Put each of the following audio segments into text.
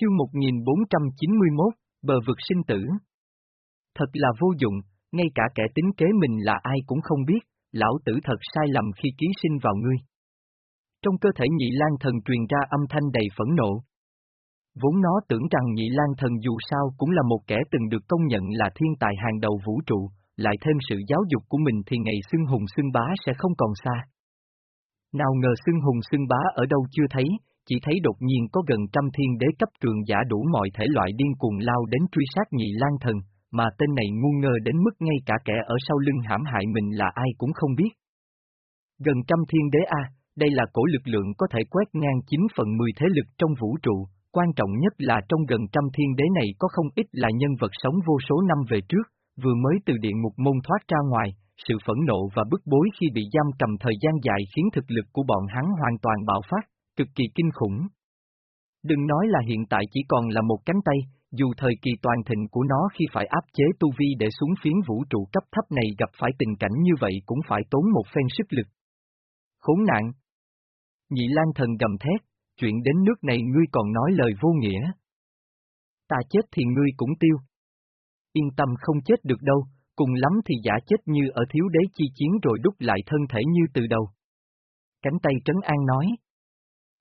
Chương 1491, Bờ vực sinh tử. Thật là vô dụng, ngay cả kẻ tính kế mình là ai cũng không biết, lão tử thật sai lầm khi ký sinh vào ngươi. Trong cơ thể nhị lan thần truyền ra âm thanh đầy phẫn nộ. Vốn nó tưởng rằng nhị lan thần dù sao cũng là một kẻ từng được công nhận là thiên tài hàng đầu vũ trụ, lại thêm sự giáo dục của mình thì ngày xưng hùng xưng bá sẽ không còn xa. Nào ngờ xưng hùng xưng bá ở đâu chưa thấy, chỉ thấy đột nhiên có gần trăm thiên đế cấp cường giả đủ mọi thể loại điên cuồng lao đến truy sát nhị lan thần, mà tên này ngu ngơ đến mức ngay cả kẻ ở sau lưng hãm hại mình là ai cũng không biết. Gần trăm thiên đế A, đây là cổ lực lượng có thể quét ngang 9 phần 10 thế lực trong vũ trụ, quan trọng nhất là trong gần trăm thiên đế này có không ít là nhân vật sống vô số năm về trước, vừa mới từ địa ngục môn thoát ra ngoài, sự phẫn nộ và bức bối khi bị giam cầm thời gian dài khiến thực lực của bọn hắn hoàn toàn bạo phát, cực kỳ kinh khủng. Đừng nói là hiện tại chỉ còn là một cánh tay, dù thời kỳ toàn thịnh của nó khi phải áp chế tu vi để xuống phiến vũ trụ cấp thấp này gặp phải tình cảnh như vậy cũng phải tốn một phen sức lực. Khốn nạn! Nhị Lan thần gầm thét, chuyện đến nước này ngươi còn nói lời vô nghĩa. Ta chết thì ngươi cũng tiêu. Yên tâm không chết được đâu, cùng lắm thì giả chết như ở thiếu đế chi chiến rồi đúc lại thân thể như từ đầu. Cánh tay trấn an nói.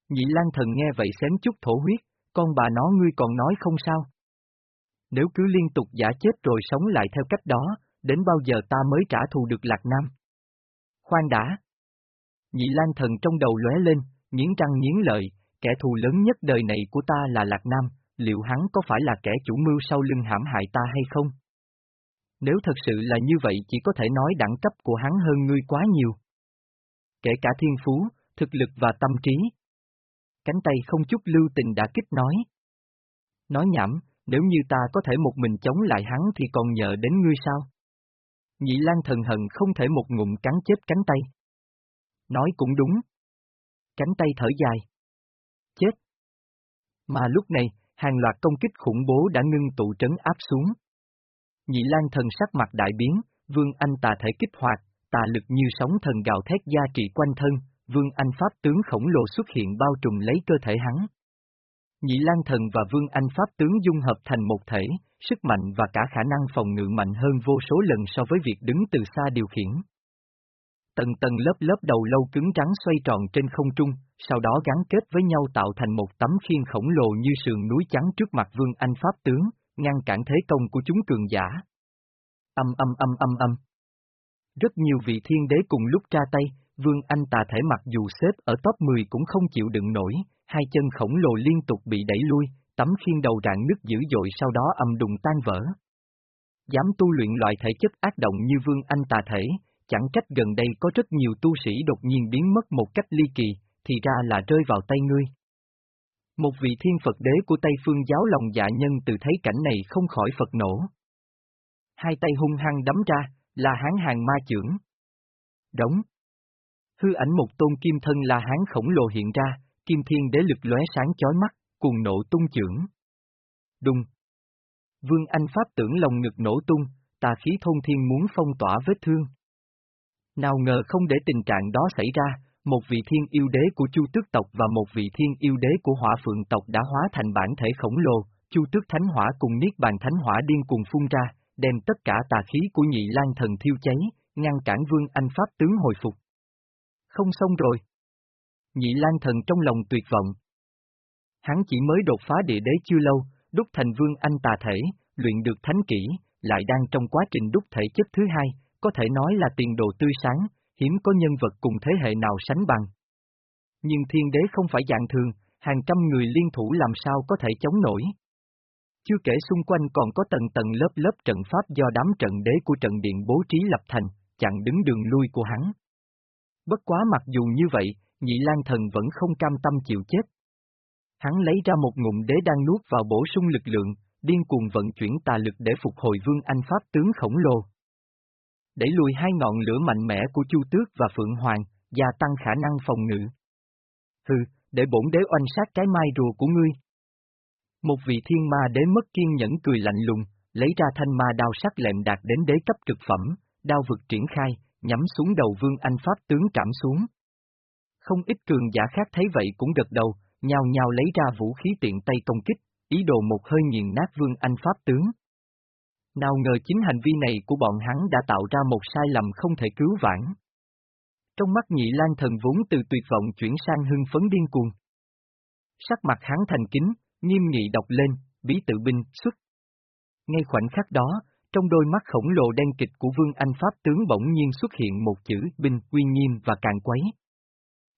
Nhị Lan thần nghe vậy xém chút thổ huyết, con bà nó ngươi còn nói không sao. Nếu cứ liên tục giả chết rồi sống lại theo cách đó, đến bao giờ ta mới trả thù được Lạc Nam? Khoan đã! Nhị Lan thần trong đầu lóe lên, nghiến răng nghiến lợi, kẻ thù lớn nhất đời này của ta là Lạc Nam, liệu hắn có phải là kẻ chủ mưu sau lưng hãm hại ta hay không? Nếu thật sự là như vậy chỉ có thể nói đẳng cấp của hắn hơn ngươi quá nhiều. Kể cả thiên phú, thực lực và tâm trí. Cánh tay không chút lưu tình đã kích nói. Nói nhảm, nếu như ta có thể một mình chống lại hắn thì còn nhờ đến ngươi sao? Nhị Lan thần hận không thể một ngụm cắn chết cánh tay. Nói cũng đúng. Cánh tay thở dài. Chết. Mà lúc này, hàng loạt công kích khủng bố đã ngưng tụ trấn áp xuống. Nhị Lan thần sắc mặt đại biến, Vương Anh tà thể kích hoạt, tà lực như sóng thần gào thét gia trị quanh thân, Vương Anh Pháp tướng khổng lồ xuất hiện bao trùm lấy cơ thể hắn. Nhị Lan Thần và Vương Anh Pháp tướng dung hợp thành một thể, sức mạnh và cả khả năng phòng ngự mạnh hơn vô số lần so với việc đứng từ xa điều khiển. Tầng tầng lớp lớp đầu lâu cứng trắng xoay tròn trên không trung, sau đó gắn kết với nhau tạo thành một tấm khiên khổng lồ như sườn núi trắng trước mặt Vương Anh Pháp tướng, ngăn cản thế công của chúng cường giả. Âm âm âm âm âm. Rất nhiều vị thiên đế cùng lúc ra tay, Vương Anh tà thể mặc dù xếp ở top 10 cũng không chịu đựng nổi, hai chân khổng lồ liên tục bị đẩy lui, tấm khiên đầu rạn nứt dữ dội sau đó âm đùng tan vỡ. Dám tu luyện loại thể chất ác động như Vương Anh tà thể, chẳng trách gần đây có rất nhiều tu sĩ đột nhiên biến mất một cách ly kỳ, thì ra là rơi vào tay ngươi. Một vị thiên Phật đế của Tây Phương giáo lòng dạ nhân từ thấy cảnh này không khỏi Phật nổ. Hai tay hung hăng đấm ra, là hán hàng ma trưởng. Đóng. Hư ảnh một tôn kim thân là hán khổng lồ hiện ra, kim thiên đế lực lóe sáng chói mắt, cuồng nộ tung trưởng. Đùng. Vương Anh Pháp tưởng lòng ngực nổ tung, tà khí thôn thiên muốn phong tỏa vết thương. Nào ngờ không để tình trạng đó xảy ra, một vị thiên yêu đế của Chu Tước tộc và một vị thiên yêu đế của Hỏa Phượng tộc đã hóa thành bản thể khổng lồ, Chu Tước Thánh Hỏa cùng Niết Bàn Thánh Hỏa điên cuồng phun ra, đem tất cả tà khí của Nhị Lan thần thiêu cháy, ngăn cản Vương Anh Pháp tướng hồi phục. Không xong rồi. Nhị Lan thần trong lòng tuyệt vọng. Hắn chỉ mới đột phá địa đế chưa lâu, đúc thành Vương Anh tà thể, luyện được thánh kỹ, lại đang trong quá trình đúc thể chất thứ hai, có thể nói là tiền đồ tươi sáng, hiếm có nhân vật cùng thế hệ nào sánh bằng. Nhưng thiên đế không phải dạng thường, hàng trăm người liên thủ làm sao có thể chống nổi. Chưa kể xung quanh còn có tầng tầng lớp lớp trận pháp do đám trận đế của trận điện bố trí lập thành, chặn đứng đường lui của hắn. Bất quá mặc dù như vậy, nhị lan thần vẫn không cam tâm chịu chết. Hắn lấy ra một ngụm đế đang nuốt vào bổ sung lực lượng, điên cuồng vận chuyển tà lực để phục hồi vương anh pháp tướng khổng lồ đẩy lùi hai ngọn lửa mạnh mẽ của Chu Tước và Phượng Hoàng, gia tăng khả năng phòng ngự. Hừ, để bổn đế oanh sát cái mai rùa của ngươi. Một vị thiên ma đế mất kiên nhẫn cười lạnh lùng, lấy ra thanh ma đao sắc lẹm đạt đến đế cấp cực phẩm, đao vực triển khai, nhắm xuống đầu vương anh pháp tướng trảm xuống. Không ít cường giả khác thấy vậy cũng gật đầu, nhào nhào lấy ra vũ khí tiện tay công kích, ý đồ một hơi nghiền nát Vương Anh Pháp tướng. Nào ngờ chính hành vi này của bọn hắn đã tạo ra một sai lầm không thể cứu vãn. Trong mắt nhị lan thần vốn từ tuyệt vọng chuyển sang hưng phấn điên cuồng. Sắc mặt hắn thành kính, nghiêm nghị đọc lên, bí tự binh, xuất. Ngay khoảnh khắc đó, trong đôi mắt khổng lồ đen kịch của Vương Anh Pháp tướng bỗng nhiên xuất hiện một chữ binh uy nghiêm và càng quấy.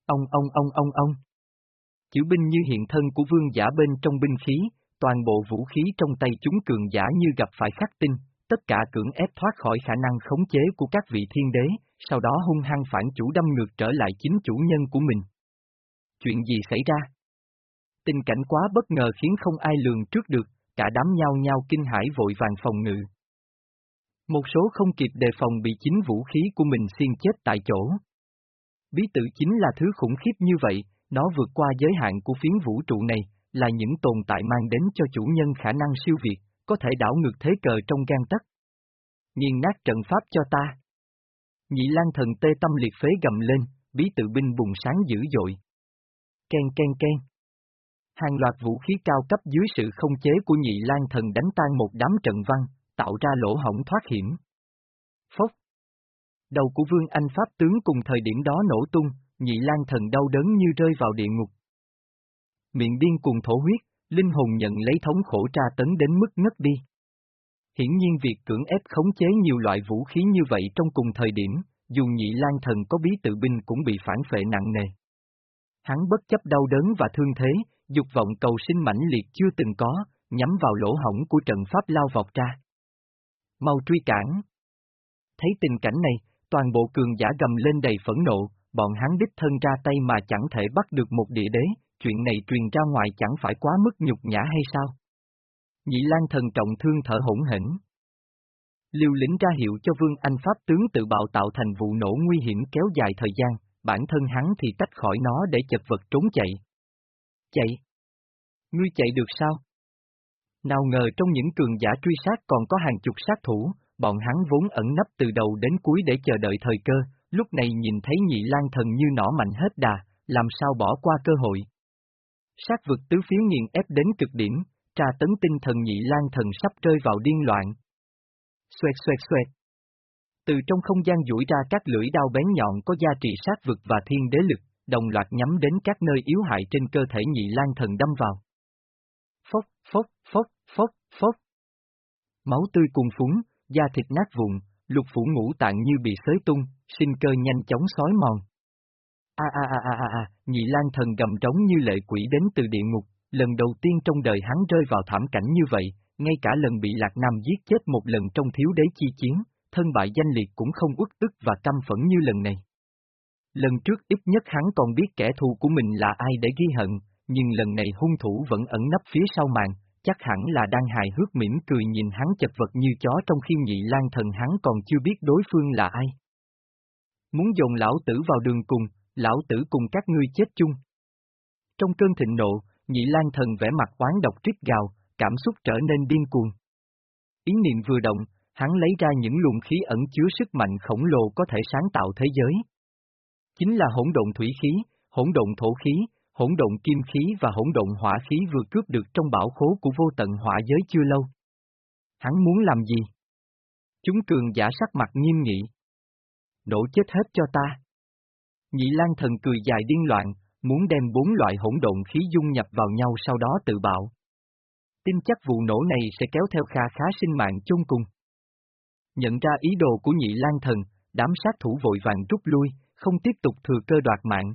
Ông ông ông ông ông. Chữ binh như hiện thân của vương giả bên trong binh khí, toàn bộ vũ khí trong tay chúng cường giả như gặp phải khắc tinh, tất cả cưỡng ép thoát khỏi khả năng khống chế của các vị thiên đế, sau đó hung hăng phản chủ đâm ngược trở lại chính chủ nhân của mình. Chuyện gì xảy ra? Tình cảnh quá bất ngờ khiến không ai lường trước được, cả đám nhau nhau kinh hãi vội vàng phòng ngự. Một số không kịp đề phòng bị chính vũ khí của mình xiên chết tại chỗ. Bí tự chính là thứ khủng khiếp như vậy, nó vượt qua giới hạn của phiến vũ trụ này, là những tồn tại mang đến cho chủ nhân khả năng siêu việt, có thể đảo ngược thế cờ trong gan tắc. Nghiền nát trận pháp cho ta. Nhị lan thần tê tâm liệt phế gầm lên, bí tự binh bùng sáng dữ dội. Ken ken ken. Hàng loạt vũ khí cao cấp dưới sự không chế của nhị lan thần đánh tan một đám trận văn, tạo ra lỗ hổng thoát hiểm. Phốc. Đầu của Vương Anh Pháp tướng cùng thời điểm đó nổ tung, nhị lan thần đau đớn như rơi vào địa ngục. Miệng điên cuồng thổ huyết, linh hồn nhận lấy thống khổ tra tấn đến mức ngất đi. Hiển nhiên việc cưỡng ép khống chế nhiều loại vũ khí như vậy trong cùng thời điểm, dù nhị lan thần có bí tự binh cũng bị phản phệ nặng nề. Hắn bất chấp đau đớn và thương thế, dục vọng cầu sinh mãnh liệt chưa từng có, nhắm vào lỗ hổng của trận pháp lao vọt ra. Mau truy cản. Thấy tình cảnh này, toàn bộ cường giả gầm lên đầy phẫn nộ, bọn hắn đích thân ra tay mà chẳng thể bắt được một địa đế, chuyện này truyền ra ngoài chẳng phải quá mức nhục nhã hay sao? Nhị Lan thần trọng thương thở hỗn hển. Liều lĩnh ra hiệu cho Vương Anh Pháp tướng tự bạo tạo thành vụ nổ nguy hiểm kéo dài thời gian, bản thân hắn thì tách khỏi nó để chật vật trốn chạy. Chạy? Ngươi chạy được sao? Nào ngờ trong những cường giả truy sát còn có hàng chục sát thủ, bọn hắn vốn ẩn nấp từ đầu đến cuối để chờ đợi thời cơ, lúc này nhìn thấy nhị lan thần như nỏ mạnh hết đà, làm sao bỏ qua cơ hội. Sát vực tứ phía nghiền ép đến cực điểm, tra tấn tinh thần nhị lan thần sắp rơi vào điên loạn. Xoẹt xoẹt xoẹt. Từ trong không gian duỗi ra các lưỡi đao bén nhọn có giá trị sát vực và thiên đế lực, đồng loạt nhắm đến các nơi yếu hại trên cơ thể nhị lan thần đâm vào. Phốc, phốc, phốc, phốc, phốc. Máu tươi cuồn phúng, da thịt nát vụn, lục phủ ngũ tạng như bị xới tung, sinh cơ nhanh chóng sói mòn. A a a a a a, nhị lan thần gầm trống như lệ quỷ đến từ địa ngục, lần đầu tiên trong đời hắn rơi vào thảm cảnh như vậy, ngay cả lần bị Lạc Nam giết chết một lần trong thiếu đế chi chiến, thân bại danh liệt cũng không uất ức và căm phẫn như lần này. Lần trước ít nhất hắn còn biết kẻ thù của mình là ai để ghi hận, nhưng lần này hung thủ vẫn ẩn nấp phía sau màn, chắc hẳn là đang hài hước mỉm cười nhìn hắn chật vật như chó trong khi nhị lan thần hắn còn chưa biết đối phương là ai. Muốn dồn lão tử vào đường cùng, lão tử cùng các ngươi chết chung. Trong cơn thịnh nộ, nhị lan thần vẽ mặt oán độc trích gào, cảm xúc trở nên điên cuồng. Ý niệm vừa động, hắn lấy ra những luồng khí ẩn chứa sức mạnh khổng lồ có thể sáng tạo thế giới. Chính là hỗn độn thủy khí, hỗn độn thổ khí, hỗn độn kim khí và hỗn độn hỏa khí vừa cướp được trong bảo khố của vô tận hỏa giới chưa lâu. Hắn muốn làm gì? Chúng cường giả sắc mặt nghiêm nghị. Nổ chết hết cho ta. Nhị Lan thần cười dài điên loạn, muốn đem bốn loại hỗn độn khí dung nhập vào nhau sau đó tự bạo. Tin chắc vụ nổ này sẽ kéo theo kha khá sinh mạng chung cùng. Nhận ra ý đồ của nhị Lan thần, đám sát thủ vội vàng rút lui, không tiếp tục thừa cơ đoạt mạng.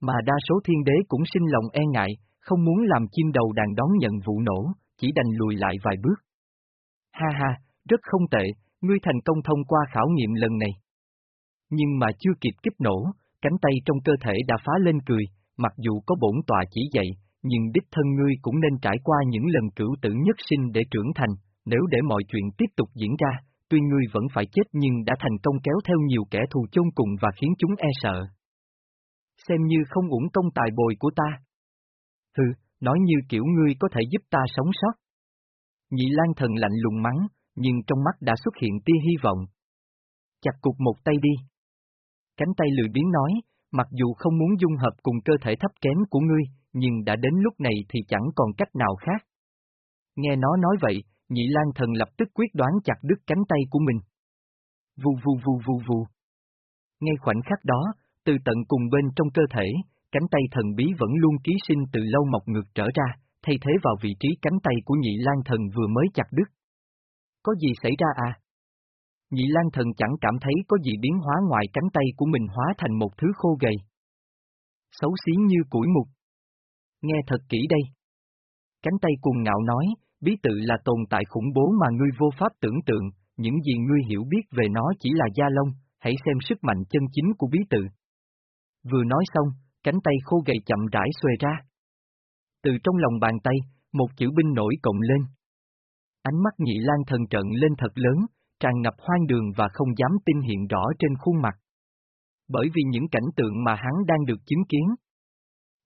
Mà đa số thiên đế cũng sinh lòng e ngại, không muốn làm chim đầu đàn đón nhận vụ nổ, chỉ đành lùi lại vài bước. Ha ha, rất không tệ, ngươi thành công thông qua khảo nghiệm lần này. Nhưng mà chưa kịp kích nổ, cánh tay trong cơ thể đã phá lên cười, mặc dù có bổn tòa chỉ dạy, nhưng đích thân ngươi cũng nên trải qua những lần cửu tử nhất sinh để trưởng thành, nếu để mọi chuyện tiếp tục diễn ra, tuy ngươi vẫn phải chết nhưng đã thành công kéo theo nhiều kẻ thù chôn cùng và khiến chúng e sợ. Xem như không uổng công tài bồi của ta. Hừ, nói như kiểu ngươi có thể giúp ta sống sót. Nhị Lan thần lạnh lùng mắng, nhưng trong mắt đã xuất hiện tia hy vọng. Chặt cục một tay đi. Cánh tay lười biến nói, mặc dù không muốn dung hợp cùng cơ thể thấp kém của ngươi, nhưng đã đến lúc này thì chẳng còn cách nào khác. Nghe nó nói vậy, nhị lan thần lập tức quyết đoán chặt đứt cánh tay của mình. Vù vù vù vù vù. Ngay khoảnh khắc đó, từ tận cùng bên trong cơ thể, cánh tay thần bí vẫn luôn ký sinh từ lâu mọc ngược trở ra, thay thế vào vị trí cánh tay của nhị lan thần vừa mới chặt đứt. Có gì xảy ra à? Nhị lan thần chẳng cảm thấy có gì biến hóa ngoài cánh tay của mình hóa thành một thứ khô gầy. Xấu xí như củi mục. Nghe thật kỹ đây. Cánh tay cuồng ngạo nói, bí tự là tồn tại khủng bố mà ngươi vô pháp tưởng tượng, những gì ngươi hiểu biết về nó chỉ là da lông, hãy xem sức mạnh chân chính của bí tự. Vừa nói xong, cánh tay khô gầy chậm rãi xuề ra. Từ trong lòng bàn tay, một chữ binh nổi cộng lên. Ánh mắt nhị lan thần trận lên thật lớn, tràn ngập hoang đường và không dám tin hiện rõ trên khuôn mặt. Bởi vì những cảnh tượng mà hắn đang được chứng kiến.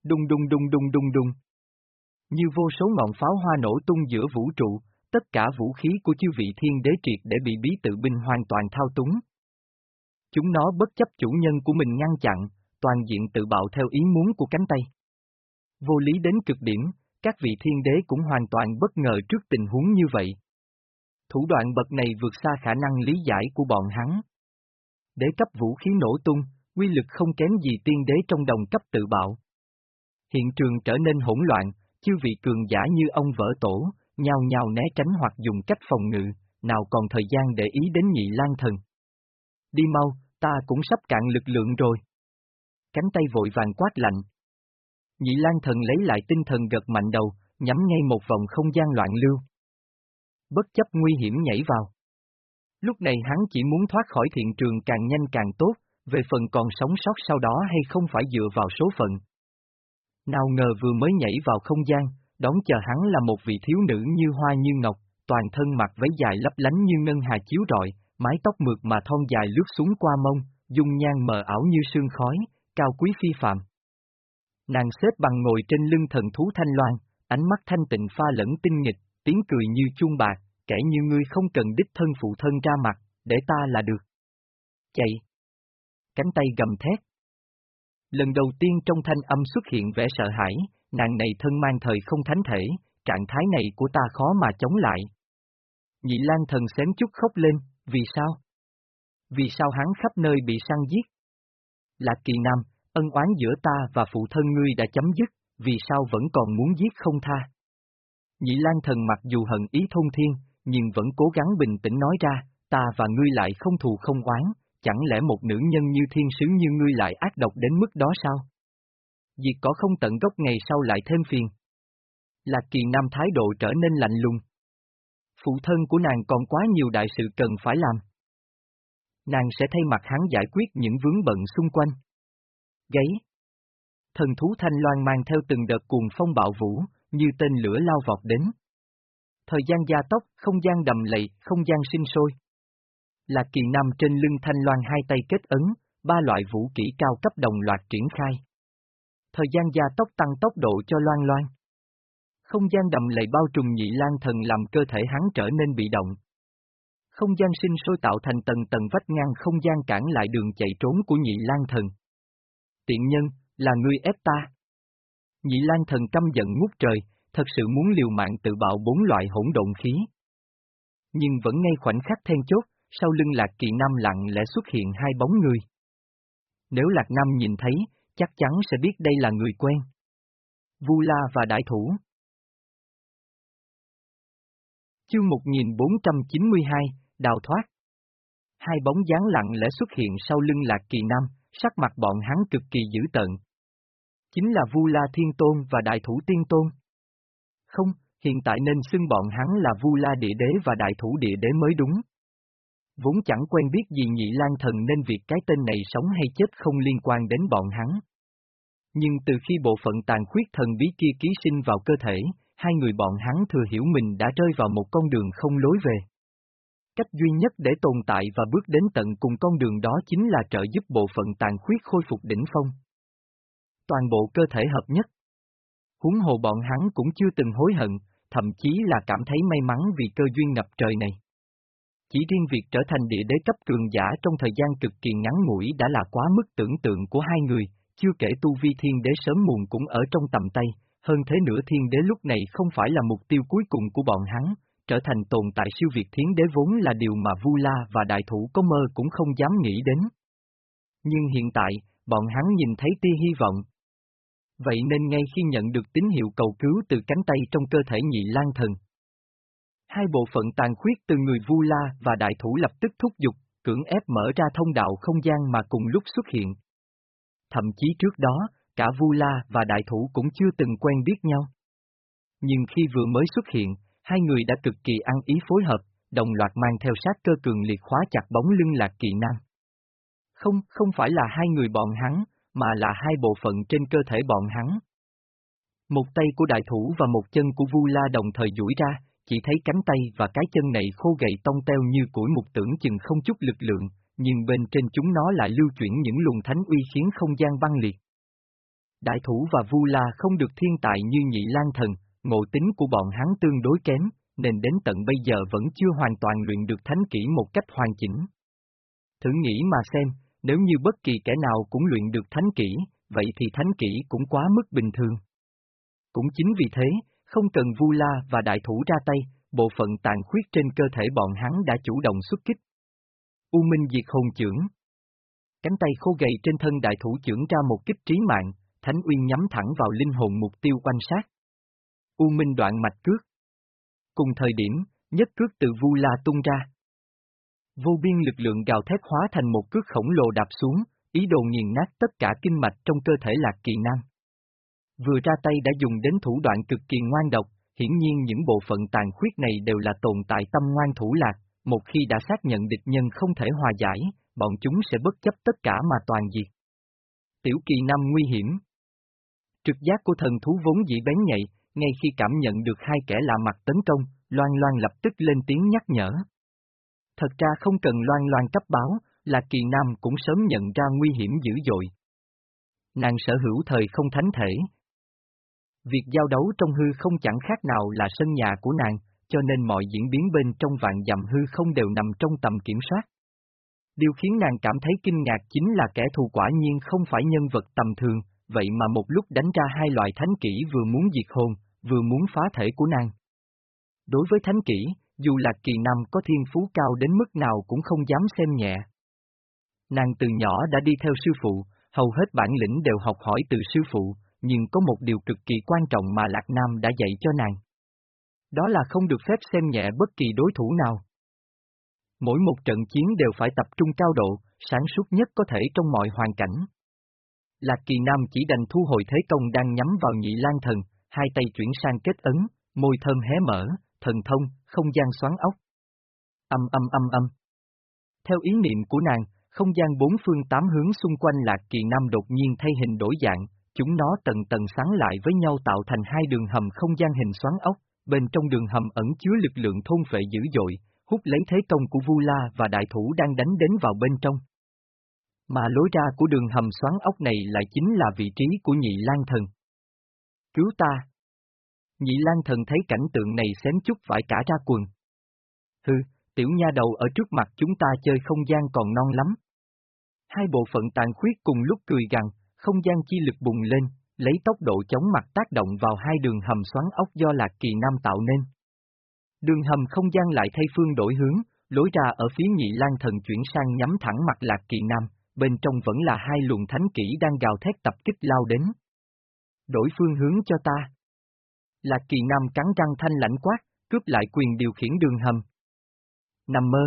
Đùng đùng đùng đùng đùng đùng. Như vô số ngọn pháo hoa nổ tung giữa vũ trụ, tất cả vũ khí của chư vị thiên đế triệt để bị bí tự binh hoàn toàn thao túng. Chúng nó bất chấp chủ nhân của mình ngăn chặn, toàn diện tự bạo theo ý muốn của cánh tay. Vô lý đến cực điểm, các vị thiên đế cũng hoàn toàn bất ngờ trước tình huống như vậy. Thủ đoạn bậc này vượt xa khả năng lý giải của bọn hắn. Đế cấp vũ khí nổ tung, quy lực không kém gì tiên đế trong đồng cấp tự bạo. Hiện trường trở nên hỗn loạn, chư vị cường giả như ông vỡ tổ, nhào nhào né tránh hoặc dùng cách phòng ngự, nào còn thời gian để ý đến nhị lan thần. Đi mau, ta cũng sắp cạn lực lượng rồi. Cánh tay vội vàng quát lạnh. Nhị lan thần lấy lại tinh thần gật mạnh đầu, nhắm ngay một vòng không gian loạn lưu. Bất chấp nguy hiểm nhảy vào. Lúc này hắn chỉ muốn thoát khỏi thiện trường càng nhanh càng tốt, về phần còn sống sót sau đó hay không phải dựa vào số phận. Nào ngờ vừa mới nhảy vào không gian, đón chờ hắn là một vị thiếu nữ như hoa như ngọc, toàn thân mặc váy dài lấp lánh như ngân hà chiếu rọi, mái tóc mượt mà thon dài lướt xuống qua mông, dung nhan mờ ảo như sương khói, cao quý phi phạm. Nàng xếp bằng ngồi trên lưng thần thú thanh loan, ánh mắt thanh tịnh pha lẫn tinh nghịch, tiếng cười như chuông bạc, kể như ngươi không cần đích thân phụ thân ra mặt, để ta là được. Chạy! Cánh tay gầm thét. Lần đầu tiên trong thanh âm xuất hiện vẻ sợ hãi, nàng này thân mang thời không thánh thể, trạng thái này của ta khó mà chống lại. Nhị Lan thần xém chút khóc lên, vì sao? Vì sao hắn khắp nơi bị săn giết? Lạc kỳ nam, ân oán giữa ta và phụ thân ngươi đã chấm dứt, vì sao vẫn còn muốn giết không tha? Nhị Lan thần mặc dù hận ý thông thiên, nhưng vẫn cố gắng bình tĩnh nói ra, ta và ngươi lại không thù không oán, chẳng lẽ một nữ nhân như thiên sứ như ngươi lại ác độc đến mức đó sao? Diệt có không tận gốc ngày sau lại thêm phiền. Lạc kỳ nam thái độ trở nên lạnh lùng. Phụ thân của nàng còn quá nhiều đại sự cần phải làm. Nàng sẽ thay mặt hắn giải quyết những vướng bận xung quanh. Gáy. Thần thú thanh loan mang theo từng đợt cuồng phong bạo vũ, như tên lửa lao vọt đến. Thời gian gia tốc, không gian đầm lầy, không gian sinh sôi. Là kỳ nam trên lưng thanh loan hai tay kết ấn, ba loại vũ kỹ cao cấp đồng loạt triển khai. Thời gian gia tốc tăng tốc độ cho loan loan. Không gian đầm lầy bao trùm nhị lan thần làm cơ thể hắn trở nên bị động. Không gian sinh sôi tạo thành tầng tầng vách ngăn không gian cản lại đường chạy trốn của nhị lang thần. Tiện nhân, là ngươi ép ta. Nhị lang thần căm giận ngút trời, thật sự muốn liều mạng tự bạo bốn loại hỗn độn khí. Nhưng vẫn ngay khoảnh khắc then chốt, sau lưng Lạc Kỳ Nam lặng lẽ xuất hiện hai bóng người. Nếu Lạc Nam nhìn thấy, chắc chắn sẽ biết đây là người quen. Vu La và Đại Thủ Chương 1492, Đào Thoát Hai bóng dáng lặng lẽ xuất hiện sau lưng Lạc Kỳ Nam, sắc mặt bọn hắn cực kỳ dữ tợn. Chính là Vu La Thiên Tôn và Đại Thủ Tiên Tôn. Không, hiện tại nên xưng bọn hắn là Vu La Địa Đế và Đại Thủ Địa Đế mới đúng. Vốn chẳng quen biết gì nhị lan thần nên việc cái tên này sống hay chết không liên quan đến bọn hắn. Nhưng từ khi bộ phận tàn khuyết thần bí kia ký sinh vào cơ thể, hai người bọn hắn thừa hiểu mình đã rơi vào một con đường không lối về. Cách duy nhất để tồn tại và bước đến tận cùng con đường đó chính là trợ giúp bộ phận tàn khuyết khôi phục đỉnh phong. Toàn bộ cơ thể hợp nhất. Huống hồ bọn hắn cũng chưa từng hối hận, thậm chí là cảm thấy may mắn vì cơ duyên ngập trời này. Chỉ riêng việc trở thành địa đế cấp cường giả trong thời gian cực kỳ ngắn ngủi đã là quá mức tưởng tượng của hai người, chưa kể tu vi thiên đế sớm muộn cũng ở trong tầm tay, hơn thế nữa thiên đế lúc này không phải là mục tiêu cuối cùng của bọn hắn, trở thành tồn tại siêu việt thiên đế vốn là điều mà Vu La và đại thủ có mơ cũng không dám nghĩ đến. Nhưng hiện tại, bọn hắn nhìn thấy tia hy vọng. Vậy nên ngay khi nhận được tín hiệu cầu cứu từ cánh tay trong cơ thể nhị lan thần, hai bộ phận tàn khuyết từ người Vu La và đại thủ lập tức thúc giục, cưỡng ép mở ra thông đạo không gian mà cùng lúc xuất hiện. Thậm chí trước đó, cả Vu La và đại thủ cũng chưa từng quen biết nhau. Nhưng khi vừa mới xuất hiện, hai người đã cực kỳ ăn ý phối hợp, đồng loạt mang theo sát cơ cường liệt khóa chặt bóng lưng lạc kỳ nam. Không, không phải là hai người bọn hắn, mà là hai bộ phận trên cơ thể bọn hắn. Một tay của đại thủ và một chân của Vu La đồng thời duỗi ra, chỉ thấy cánh tay và cái chân này khô gậy tông teo như củi mục tưởng chừng không chút lực lượng, nhưng bên trên chúng nó lại lưu chuyển những luồng thánh uy khiến không gian băng liệt. Đại thủ và Vu La không được thiên tài như nhị lan thần, ngộ tính của bọn hắn tương đối kém, nên đến tận bây giờ vẫn chưa hoàn toàn luyện được thánh kỹ một cách hoàn chỉnh. Thử nghĩ mà xem, nếu như bất kỳ kẻ nào cũng luyện được thánh kỹ, vậy thì thánh kỹ cũng quá mức bình thường. Cũng chính vì thế, không cần Vu La và đại thủ ra tay, bộ phận tàn khuyết trên cơ thể bọn hắn đã chủ động xuất kích. U Minh diệt hồn trưởng Cánh tay khô gầy trên thân đại thủ trưởng ra một kích trí mạng, Thánh Uyên nhắm thẳng vào linh hồn mục tiêu quanh sát. U Minh đoạn mạch cước. Cùng thời điểm, nhất cước từ Vu La tung ra. Vô biên lực lượng gào thét hóa thành một cước khổng lồ đạp xuống, ý đồ nghiền nát tất cả kinh mạch trong cơ thể Lạc Kỳ Nam. Vừa ra tay đã dùng đến thủ đoạn cực kỳ ngoan độc, hiển nhiên những bộ phận tàn khuyết này đều là tồn tại tâm ngoan thủ lạc, một khi đã xác nhận địch nhân không thể hòa giải, bọn chúng sẽ bất chấp tất cả mà toàn diệt. Tiểu kỳ năm nguy hiểm, Trực giác của thần thú vốn dĩ bén nhạy, ngay khi cảm nhận được hai kẻ lạ mặt tấn công, Loan Loan lập tức lên tiếng nhắc nhở. Thật ra không cần Loan Loan cấp báo, là kỳ nam cũng sớm nhận ra nguy hiểm dữ dội. Nàng sở hữu thời không thánh thể. Việc giao đấu trong hư không chẳng khác nào là sân nhà của nàng, cho nên mọi diễn biến bên trong vạn dặm hư không đều nằm trong tầm kiểm soát. Điều khiến nàng cảm thấy kinh ngạc chính là kẻ thù quả nhiên không phải nhân vật tầm thường, vậy mà một lúc đánh ra hai loại thánh kỹ vừa muốn diệt hồn, vừa muốn phá thể của nàng. Đối với thánh Kỷ, dù Lạc kỳ nam có thiên phú cao đến mức nào cũng không dám xem nhẹ. Nàng từ nhỏ đã đi theo sư phụ, hầu hết bản lĩnh đều học hỏi từ sư phụ, nhưng có một điều cực kỳ quan trọng mà Lạc Nam đã dạy cho nàng. Đó là không được phép xem nhẹ bất kỳ đối thủ nào. Mỗi một trận chiến đều phải tập trung cao độ, sáng suốt nhất có thể trong mọi hoàn cảnh. Lạc Kỳ Nam chỉ đành thu hồi thế công đang nhắm vào nhị lan thần, hai tay chuyển sang kết ấn, môi thơm hé mở, thần thông, không gian xoắn ốc. Âm âm âm âm. Theo ý niệm của nàng, không gian bốn phương tám hướng xung quanh Lạc Kỳ Nam đột nhiên thay hình đổi dạng, chúng nó tầng tầng sáng lại với nhau tạo thành hai đường hầm không gian hình xoắn ốc, bên trong đường hầm ẩn chứa lực lượng thôn phệ dữ dội, hút lấy thế công của Vu La và đại thủ đang đánh đến vào bên trong. Mà lối ra của đường hầm xoắn ốc này lại chính là vị trí của nhị lan thần. Cứu ta! Nhị lan thần thấy cảnh tượng này xém chút phải cả ra quần. Hừ, tiểu nha đầu ở trước mặt chúng ta chơi không gian còn non lắm. Hai bộ phận tàn khuyết cùng lúc cười gằn, không gian chi lực bùng lên, lấy tốc độ chống mặt tác động vào hai đường hầm xoắn ốc do Lạc Kỳ Nam tạo nên. Đường hầm không gian lại thay phương đổi hướng, lối ra ở phía nhị lan thần chuyển sang nhắm thẳng mặt Lạc Kỳ Nam, bên trong vẫn là hai luồng thánh kỹ đang gào thét tập kích lao đến. Đổi phương hướng cho ta. Lạc kỳ nam cắn răng thanh lãnh quát, cướp lại quyền điều khiển đường hầm. Nằm mơ.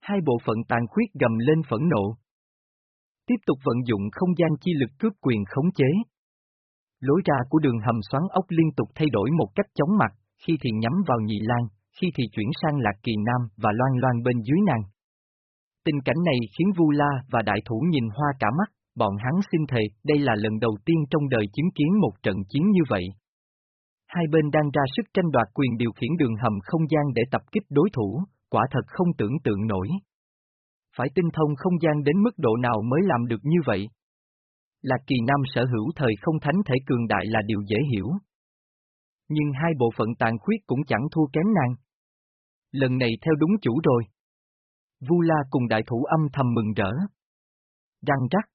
Hai bộ phận tàn khuyết gầm lên phẫn nộ. Tiếp tục vận dụng không gian chi lực cướp quyền khống chế. Lối ra của đường hầm xoắn ốc liên tục thay đổi một cách chóng mặt, khi thì nhắm vào nhị lan, khi thì chuyển sang lạc kỳ nam và loan loan bên dưới nàng. Tình cảnh này khiến Vu La và đại thủ nhìn hoa cả mắt, bọn hắn xin thề, đây là lần đầu tiên trong đời chứng kiến một trận chiến như vậy. Hai bên đang ra sức tranh đoạt quyền điều khiển đường hầm không gian để tập kích đối thủ, quả thật không tưởng tượng nổi. Phải tinh thông không gian đến mức độ nào mới làm được như vậy? Lạc kỳ nam sở hữu thời không thánh thể cường đại là điều dễ hiểu. Nhưng hai bộ phận tàn khuyết cũng chẳng thua kém nàng. Lần này theo đúng chủ rồi. Vu La cùng đại thủ âm thầm mừng rỡ. Răng rắc.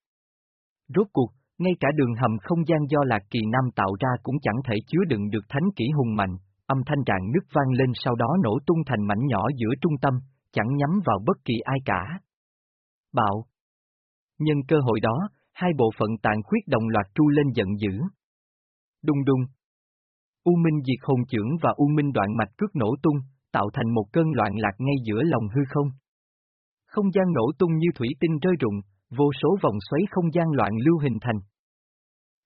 Rốt cuộc, Ngay cả đường hầm không gian do Lạc Kỳ Nam tạo ra cũng chẳng thể chứa đựng được thánh kỹ hùng mạnh, âm thanh rạng nứt vang lên sau đó nổ tung thành mảnh nhỏ giữa trung tâm, chẳng nhắm vào bất kỳ ai cả. Bạo Nhân cơ hội đó, hai bộ phận tàn khuyết đồng loạt tru lên giận dữ. Đung đung. U Minh diệt hồn trưởng và U Minh đoạn mạch cước nổ tung, tạo thành một cơn loạn lạc ngay giữa lòng hư không. Không gian nổ tung như thủy tinh rơi rụng, vô số vòng xoáy không gian loạn lưu hình thành.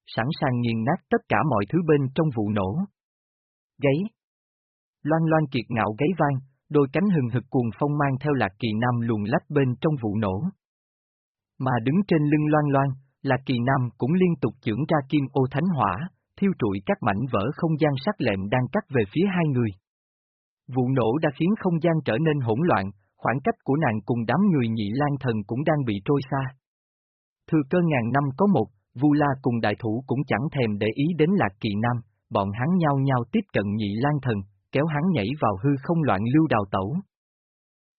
Sẵn sàng nghiền nát tất cả mọi thứ bên trong vụ nổ. Gáy. Loan loan kiệt ngạo gáy vang, đôi cánh hừng hực cuồng phong mang theo lạc kỳ nam luồn lách bên trong vụ nổ. Mà đứng trên lưng loan loan, lạc kỳ nam cũng liên tục chưởng ra kim ô thánh hỏa, thiêu trụi các mảnh vỡ không gian sắc lẹm đang cắt về phía hai người. Vụ nổ đã khiến không gian trở nên hỗn loạn, khoảng cách của nàng cùng đám người nhị lan thần cũng đang bị trôi xa. Thừa cơ ngàn năm có một, Vu La cùng đại thủ cũng chẳng thèm để ý đến Lạc Kỳ Nam, bọn hắn nhau nhau tiếp cận nhị lan thần, kéo hắn nhảy vào hư không loạn lưu đào tẩu.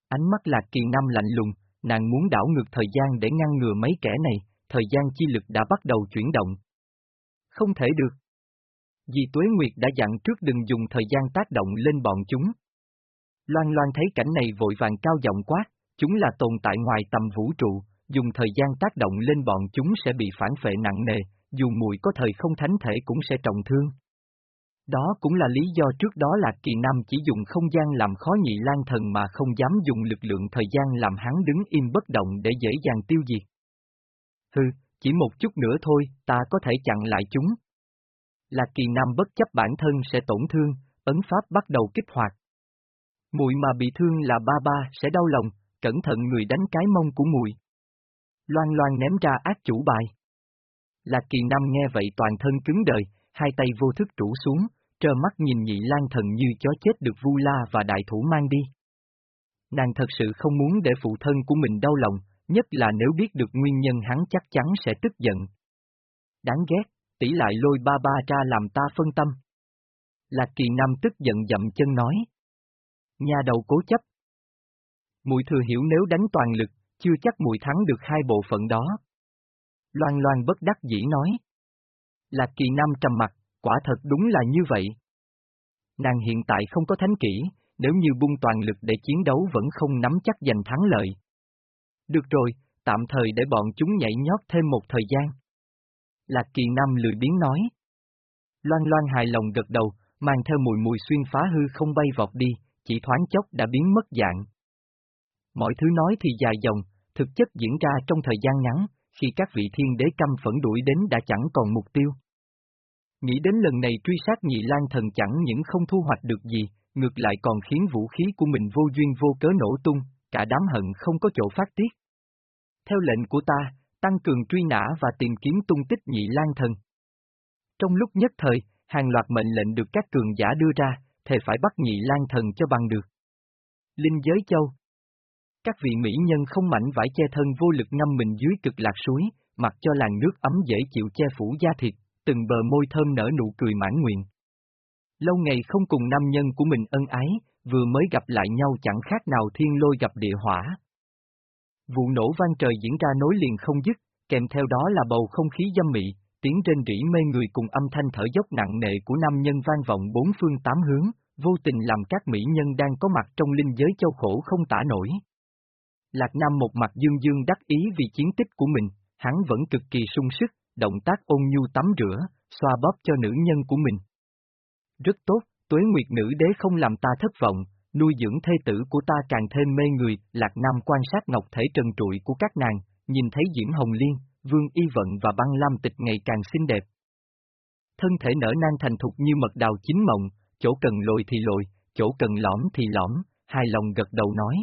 Ánh mắt Lạc Kỳ Nam lạnh lùng, nàng muốn đảo ngược thời gian để ngăn ngừa mấy kẻ này, thời gian chi lực đã bắt đầu chuyển động. Không thể được. Vì Tuế Nguyệt đã dặn trước đừng dùng thời gian tác động lên bọn chúng. Loan Loan thấy cảnh này vội vàng cao giọng quá, chúng là tồn tại ngoài tầm vũ trụ, dùng thời gian tác động lên bọn chúng sẽ bị phản phệ nặng nề, dù mùi có thời không thánh thể cũng sẽ trọng thương. Đó cũng là lý do trước đó Lạc Kỳ Nam chỉ dùng không gian làm khó nhị lan thần mà không dám dùng lực lượng thời gian làm hắn đứng im bất động để dễ dàng tiêu diệt. Hừ, chỉ một chút nữa thôi, ta có thể chặn lại chúng. Lạc Kỳ Nam bất chấp bản thân sẽ tổn thương, ấn pháp bắt đầu kích hoạt. Muội mà bị thương là ba ba sẽ đau lòng, cẩn thận người đánh cái mông của muội. Loan loan ném ra ác chủ bài. Lạc kỳ nam nghe vậy toàn thân cứng đời, hai tay vô thức trụ xuống, trơ mắt nhìn nhị lan thần như chó chết được vu la và đại thủ mang đi. Nàng thật sự không muốn để phụ thân của mình đau lòng, nhất là nếu biết được nguyên nhân hắn chắc chắn sẽ tức giận. Đáng ghét, tỷ lại lôi ba ba ra làm ta phân tâm. Lạc kỳ nam tức giận dậm chân nói. Nhà đầu cố chấp. Mùi thừa hiểu nếu đánh toàn lực, chưa chắc mùi thắng được hai bộ phận đó. Loan loan bất đắc dĩ nói. Lạc kỳ nam trầm mặt, quả thật đúng là như vậy. Nàng hiện tại không có thánh kỹ, nếu như bung toàn lực để chiến đấu vẫn không nắm chắc giành thắng lợi. Được rồi, tạm thời để bọn chúng nhảy nhót thêm một thời gian. Lạc kỳ nam lười biến nói. Loan loan hài lòng gật đầu, mang theo mùi mùi xuyên phá hư không bay vọt đi, chỉ thoáng chốc đã biến mất dạng. Mọi thứ nói thì dài dòng, thực chất diễn ra trong thời gian ngắn, khi các vị thiên đế căm phẫn đuổi đến đã chẳng còn mục tiêu. Nghĩ đến lần này truy sát nhị lan thần chẳng những không thu hoạch được gì, ngược lại còn khiến vũ khí của mình vô duyên vô cớ nổ tung, cả đám hận không có chỗ phát tiết. Theo lệnh của ta, tăng cường truy nã và tìm kiếm tung tích nhị lan thần. Trong lúc nhất thời, hàng loạt mệnh lệnh được các cường giả đưa ra, thề phải bắt nhị lan thần cho bằng được. Linh giới châu Các vị mỹ nhân không mảnh vải che thân vô lực ngâm mình dưới cực lạc suối, mặc cho làn nước ấm dễ chịu che phủ da thịt, từng bờ môi thơm nở nụ cười mãn nguyện. Lâu ngày không cùng nam nhân của mình ân ái, vừa mới gặp lại nhau chẳng khác nào thiên lôi gặp địa hỏa. Vụ nổ vang trời diễn ra nối liền không dứt, kèm theo đó là bầu không khí dâm mị, tiếng trên rỉ mê người cùng âm thanh thở dốc nặng nề của nam nhân vang vọng bốn phương tám hướng, vô tình làm các mỹ nhân đang có mặt trong linh giới châu khổ không tả nổi. Lạc Nam một mặt dương dương đắc ý vì chiến tích của mình, hắn vẫn cực kỳ sung sức, động tác ôn nhu tắm rửa, xoa bóp cho nữ nhân của mình. Rất tốt, tuế nguyệt nữ đế không làm ta thất vọng, nuôi dưỡng thê tử của ta càng thêm mê người, Lạc Nam quan sát ngọc thể trần trụi của các nàng, nhìn thấy Diễm Hồng Liên, Vương Y Vận và băng lam tịch ngày càng xinh đẹp. Thân thể nở nang thành thục như mật đào chín mộng, chỗ cần lồi thì lồi, chỗ cần lõm thì lõm, hài lòng gật đầu nói.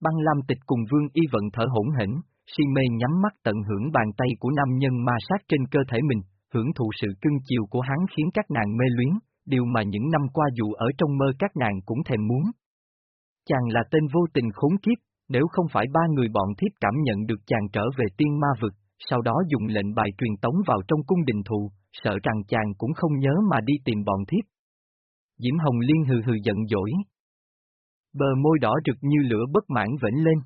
Băng lam tịch cùng Vương Y Vận thở hỗn hển, si mê nhắm mắt tận hưởng bàn tay của nam nhân ma sát trên cơ thể mình, hưởng thụ sự cưng chiều của hắn khiến các nàng mê luyến, điều mà những năm qua dù ở trong mơ các nàng cũng thèm muốn. Chàng là tên vô tình khốn kiếp, nếu không phải ba người bọn thiếp cảm nhận được chàng trở về tiên ma vực, sau đó dùng lệnh bài truyền tống vào trong cung đình thù, sợ rằng chàng cũng không nhớ mà đi tìm bọn thiếp. Diễm Hồng Liên hừ hừ giận dỗi. Bờ môi đỏ rực như lửa bất mãn vĩnh lên.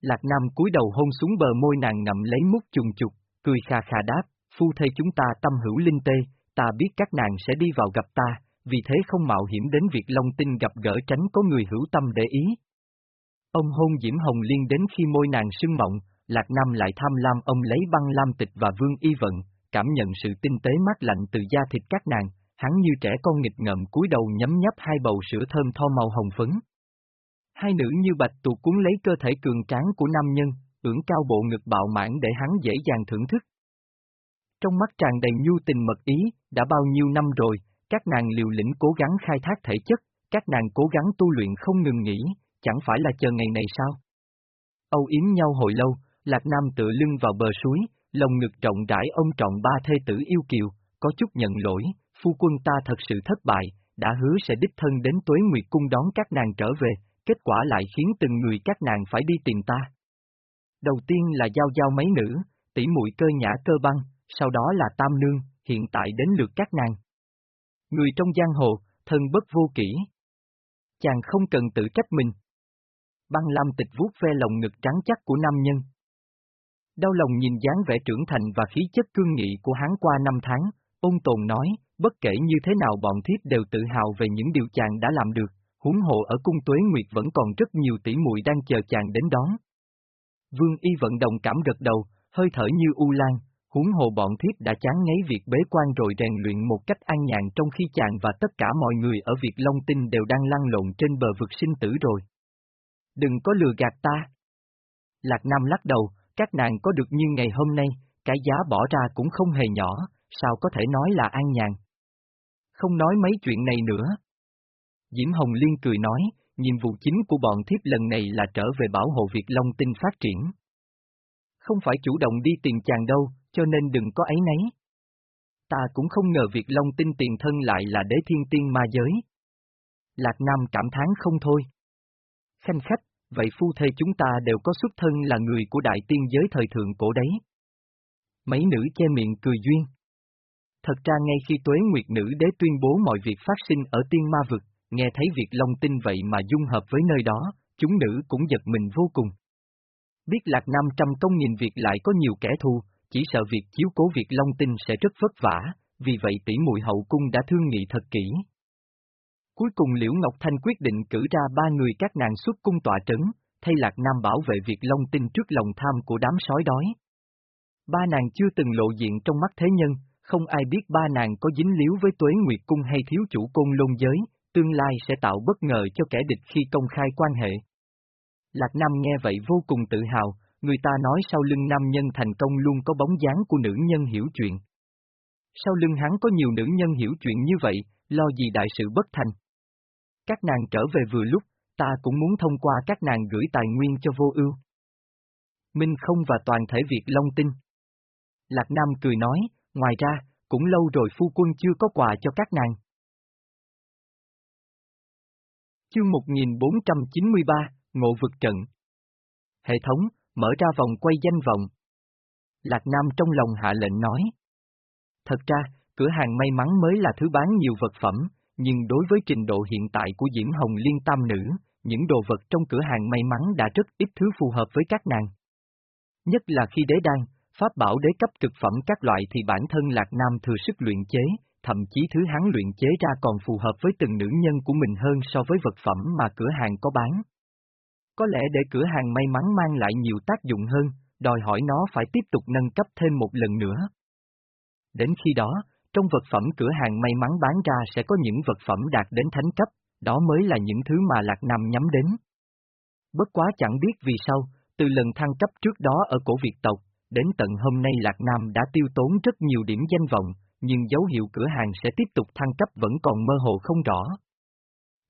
Lạc Nam cúi đầu hôn xuống bờ môi nàng ngậm lấy mút trùng trục, cười khà khà đáp, phu thê chúng ta tâm hữu linh tê, ta biết các nàng sẽ đi vào gặp ta, vì thế không mạo hiểm đến việc Long Tinh gặp gỡ tránh có người hữu tâm để ý. Ông hôn Diễm Hồng Liên đến khi môi nàng sưng mộng, Lạc Nam lại tham lam ông lấy băng lam tịch và vương y vận, cảm nhận sự tinh tế mát lạnh từ da thịt các nàng, hắn như trẻ con nghịch ngợm cúi đầu nhấm nhấp hai bầu sữa thơm tho màu hồng phấn. Hai nữ như bạch tuộc cuốn lấy cơ thể cường tráng của nam nhân, ưỡng cao bộ ngực bạo mãn để hắn dễ dàng thưởng thức. Trong mắt tràn đầy nhu tình mật ý, đã bao nhiêu năm rồi, các nàng liều lĩnh cố gắng khai thác thể chất, các nàng cố gắng tu luyện không ngừng nghỉ, chẳng phải là chờ ngày này sao? Âu yếm nhau hồi lâu, Lạc Nam tựa lưng vào bờ suối, lồng ngực rộng rãi ông trọn ba thê tử yêu kiều, có chút nhận lỗi, phu quân ta thật sự thất bại, đã hứa sẽ đích thân đến tuế nguyệt cung đón các nàng trở về, kết quả lại khiến từng người các nàng phải đi tìm ta. Đầu tiên là giao giao mấy nữ, tỷ muội cơ nhã cơ băng, sau đó là tam nương, hiện tại đến lượt các nàng. Người trong giang hồ, thân bất vô kỹ. Chàng không cần tự trách mình. Băng lam tịch vuốt ve lồng ngực trắng chắc của nam nhân. Đau lòng nhìn dáng vẻ trưởng thành và khí chất cương nghị của hắn qua năm tháng, ôn tồn nói, bất kể như thế nào bọn thiếp đều tự hào về những điều chàng đã làm được, huống hộ ở cung tuế nguyệt vẫn còn rất nhiều tỷ muội đang chờ chàng đến đón. Vương y vận động cảm gật đầu, hơi thở như u lan, huống hồ bọn thiếp đã chán ngấy việc bế quan rồi rèn luyện một cách an nhàn trong khi chàng và tất cả mọi người ở Việt Long Tinh đều đang lăn lộn trên bờ vực sinh tử rồi. Đừng có lừa gạt ta. Lạc Nam lắc đầu, các nàng có được như ngày hôm nay, cái giá bỏ ra cũng không hề nhỏ, sao có thể nói là an nhàn. Không nói mấy chuyện này nữa. Diễm Hồng Liên cười nói, nhiệm vụ chính của bọn thiếp lần này là trở về bảo hộ Việt Long Tinh phát triển. Không phải chủ động đi tìm chàng đâu, cho nên đừng có ấy nấy. Ta cũng không ngờ Việt Long Tinh tiền thân lại là đế thiên tiên ma giới. Lạc Nam cảm thán không thôi. Khanh khách, vậy phu thê chúng ta đều có xuất thân là người của đại tiên giới thời thượng cổ đấy. Mấy nữ che miệng cười duyên. Thật ra ngay khi tuế nguyệt nữ đế tuyên bố mọi việc phát sinh ở tiên ma vực, nghe thấy việc Long Tinh vậy mà dung hợp với nơi đó, chúng nữ cũng giật mình vô cùng. Biết Lạc Nam trăm công nghìn việc lại có nhiều kẻ thù, chỉ sợ việc chiếu cố việc Long Tinh sẽ rất vất vả, vì vậy tỷ muội hậu cung đã thương nghị thật kỹ. Cuối cùng Liễu Ngọc Thanh quyết định cử ra ba người các nàng xuất cung tọa trấn, thay Lạc Nam bảo vệ việc Long Tinh trước lòng tham của đám sói đói. Ba nàng chưa từng lộ diện trong mắt thế nhân, không ai biết ba nàng có dính líu với tuế nguyệt cung hay thiếu chủ côn lôn giới, tương lai sẽ tạo bất ngờ cho kẻ địch khi công khai quan hệ. Lạc Nam nghe vậy vô cùng tự hào, người ta nói sau lưng nam nhân thành công luôn có bóng dáng của nữ nhân hiểu chuyện. Sau lưng hắn có nhiều nữ nhân hiểu chuyện như vậy, lo gì đại sự bất thành. Các nàng trở về vừa lúc, ta cũng muốn thông qua các nàng gửi tài nguyên cho vô ưu. Minh không và toàn thể Việt Long Tinh. Lạc Nam cười nói, ngoài ra, cũng lâu rồi phu quân chưa có quà cho các nàng. Chương 1493, Ngộ vực trận Hệ thống, mở ra vòng quay danh vọng. Lạc Nam trong lòng hạ lệnh nói. Thật ra, cửa hàng may mắn mới là thứ bán nhiều vật phẩm, nhưng đối với trình độ hiện tại của Diễm Hồng Liên Tam Nữ, những đồ vật trong cửa hàng may mắn đã rất ít thứ phù hợp với các nàng. Nhất là khi đế đan, pháp bảo đế cấp thực phẩm các loại thì bản thân Lạc Nam thừa sức luyện chế, thậm chí thứ hắn luyện chế ra còn phù hợp với từng nữ nhân của mình hơn so với vật phẩm mà cửa hàng có bán. Có lẽ để cửa hàng may mắn mang lại nhiều tác dụng hơn, đòi hỏi nó phải tiếp tục nâng cấp thêm một lần nữa. Đến khi đó, trong vật phẩm cửa hàng may mắn bán ra sẽ có những vật phẩm đạt đến thánh cấp, đó mới là những thứ mà Lạc Nam nhắm đến. Bất quá chẳng biết vì sao, từ lần thăng cấp trước đó ở cổ Việt tộc, đến tận hôm nay Lạc Nam đã tiêu tốn rất nhiều điểm danh vọng, nhưng dấu hiệu cửa hàng sẽ tiếp tục thăng cấp vẫn còn mơ hồ không rõ.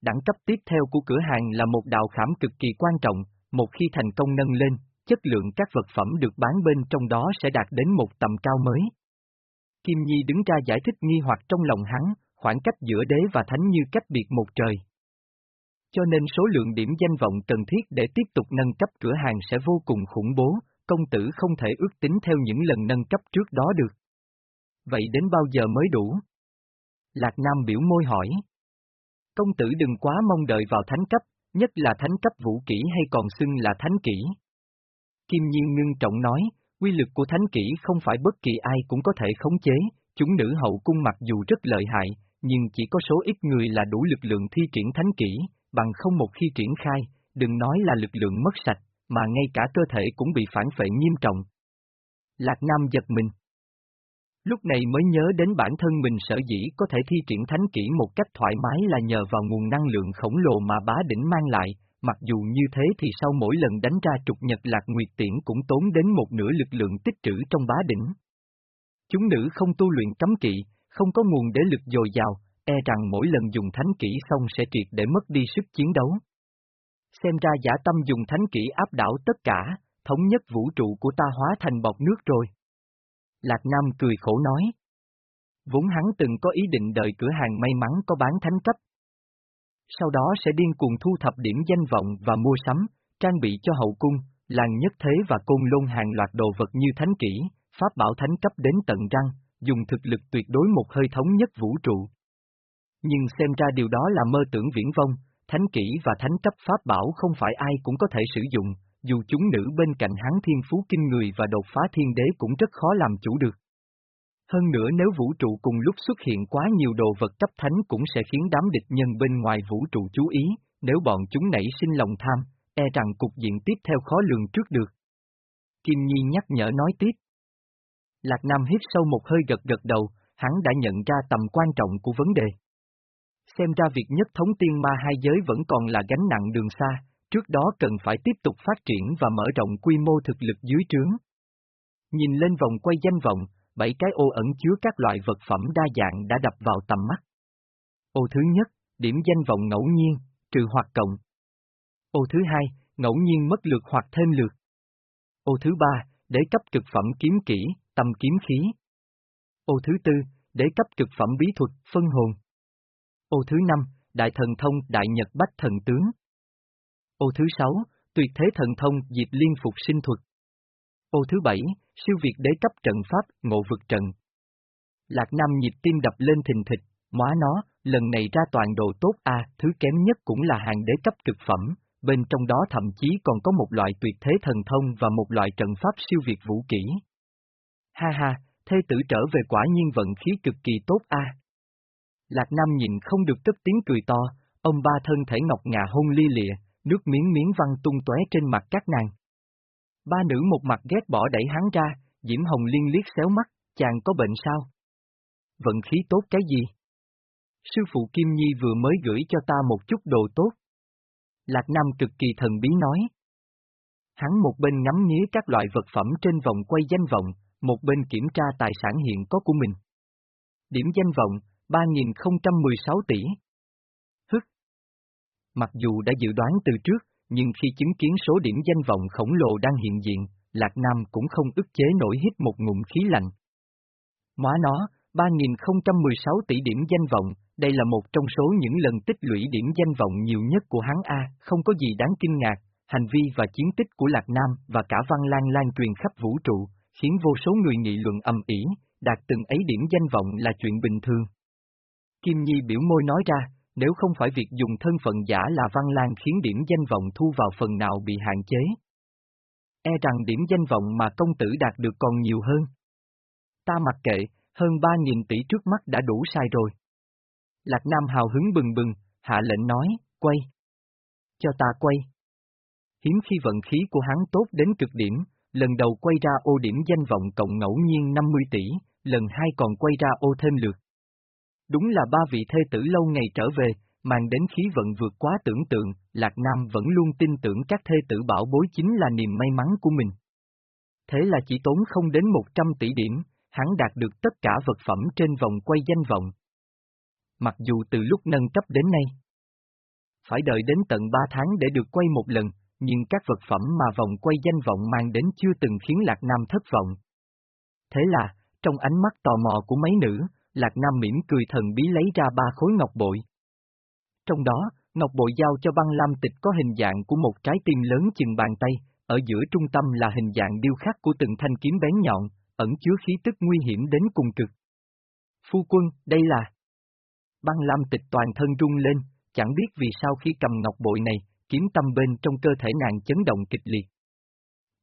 Đẳng cấp tiếp theo của cửa hàng là một đạo khảm cực kỳ quan trọng, một khi thành công nâng lên, chất lượng các vật phẩm được bán bên trong đó sẽ đạt đến một tầm cao mới. Kim Nhi đứng ra giải thích nghi hoặc trong lòng hắn, khoảng cách giữa đế và thánh như cách biệt một trời. Cho nên số lượng điểm danh vọng cần thiết để tiếp tục nâng cấp cửa hàng sẽ vô cùng khủng bố, công tử không thể ước tính theo những lần nâng cấp trước đó được. Vậy đến bao giờ mới đủ? Lạc Nam biểu môi hỏi. Công tử đừng quá mong đợi vào thánh cấp, nhất là thánh cấp vũ kỹ hay còn xưng là thánh kỹ. Kim Nhiên ngưng trọng nói, Quy lực của thánh kỹ không phải bất kỳ ai cũng có thể khống chế, chúng nữ hậu cung mặc dù rất lợi hại, nhưng chỉ có số ít người là đủ lực lượng thi triển thánh kỹ, bằng không một khi triển khai, đừng nói là lực lượng mất sạch, mà ngay cả cơ thể cũng bị phản phệ nghiêm trọng. Lạc Nam giật mình. Lúc này mới nhớ đến bản thân mình sở dĩ có thể thi triển thánh kỹ một cách thoải mái là nhờ vào nguồn năng lượng khổng lồ mà bá đỉnh mang lại, mặc dù như thế thì sau mỗi lần đánh ra trục nhật lạc nguyệt tiễn cũng tốn đến một nửa lực lượng tích trữ trong bá đỉnh. Chúng nữ không tu luyện cấm kỵ, không có nguồn để lực dồi dào, e rằng mỗi lần dùng thánh kỹ xong sẽ triệt để mất đi sức chiến đấu. Xem ra giả tâm dùng thánh kỹ áp đảo tất cả, thống nhất vũ trụ của ta hóa thành bọc nước rồi. Lạc Nam cười khổ nói. Vốn hắn từng có ý định đợi cửa hàng may mắn có bán thánh cấp. Sau đó sẽ điên cuồng thu thập điểm danh vọng và mua sắm, trang bị cho hậu cung, làng nhất thế và côn lôn hàng loạt đồ vật như thánh kỹ, pháp bảo thánh cấp đến tận răng, dùng thực lực tuyệt đối một hơi thống nhất vũ trụ. Nhưng xem ra điều đó là mơ tưởng viễn vông, thánh kỹ và thánh cấp pháp bảo không phải ai cũng có thể sử dụng, dù chúng nữ bên cạnh hắn thiên phú kinh người và đột phá thiên đế cũng rất khó làm chủ được. Hơn nữa nếu vũ trụ cùng lúc xuất hiện quá nhiều đồ vật cấp thánh cũng sẽ khiến đám địch nhân bên ngoài vũ trụ chú ý, nếu bọn chúng nảy sinh lòng tham, e rằng cục diện tiếp theo khó lường trước được. Kim Nhi nhắc nhở nói tiếp. Lạc Nam hít sâu một hơi gật gật đầu, hắn đã nhận ra tầm quan trọng của vấn đề. Xem ra việc nhất thống tiên ma hai giới vẫn còn là gánh nặng đường xa, trước đó cần phải tiếp tục phát triển và mở rộng quy mô thực lực dưới trướng. Nhìn lên vòng quay danh vọng, bảy cái ô ẩn chứa các loại vật phẩm đa dạng đã đập vào tầm mắt. Ô thứ nhất, điểm danh vọng ngẫu nhiên, trừ hoặc cộng. Ô thứ hai, ngẫu nhiên mất lượt hoặc thêm lượt. Ô thứ ba, đế cấp cực phẩm kiếm kỹ, tâm kiếm khí. Ô thứ tư, đế cấp cực phẩm bí thuật, phân hồn. Ô thứ năm, đại thần thông, đại nhật bách thần tướng. Ô thứ sáu, tuyệt thế thần thông, diệp liên phục sinh thuật. Ô thứ bảy, siêu việt đế cấp trận pháp, ngộ vực trận. Lạc Nam nhịp tim đập lên thình thịch, móa nó, lần này ra toàn đồ tốt a, thứ kém nhất cũng là hàng đế cấp cực phẩm, bên trong đó thậm chí còn có một loại tuyệt thế thần thông và một loại trận pháp siêu việt vũ kỹ. Ha ha, thê tử trở về quả nhiên vận khí cực kỳ tốt a. Lạc Nam nhìn không được tức tiếng cười to, ông ba thân thể ngọc ngà hôn ly lịa, nước miếng miếng văng tung tóe trên mặt các nàng. Ba nữ một mặt ghét bỏ đẩy hắn ra, Diễm Hồng liên liếc xéo mắt, chàng có bệnh sao? Vận khí tốt cái gì? Sư phụ Kim Nhi vừa mới gửi cho ta một chút đồ tốt. Lạc Nam cực kỳ thần bí nói. Hắn một bên ngắm nghía các loại vật phẩm trên vòng quay danh vọng, một bên kiểm tra tài sản hiện có của mình. Điểm danh vọng, 3.016 tỷ. Hức! Mặc dù đã dự đoán từ trước, nhưng khi chứng kiến số điểm danh vọng khổng lồ đang hiện diện, Lạc Nam cũng không ức chế nổi hít một ngụm khí lạnh. Móa nó, 3.016 tỷ điểm danh vọng, đây là một trong số những lần tích lũy điểm danh vọng nhiều nhất của hắn A, không có gì đáng kinh ngạc, hành vi và chiến tích của Lạc Nam và cả Văn Lan lan truyền khắp vũ trụ, khiến vô số người nghị luận âm ỉ, đạt từng ấy điểm danh vọng là chuyện bình thường. Kim Nhi biểu môi nói ra, nếu không phải việc dùng thân phận giả là Văn Lan khiến điểm danh vọng thu vào phần nào bị hạn chế. E rằng điểm danh vọng mà công tử đạt được còn nhiều hơn. Ta mặc kệ, hơn 3.000 tỷ trước mắt đã đủ sai rồi. Lạc Nam hào hứng bừng bừng, hạ lệnh nói, quay. Cho ta quay. Hiếm khi vận khí của hắn tốt đến cực điểm, lần đầu quay ra ô điểm danh vọng cộng ngẫu nhiên 50 tỷ, lần hai còn quay ra ô thêm lượt. Đúng là ba vị thê tử lâu ngày trở về, mang đến khí vận vượt quá tưởng tượng, Lạc Nam vẫn luôn tin tưởng các thê tử bảo bối chính là niềm may mắn của mình. Thế là chỉ tốn không đến 100 tỷ điểm, hắn đạt được tất cả vật phẩm trên vòng quay danh vọng. Mặc dù từ lúc nâng cấp đến nay, phải đợi đến tận 3 tháng để được quay một lần, nhưng các vật phẩm mà vòng quay danh vọng mang đến chưa từng khiến Lạc Nam thất vọng. Thế là, trong ánh mắt tò mò của mấy nữ, Lạc Nam mỉm cười thần bí lấy ra ba khối ngọc bội. Trong đó, ngọc bội giao cho băng lam tịch có hình dạng của một trái tim lớn chừng bàn tay, ở giữa trung tâm là hình dạng điêu khắc của từng thanh kiếm bén nhọn, ẩn chứa khí tức nguy hiểm đến cùng cực. Phu quân, đây là... Băng lam tịch toàn thân rung lên, chẳng biết vì sao khi cầm ngọc bội này, kiếm tâm bên trong cơ thể nàng chấn động kịch liệt.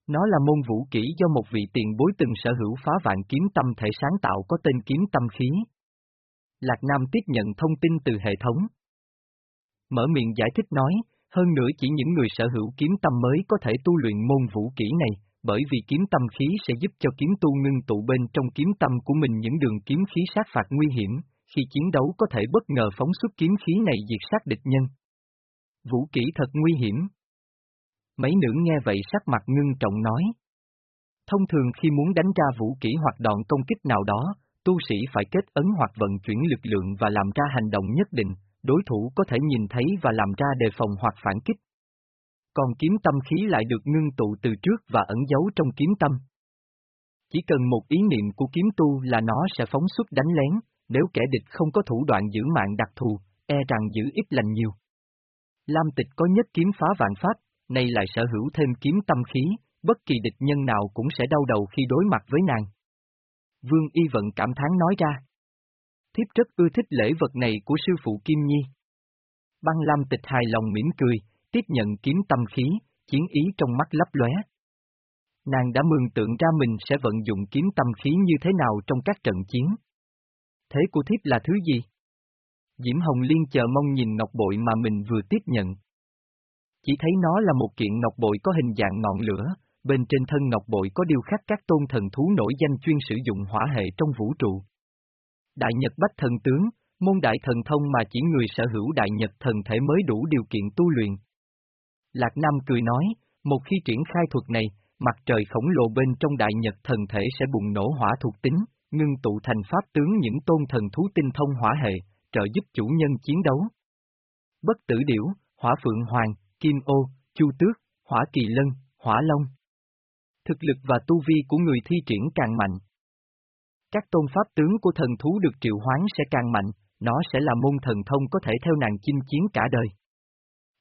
Nó là môn vũ kỹ do một vị tiền bối từng sở hữu phá vạn kiếm tâm thể sáng tạo có tên kiếm tâm khí. Lạc Nam tiếp nhận thông tin từ hệ thống. Mở miệng giải thích nói, hơn nữa chỉ những người sở hữu kiếm tâm mới có thể tu luyện môn vũ kỹ này, bởi vì kiếm tâm khí sẽ giúp cho kiếm tu ngưng tụ bên trong kiếm tâm của mình những đường kiếm khí sát phạt nguy hiểm, khi chiến đấu có thể bất ngờ phóng xuất kiếm khí này diệt sát địch nhân. Vũ kỹ thật nguy hiểm. Mấy nữ nghe vậy sắc mặt ngưng trọng nói. Thông thường khi muốn đánh ra vũ kỹ hoặc đòn công kích nào đó, tu sĩ phải kết ấn hoặc vận chuyển lực lượng và làm ra hành động nhất định, đối thủ có thể nhìn thấy và làm ra đề phòng hoặc phản kích. Còn kiếm tâm khí lại được ngưng tụ từ trước và ẩn giấu trong kiếm tâm. Chỉ cần một ý niệm của kiếm tu là nó sẽ phóng xuất đánh lén, nếu kẻ địch không có thủ đoạn giữ mạng đặc thù, e rằng giữ ít lành nhiều. Lam tịch có nhất kiếm phá vạn pháp, nay lại sở hữu thêm kiếm tâm khí, bất kỳ địch nhân nào cũng sẽ đau đầu khi đối mặt với nàng. Vương Y Vận cảm thán nói ra. Thiếp rất ưa thích lễ vật này của sư phụ Kim Nhi. Băng Lam tịch hài lòng mỉm cười, tiếp nhận kiếm tâm khí, chiến ý trong mắt lấp lóe. Nàng đã mường tượng ra mình sẽ vận dụng kiếm tâm khí như thế nào trong các trận chiến. Thế của thiếp là thứ gì? Diễm Hồng Liên chờ mong nhìn ngọc bội mà mình vừa tiếp nhận. Chỉ thấy nó là một kiện ngọc bội có hình dạng ngọn lửa, bên trên thân ngọc bội có điêu khắc các tôn thần thú nổi danh chuyên sử dụng hỏa hệ trong vũ trụ. Đại Nhật Bách Thần Tướng, môn đại thần thông mà chỉ người sở hữu Đại Nhật thần thể mới đủ điều kiện tu luyện. Lạc Nam cười nói, một khi triển khai thuật này, mặt trời khổng lồ bên trong Đại Nhật thần thể sẽ bùng nổ hỏa thuộc tính, ngưng tụ thành pháp tướng những tôn thần thú tinh thông hỏa hệ, trợ giúp chủ nhân chiến đấu. Bất tử điểu, hỏa phượng hoàng, kim ô, chu tước, hỏa kỳ lân, hỏa long. Thực lực và tu vi của người thi triển càng mạnh. Các tôn pháp tướng của thần thú được triệu hoán sẽ càng mạnh, nó sẽ là môn thần thông có thể theo nàng chinh chiến cả đời.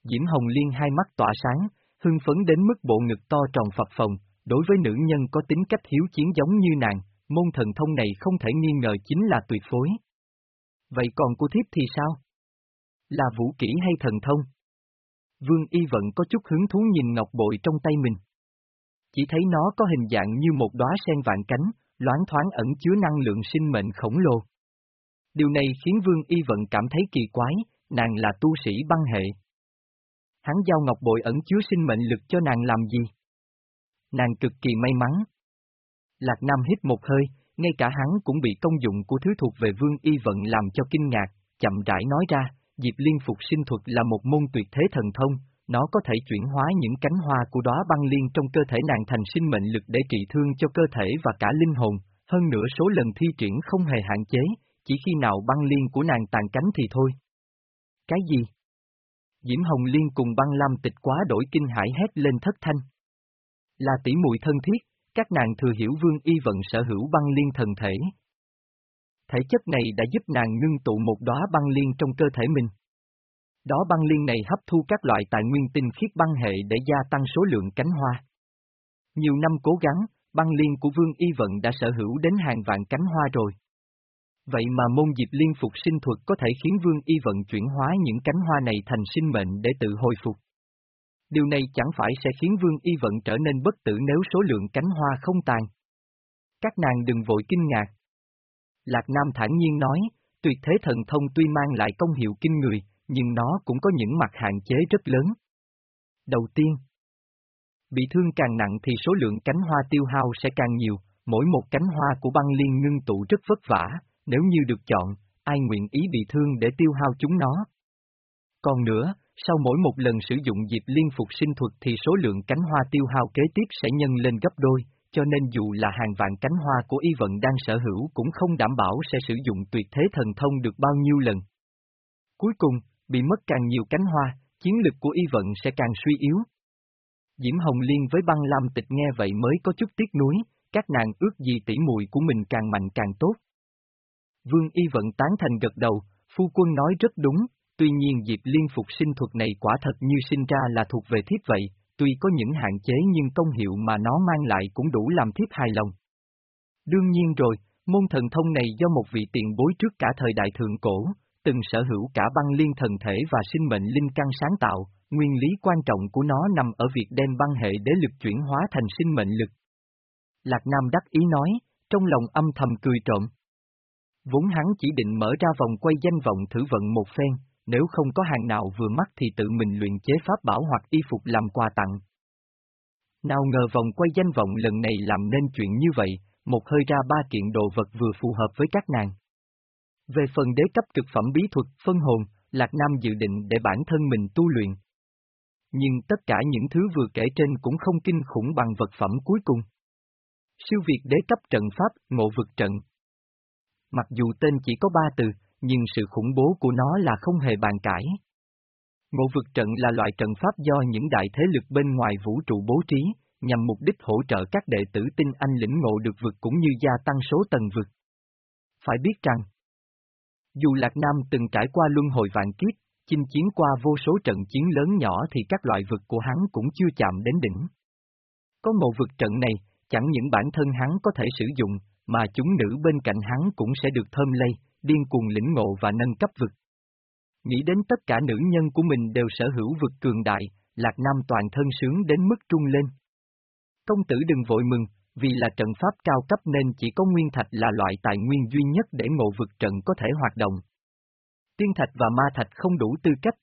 Diễm Hồng Liên hai mắt tỏa sáng, hưng phấn đến mức bộ ngực to tròn phập phồng, đối với nữ nhân có tính cách hiếu chiến giống như nàng, môn thần thông này không thể nghi ngờ chính là tuyệt phối. Vậy còn của thiếp thì sao? Là vũ kỹ hay thần thông? Vương Y Vận có chút hứng thú nhìn ngọc bội trong tay mình. Chỉ thấy nó có hình dạng như một đóa sen vạn cánh, loáng thoáng ẩn chứa năng lượng sinh mệnh khổng lồ. Điều này khiến Vương Y Vận cảm thấy kỳ quái, nàng là tu sĩ băng hệ. Hắn giao ngọc bội ẩn chứa sinh mệnh lực cho nàng làm gì? Nàng cực kỳ may mắn. Lạc Nam hít một hơi, ngay cả hắn cũng bị công dụng của thứ thuộc về Vương Y Vận làm cho kinh ngạc, chậm rãi nói ra, Diệp Liên Phục sinh thuật là một môn tuyệt thế thần thông, nó có thể chuyển hóa những cánh hoa của đóa băng liên trong cơ thể nàng thành sinh mệnh lực để trị thương cho cơ thể và cả linh hồn, hơn nữa số lần thi triển không hề hạn chế, chỉ khi nào băng liên của nàng tàn cánh thì thôi. Cái gì? Diễm Hồng Liên cùng băng lam tịch quá đổi kinh hải hét lên thất thanh. Là tỷ muội thân thiết, các nàng thừa hiểu vương y vận sở hữu băng liên thần thể. Thể chất này đã giúp nàng ngưng tụ một đóa băng liên trong cơ thể mình. Đó băng liên này hấp thu các loại tài nguyên tinh khiết băng hệ để gia tăng số lượng cánh hoa. Nhiều năm cố gắng, băng liên của Vương Y Vận đã sở hữu đến hàng vạn cánh hoa rồi. Vậy mà môn diệp liên phục sinh thuật có thể khiến Vương Y Vận chuyển hóa những cánh hoa này thành sinh mệnh để tự hồi phục. Điều này chẳng phải sẽ khiến Vương Y Vận trở nên bất tử nếu số lượng cánh hoa không tàn. Các nàng đừng vội kinh ngạc. Lạc Nam thản nhiên nói, tuyệt thế thần thông tuy mang lại công hiệu kinh người, nhưng nó cũng có những mặt hạn chế rất lớn. Đầu tiên, bị thương càng nặng thì số lượng cánh hoa tiêu hao sẽ càng nhiều, mỗi một cánh hoa của băng liên ngưng tụ rất vất vả, nếu như được chọn, ai nguyện ý bị thương để tiêu hao chúng nó. Còn nữa, sau mỗi một lần sử dụng dịp liên phục sinh thuật thì số lượng cánh hoa tiêu hao kế tiếp sẽ nhân lên gấp đôi, cho nên dù là hàng vạn cánh hoa của y vận đang sở hữu cũng không đảm bảo sẽ sử dụng tuyệt thế thần thông được bao nhiêu lần. Cuối cùng, bị mất càng nhiều cánh hoa, chiến lực của y vận sẽ càng suy yếu. Diễm Hồng Liên với băng lam tịch nghe vậy mới có chút tiếc nuối, các nàng ước gì tỷ mùi của mình càng mạnh càng tốt. Vương y vận tán thành gật đầu, phu quân nói rất đúng, tuy nhiên dịp liên phục sinh thuật này quả thật như sinh ra là thuộc về thiếp vậy, tuy có những hạn chế nhưng công hiệu mà nó mang lại cũng đủ làm thiếp hài lòng. Đương nhiên rồi, môn thần thông này do một vị tiền bối trước cả thời đại thượng cổ, từng sở hữu cả băng liên thần thể và sinh mệnh linh căn sáng tạo, nguyên lý quan trọng của nó nằm ở việc đem băng hệ đế lực chuyển hóa thành sinh mệnh lực. Lạc Nam đắc ý nói, trong lòng âm thầm cười trộm. Vốn hắn chỉ định mở ra vòng quay danh vọng thử vận một phen, nếu không có hàng nào vừa mắt thì tự mình luyện chế pháp bảo hoặc y phục làm quà tặng. Nào ngờ vòng quay danh vọng lần này làm nên chuyện như vậy, một hơi ra ba kiện đồ vật vừa phù hợp với các nàng. Về phần đế cấp cực phẩm bí thuật, phân hồn, Lạc Nam dự định để bản thân mình tu luyện. Nhưng tất cả những thứ vừa kể trên cũng không kinh khủng bằng vật phẩm cuối cùng. Siêu việt đế cấp trận pháp, ngộ vực trận. Mặc dù tên chỉ có ba từ, nhưng sự khủng bố của nó là không hề bàn cãi. Ngộ vực trận là loại trận pháp do những đại thế lực bên ngoài vũ trụ bố trí, nhằm mục đích hỗ trợ các đệ tử tinh anh lĩnh ngộ được vực cũng như gia tăng số tầng vực. Phải biết rằng, dù Lạc Nam từng trải qua luân hồi vạn kiếp, chinh chiến qua vô số trận chiến lớn nhỏ thì các loại vực của hắn cũng chưa chạm đến đỉnh. Có ngộ vực trận này, chẳng những bản thân hắn có thể sử dụng, mà chúng nữ bên cạnh hắn cũng sẽ được thơm lây, điên cuồng lĩnh ngộ và nâng cấp vực. Nghĩ đến tất cả nữ nhân của mình đều sở hữu vực cường đại, Lạc Nam toàn thân sướng đến mức trung lên. Công tử đừng vội mừng, vì là trận pháp cao cấp nên chỉ có nguyên thạch là loại tài nguyên duy nhất để ngộ vực trận có thể hoạt động. Tiên thạch và ma thạch không đủ tư cách.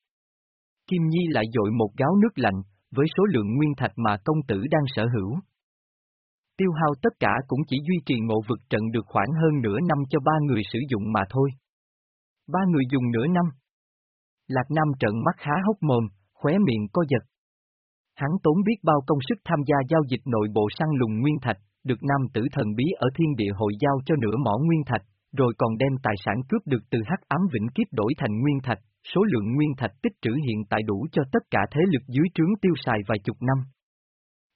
Kim Nhi lại dội một gáo nước lạnh, với số lượng nguyên thạch mà công tử đang sở hữu. Tiêu hao tất cả cũng chỉ duy trì ngộ vực trận được khoảng hơn nửa năm cho ba người sử dụng mà thôi. Ba người dùng nửa năm. Lạc Nam trận mắt há hốc mồm, khóe miệng co giật. Hắn tốn biết bao công sức tham gia giao dịch nội bộ săn lùng nguyên thạch, được nam tử thần bí ở thiên địa hội giao cho nửa mỏ nguyên thạch, rồi còn đem tài sản cướp được từ hắc ám vĩnh kiếp đổi thành nguyên thạch, số lượng nguyên thạch tích trữ hiện tại đủ cho tất cả thế lực dưới trướng tiêu xài vài chục năm.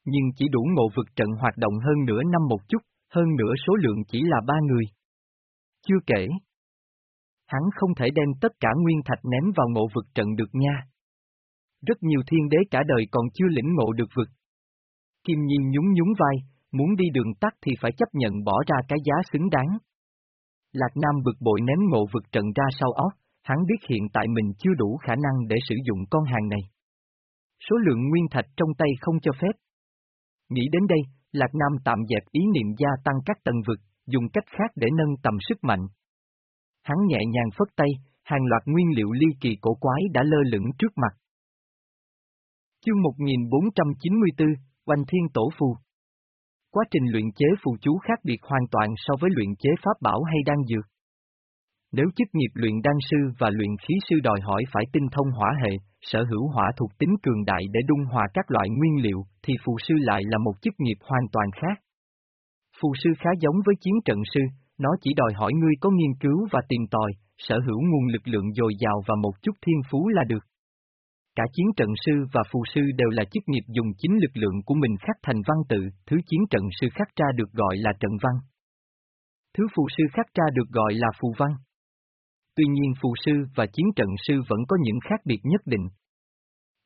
Nhưng chỉ đủ ngộ vực trận hoạt động hơn nửa năm một chút, hơn nửa số lượng chỉ là ba người. Chưa kể, hắn không thể đem tất cả nguyên thạch ném vào ngộ vực trận được nha. Rất nhiều thiên đế cả đời còn chưa lĩnh ngộ được vực. Kim Nhi nhún nhún vai, muốn đi đường tắt thì phải chấp nhận bỏ ra cái giá xứng đáng. Lạc Nam bực bội ném ngộ vực trận ra sau óc, hắn biết hiện tại mình chưa đủ khả năng để sử dụng con hàng này. Số lượng nguyên thạch trong tay không cho phép. Nghĩ đến đây, Lạc Nam tạm dẹp ý niệm gia tăng các tầng vực, dùng cách khác để nâng tầm sức mạnh. Hắn nhẹ nhàng phất tay, hàng loạt nguyên liệu ly kỳ cổ quái đã lơ lửng trước mặt. Chương 1494, Oanh Thiên Tổ Phù Quá trình luyện chế phù chú khác biệt hoàn toàn so với luyện chế pháp bảo hay đan dược. Nếu chức nghiệp luyện đan sư và luyện khí sư đòi hỏi phải tinh thông hỏa hệ, sở hữu hỏa thuộc tính cường đại để đun hòa các loại nguyên liệu, thì phù sư lại là một chức nghiệp hoàn toàn khác. Phù sư khá giống với chiến trận sư, nó chỉ đòi hỏi ngươi có nghiên cứu và tìm tòi, sở hữu nguồn lực lượng dồi dào và một chút thiên phú là được. Cả chiến trận sư và phù sư đều là chức nghiệp dùng chính lực lượng của mình khắc thành văn tự, thứ chiến trận sư khắc ra được gọi là trận văn. Thứ phù sư khắc ra được gọi là phù văn. Tuy nhiên phù sư và chiến trận sư vẫn có những khác biệt nhất định.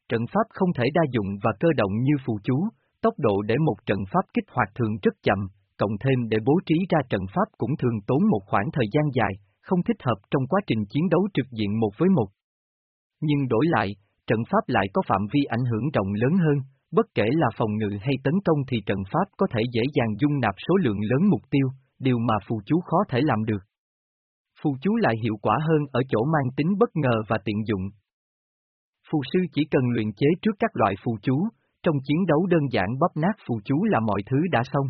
Trận pháp không thể đa dụng và cơ động như phù chú, tốc độ để một trận pháp kích hoạt thường rất chậm, cộng thêm để bố trí ra trận pháp cũng thường tốn một khoảng thời gian dài, không thích hợp trong quá trình chiến đấu trực diện một với một. Nhưng đổi lại, trận pháp lại có phạm vi ảnh hưởng rộng lớn hơn, bất kể là phòng ngự hay tấn công thì trận pháp có thể dễ dàng dung nạp số lượng lớn mục tiêu, điều mà phù chú khó thể làm được. Phù chú lại hiệu quả hơn ở chỗ mang tính bất ngờ và tiện dụng. Phù sư chỉ cần luyện chế trước các loại phù chú, trong chiến đấu đơn giản bóp nát phù chú là mọi thứ đã xong.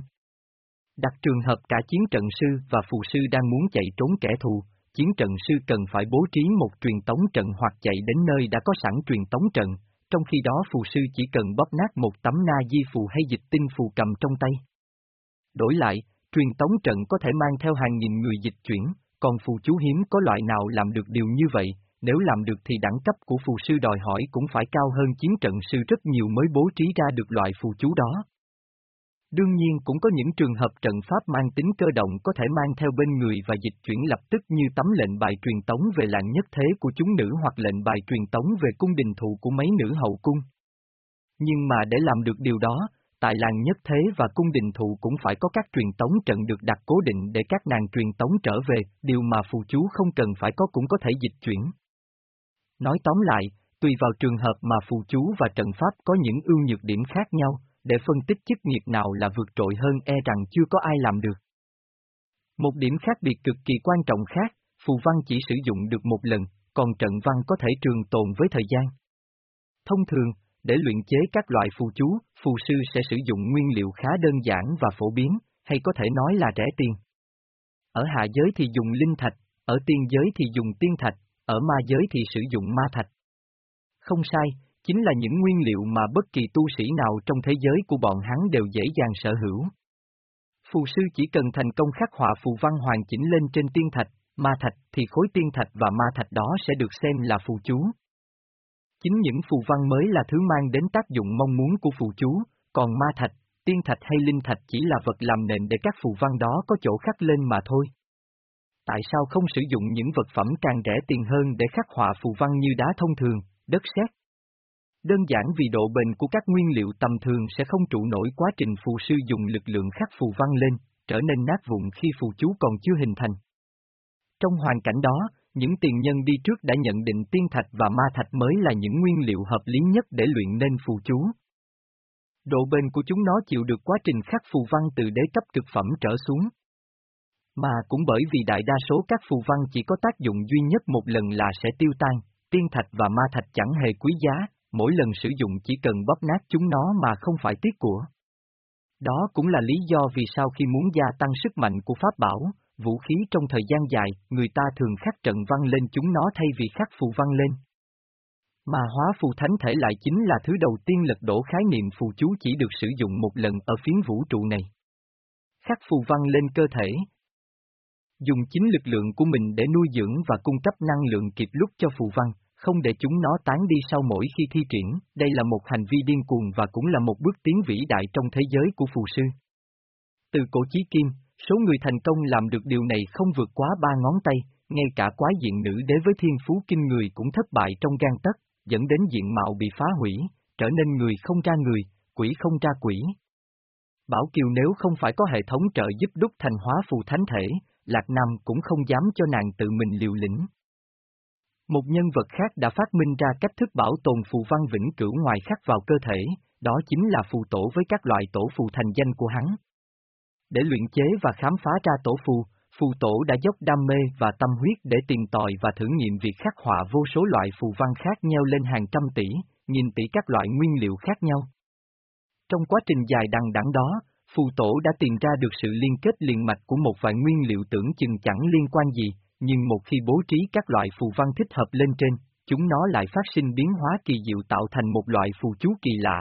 Đặt trường hợp cả chiến trận sư và phù sư đang muốn chạy trốn kẻ thù, chiến trận sư cần phải bố trí một truyền tống trận hoặc chạy đến nơi đã có sẵn truyền tống trận, trong khi đó phù sư chỉ cần bóp nát một tấm na di phù hay dịch tinh phù cầm trong tay. Đổi lại, truyền tống trận có thể mang theo hàng nghìn người dịch chuyển, còn phù chú hiếm có loại nào làm được điều như vậy, nếu làm được thì đẳng cấp của phù sư đòi hỏi cũng phải cao hơn chiến trận sư rất nhiều mới bố trí ra được loại phù chú đó. Đương nhiên cũng có những trường hợp trận pháp mang tính cơ động có thể mang theo bên người và dịch chuyển lập tức như tấm lệnh bài truyền tống về làng nhất thế của chúng nữ hoặc lệnh bài truyền tống về cung đình thụ của mấy nữ hậu cung. Nhưng mà để làm được điều đó, tại làng nhất thế và cung đình thụ cũng phải có các truyền tống trận được đặt cố định để các nàng truyền tống trở về, điều mà phù chú không cần phải có cũng có thể dịch chuyển. Nói tóm lại, Tùy vào trường hợp mà phù chú và trận pháp có những ưu nhược điểm khác nhau, để phân tích chức nghiệp nào là vượt trội hơn e rằng chưa có ai làm được. Một điểm khác biệt cực kỳ quan trọng khác, phù văn chỉ sử dụng được một lần, còn trận văn có thể trường tồn với thời gian. Thông thường, để luyện chế các loại phù chú, phù sư sẽ sử dụng nguyên liệu khá đơn giản và phổ biến, hay có thể nói là rẻ tiền. Ở hạ giới thì dùng linh thạch, ở tiên giới thì dùng tiên thạch, ở ma giới thì sử dụng ma thạch. Không sai, chính là những nguyên liệu mà bất kỳ tu sĩ nào trong thế giới của bọn hắn đều dễ dàng sở hữu. Phù sư chỉ cần thành công khắc họa phù văn hoàn chỉnh lên trên tiên thạch, ma thạch thì khối tiên thạch và ma thạch đó sẽ được xem là phù chú. Chính những phù văn mới là thứ mang đến tác dụng mong muốn của phù chú, còn ma thạch, tiên thạch hay linh thạch chỉ là vật làm nền để các phù văn đó có chỗ khắc lên mà thôi. Tại sao không sử dụng những vật phẩm càng rẻ tiền hơn để khắc họa phù văn như đá thông thường, đất sét? Đơn giản vì độ bền của các nguyên liệu tầm thường sẽ không trụ nổi quá trình phù sư dùng lực lượng khắc phù văn lên, trở nên nát vụn khi phù chú còn chưa hình thành. Trong hoàn cảnh đó, những tiền nhân đi trước đã nhận định tiên thạch và ma thạch mới là những nguyên liệu hợp lý nhất để luyện nên phù chú. Độ bền của chúng nó chịu được quá trình khắc phù văn từ đế cấp cực phẩm trở xuống. Mà cũng bởi vì đại đa số các phù văn chỉ có tác dụng duy nhất một lần là sẽ tiêu tan, tiên thạch và ma thạch chẳng hề quý giá, mỗi lần sử dụng chỉ cần bóp nát chúng nó mà không phải tiếc của. Đó cũng là lý do vì sao khi muốn gia tăng sức mạnh của pháp bảo, vũ khí trong thời gian dài, người ta thường khắc trận văn lên chúng nó thay vì khắc phù văn lên. Mà hóa phù thánh thể lại chính là thứ đầu tiên lật đổ khái niệm phù chú chỉ được sử dụng một lần ở phiến vũ trụ này. Khắc phù văn lên cơ thể. Dùng chính lực lượng của mình để nuôi dưỡng và cung cấp năng lượng kịp lúc cho phù văn, không để chúng nó tán đi sau mỗi khi thi triển, đây là một hành vi điên cuồng và cũng là một bước tiến vĩ đại trong thế giới của phù sư. Từ cổ chí kim, số người thành công làm được điều này không vượt quá ba ngón tay, ngay cả quái diện nữ đế với thiên phú kinh người cũng thất bại trong gan tất, dẫn đến diện mạo bị phá hủy, trở nên người không ra người, quỷ không ra quỷ. Bảo Kiều nếu không phải có hệ thống trợ giúp đúc thành hóa phù thánh thể, Lạc Nam cũng không dám cho nàng tự mình liều lĩnh. Một nhân vật khác đã phát minh ra cách thức bảo tồn phù văn vĩnh cửu ngoài khắc vào cơ thể, đó chính là phù tổ với các loại tổ phù thành danh của hắn. Để luyện chế và khám phá ra tổ phù, phù tổ đã dốc đam mê và tâm huyết để tìm tòi và thử nghiệm việc khắc họa vô số loại phù văn khác nhau lên hàng trăm tỷ, nghìn tỷ các loại nguyên liệu khác nhau. Trong quá trình dài đằng đẵng đó, phù tổ đã tìm ra được sự liên kết liền mạch của một vài nguyên liệu tưởng chừng chẳng liên quan gì, nhưng một khi bố trí các loại phù văn thích hợp lên trên, chúng nó lại phát sinh biến hóa kỳ diệu tạo thành một loại phù chú kỳ lạ.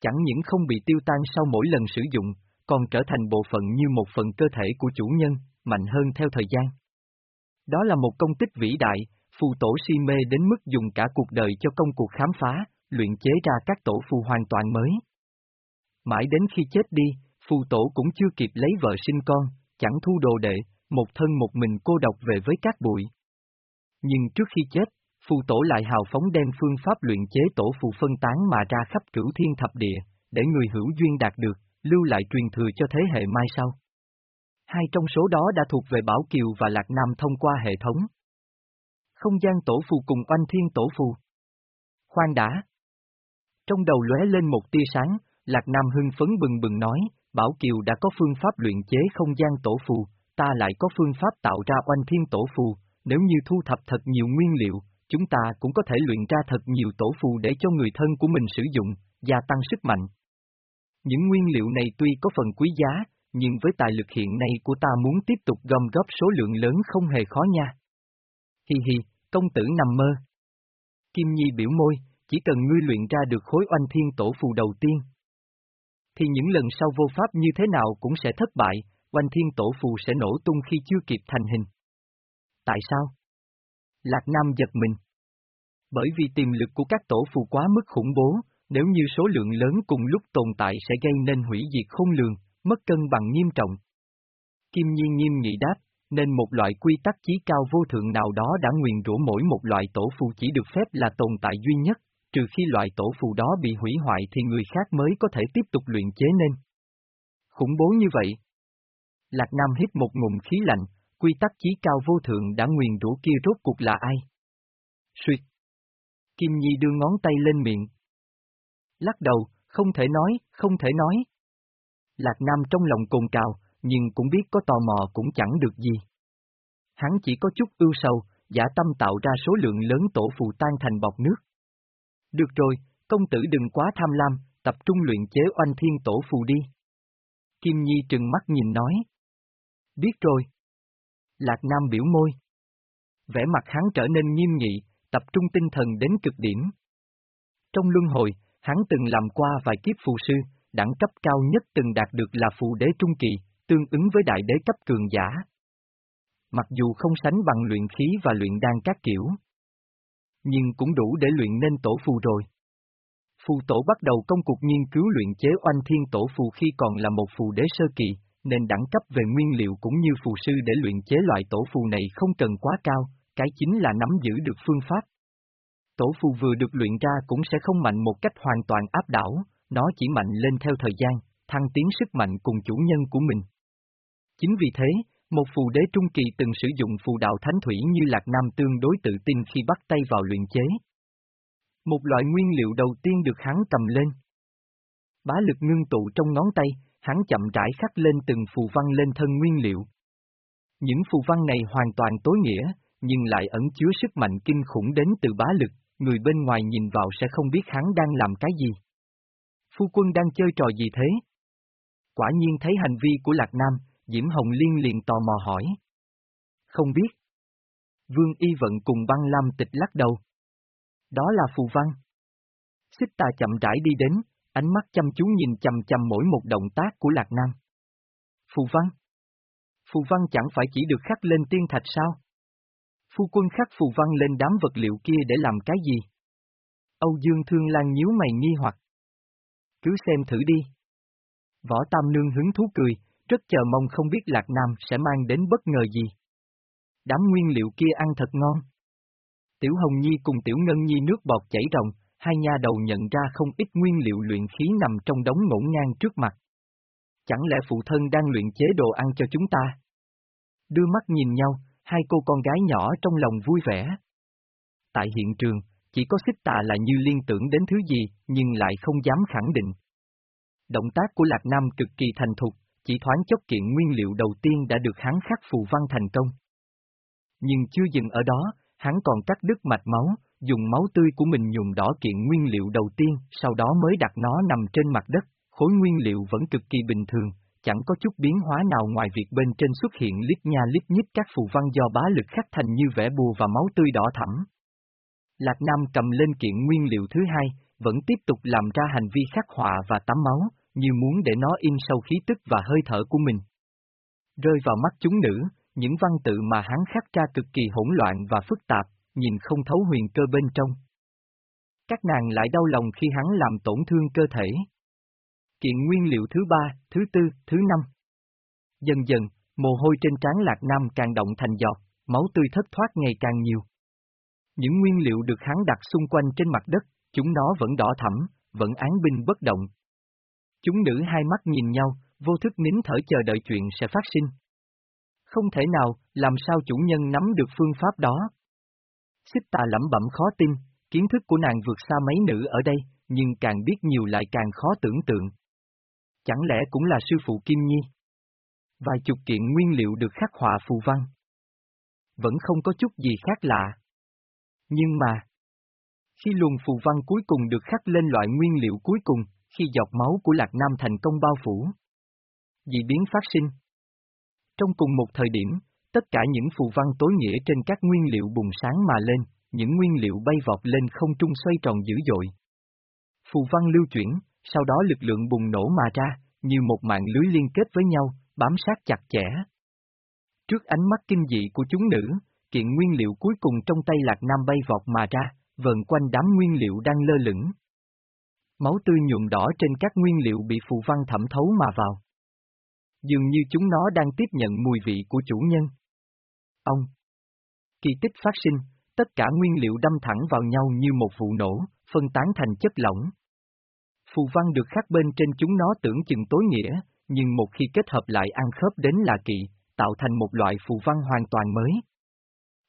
Chẳng những không bị tiêu tan sau mỗi lần sử dụng, còn trở thành bộ phận như một phần cơ thể của chủ nhân, mạnh hơn theo thời gian. Đó là một công tích vĩ đại, phù tổ si mê đến mức dùng cả cuộc đời cho công cuộc khám phá, luyện chế ra các tổ phù hoàn toàn mới. Mãi đến khi chết đi, phù tổ cũng chưa kịp lấy vợ sinh con, chẳng thu đồ đệ, một thân một mình cô độc về với các bụi. Nhưng trước khi chết, phù tổ lại hào phóng đem phương pháp luyện chế tổ phù phân tán mà ra khắp cửu thiên thập địa, để người hữu duyên đạt được, lưu lại truyền thừa cho thế hệ mai sau. Hai trong số đó đã thuộc về Bảo Kiều và Lạc Nam thông qua hệ thống. Không gian tổ phù cùng oanh thiên tổ phù. Khoan đã. Trong đầu lóe lên một tia sáng, Lạc Nam hưng phấn bừng bừng nói, Bảo Kiều đã có phương pháp luyện chế không gian tổ phù, ta lại có phương pháp tạo ra oanh thiên tổ phù, nếu như thu thập thật nhiều nguyên liệu, chúng ta cũng có thể luyện ra thật nhiều tổ phù để cho người thân của mình sử dụng, gia tăng sức mạnh. Những nguyên liệu này tuy có phần quý giá, nhưng với tài lực hiện nay của ta muốn tiếp tục gom góp số lượng lớn không hề khó nha. Hi hi, công tử nằm mơ. Kim Nhi biểu môi, chỉ cần ngươi luyện ra được khối oanh thiên tổ phù đầu tiên. Thì những lần sau vô pháp như thế nào cũng sẽ thất bại, oanh thiên tổ phù sẽ nổ tung khi chưa kịp thành hình. Tại sao? Lạc Nam giật mình. Bởi vì tiềm lực của các tổ phù quá mức khủng bố, nếu như số lượng lớn cùng lúc tồn tại sẽ gây nên hủy diệt không lường, mất cân bằng nghiêm trọng. Kim Nhiên nghiêm nghị đáp, nên một loại quy tắc chí cao vô thượng nào đó đã nguyền rủa mỗi một loại tổ phù chỉ được phép là tồn tại duy nhất, trừ khi loại tổ phù đó bị hủy hoại thì người khác mới có thể tiếp tục luyện chế nên. Khủng bố như vậy. Lạc Nam hít một ngụm khí lạnh, quy tắc chí cao vô thượng đã nguyền rủa kia rốt cuộc là ai? Suyệt. Kim Nhi đưa ngón tay lên miệng. Lắc đầu, không thể nói, không thể nói. Lạc Nam trong lòng cồn cào, nhưng cũng biết có tò mò cũng chẳng được gì. Hắn chỉ có chút ưu sầu, giả tâm tạo ra số lượng lớn tổ phù tan thành bọc nước. Được rồi, công tử đừng quá tham lam, tập trung luyện chế oanh thiên tổ phù đi. Kim Nhi trừng mắt nhìn nói. Biết rồi. Lạc Nam biểu môi. Vẻ mặt hắn trở nên nghiêm nghị, tập trung tinh thần đến cực điểm. Trong luân hồi, hắn từng làm qua vài kiếp phù sư, đẳng cấp cao nhất từng đạt được là phù đế trung kỳ, tương ứng với đại đế cấp cường giả. Mặc dù không sánh bằng luyện khí và luyện đan các kiểu, nhưng cũng đủ để luyện nên tổ phù rồi. Phù tổ bắt đầu công cuộc nghiên cứu luyện chế oanh thiên tổ phù khi còn là một phù đế sơ kỳ, nên đẳng cấp về nguyên liệu cũng như phù sư để luyện chế loại tổ phù này không cần quá cao, cái chính là nắm giữ được phương pháp. Tổ phù vừa được luyện ra cũng sẽ không mạnh một cách hoàn toàn áp đảo, nó chỉ mạnh lên theo thời gian, thăng tiến sức mạnh cùng chủ nhân của mình. Chính vì thế, một phù đế trung kỳ từng sử dụng phù đạo thánh thủy như Lạc Nam tương đối tự tin khi bắt tay vào luyện chế. Một loại nguyên liệu đầu tiên được hắn cầm lên. Bá lực ngưng tụ trong ngón tay, hắn chậm rãi khắc lên từng phù văn lên thân nguyên liệu. Những phù văn này hoàn toàn tối nghĩa, nhưng lại ẩn chứa sức mạnh kinh khủng đến từ bá lực, người bên ngoài nhìn vào sẽ không biết hắn đang làm cái gì. Phu quân đang chơi trò gì thế? Quả nhiên thấy hành vi của Lạc Nam, Diễm Hồng Liên liền tò mò hỏi. Không biết. Vương Y Vận cùng băng lam tịch lắc đầu. Đó là phù văn. Xích tà chậm rãi đi đến, ánh mắt chăm chú nhìn chầm chầm mỗi một động tác của Lạc Nam. Phù văn? Phù văn chẳng phải chỉ được khắc lên tiên thạch sao? Phu quân khắc phù văn lên đám vật liệu kia để làm cái gì? Âu Dương Thương Lan nhíu mày nghi hoặc. Cứ xem thử đi. Võ Tam Nương hứng thú cười, rất chờ mong không biết Lạc Nam sẽ mang đến bất ngờ gì. Đám nguyên liệu kia ăn thật ngon. Tiểu Hồng Nhi cùng Tiểu Ngân Nhi nước bọt chảy rồng, hai nha đầu nhận ra không ít nguyên liệu luyện khí nằm trong đống ngổn ngang trước mặt. Chẳng lẽ phụ thân đang luyện chế đồ ăn cho chúng ta? Đưa mắt nhìn nhau, hai cô con gái nhỏ trong lòng vui vẻ. Tại hiện trường, chỉ có xích tạ là như liên tưởng đến thứ gì, nhưng lại không dám khẳng định. Động tác của Lạc Nam cực kỳ thành thục, chỉ thoáng chốc kiện nguyên liệu đầu tiên đã được hắn khắc phù văn thành công. Nhưng chưa dừng ở đó, hắn còn cắt đứt mạch máu, dùng máu tươi của mình nhuộm đỏ kiện nguyên liệu đầu tiên, sau đó mới đặt nó nằm trên mặt đất, khối nguyên liệu vẫn cực kỳ bình thường, chẳng có chút biến hóa nào ngoài việc bên trên xuất hiện lít nha lít nhít các phù văn do bá lực khắc thành như vẽ bùa và máu tươi đỏ thẳm. Lạc Nam cầm lên kiện nguyên liệu thứ hai, vẫn tiếp tục làm ra hành vi khắc họa và tắm máu, như muốn để nó in sâu khí tức và hơi thở của mình. Rơi vào mắt chúng nữ, những văn tự mà hắn khắc ra cực kỳ hỗn loạn và phức tạp, nhìn không thấu huyền cơ bên trong. Các nàng lại đau lòng khi hắn làm tổn thương cơ thể. Kiện nguyên liệu thứ ba, thứ tư, thứ năm. Dần dần, mồ hôi trên trán lạc nam càng động thành giọt, máu tươi thất thoát ngày càng nhiều. Những nguyên liệu được hắn đặt xung quanh trên mặt đất, chúng nó vẫn đỏ thẳm, vẫn án binh bất động. Chúng nữ hai mắt nhìn nhau, vô thức nín thở chờ đợi chuyện sẽ phát sinh. Không thể nào, làm sao chủ nhân nắm được phương pháp đó? Xích tà lẩm bẩm khó tin, kiến thức của nàng vượt xa mấy nữ ở đây, nhưng càng biết nhiều lại càng khó tưởng tượng. Chẳng lẽ cũng là sư phụ Kim Nhi? Vài chục kiện nguyên liệu được khắc họa phù văn. Vẫn không có chút gì khác lạ. Nhưng mà, khi luồng phù văn cuối cùng được khắc lên loại nguyên liệu cuối cùng, khi giọt máu của Lạc Nam thành công bao phủ, dị biến phát sinh. Trong cùng một thời điểm, tất cả những phù văn tối nghĩa trên các nguyên liệu bùng sáng mà lên, những nguyên liệu bay vọt lên không trung xoay tròn dữ dội. Phù văn lưu chuyển, sau đó lực lượng bùng nổ mà ra, như một mạng lưới liên kết với nhau, bám sát chặt chẽ. Trước ánh mắt kinh dị của chúng nữ, kiện nguyên liệu cuối cùng trong tay Lạc Nam bay vọt mà ra, vần quanh đám nguyên liệu đang lơ lửng. Máu tươi nhuộm đỏ trên các nguyên liệu bị phù văn thẩm thấu mà vào. Dường như chúng nó đang tiếp nhận mùi vị của chủ nhân. Ông. Kỳ tích phát sinh, tất cả nguyên liệu đâm thẳng vào nhau như một vụ nổ, phân tán thành chất lỏng. Phù văn được khắc bên trên chúng nó tưởng chừng tối nghĩa, nhưng một khi kết hợp lại ăn khớp đến là kỵ, tạo thành một loại phù văn hoàn toàn mới.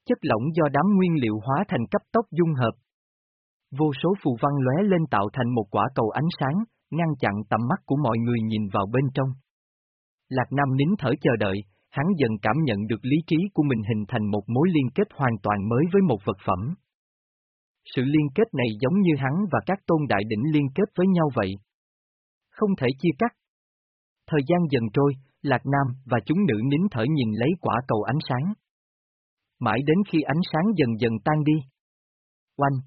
Chất lỏng do đám nguyên liệu hóa thành cấp tốc dung hợp. Vô số phù văn lóe lên tạo thành một quả cầu ánh sáng, ngăn chặn tầm mắt của mọi người nhìn vào bên trong. Lạc Nam nín thở chờ đợi, hắn dần cảm nhận được lý trí của mình hình thành một mối liên kết hoàn toàn mới với một vật phẩm. Sự liên kết này giống như hắn và các tôn đại đỉnh liên kết với nhau vậy. Không thể chia cắt. Thời gian dần trôi, Lạc Nam và chúng nữ nín thở nhìn lấy quả cầu ánh sáng. Mãi đến khi ánh sáng dần dần tan đi. Oanh!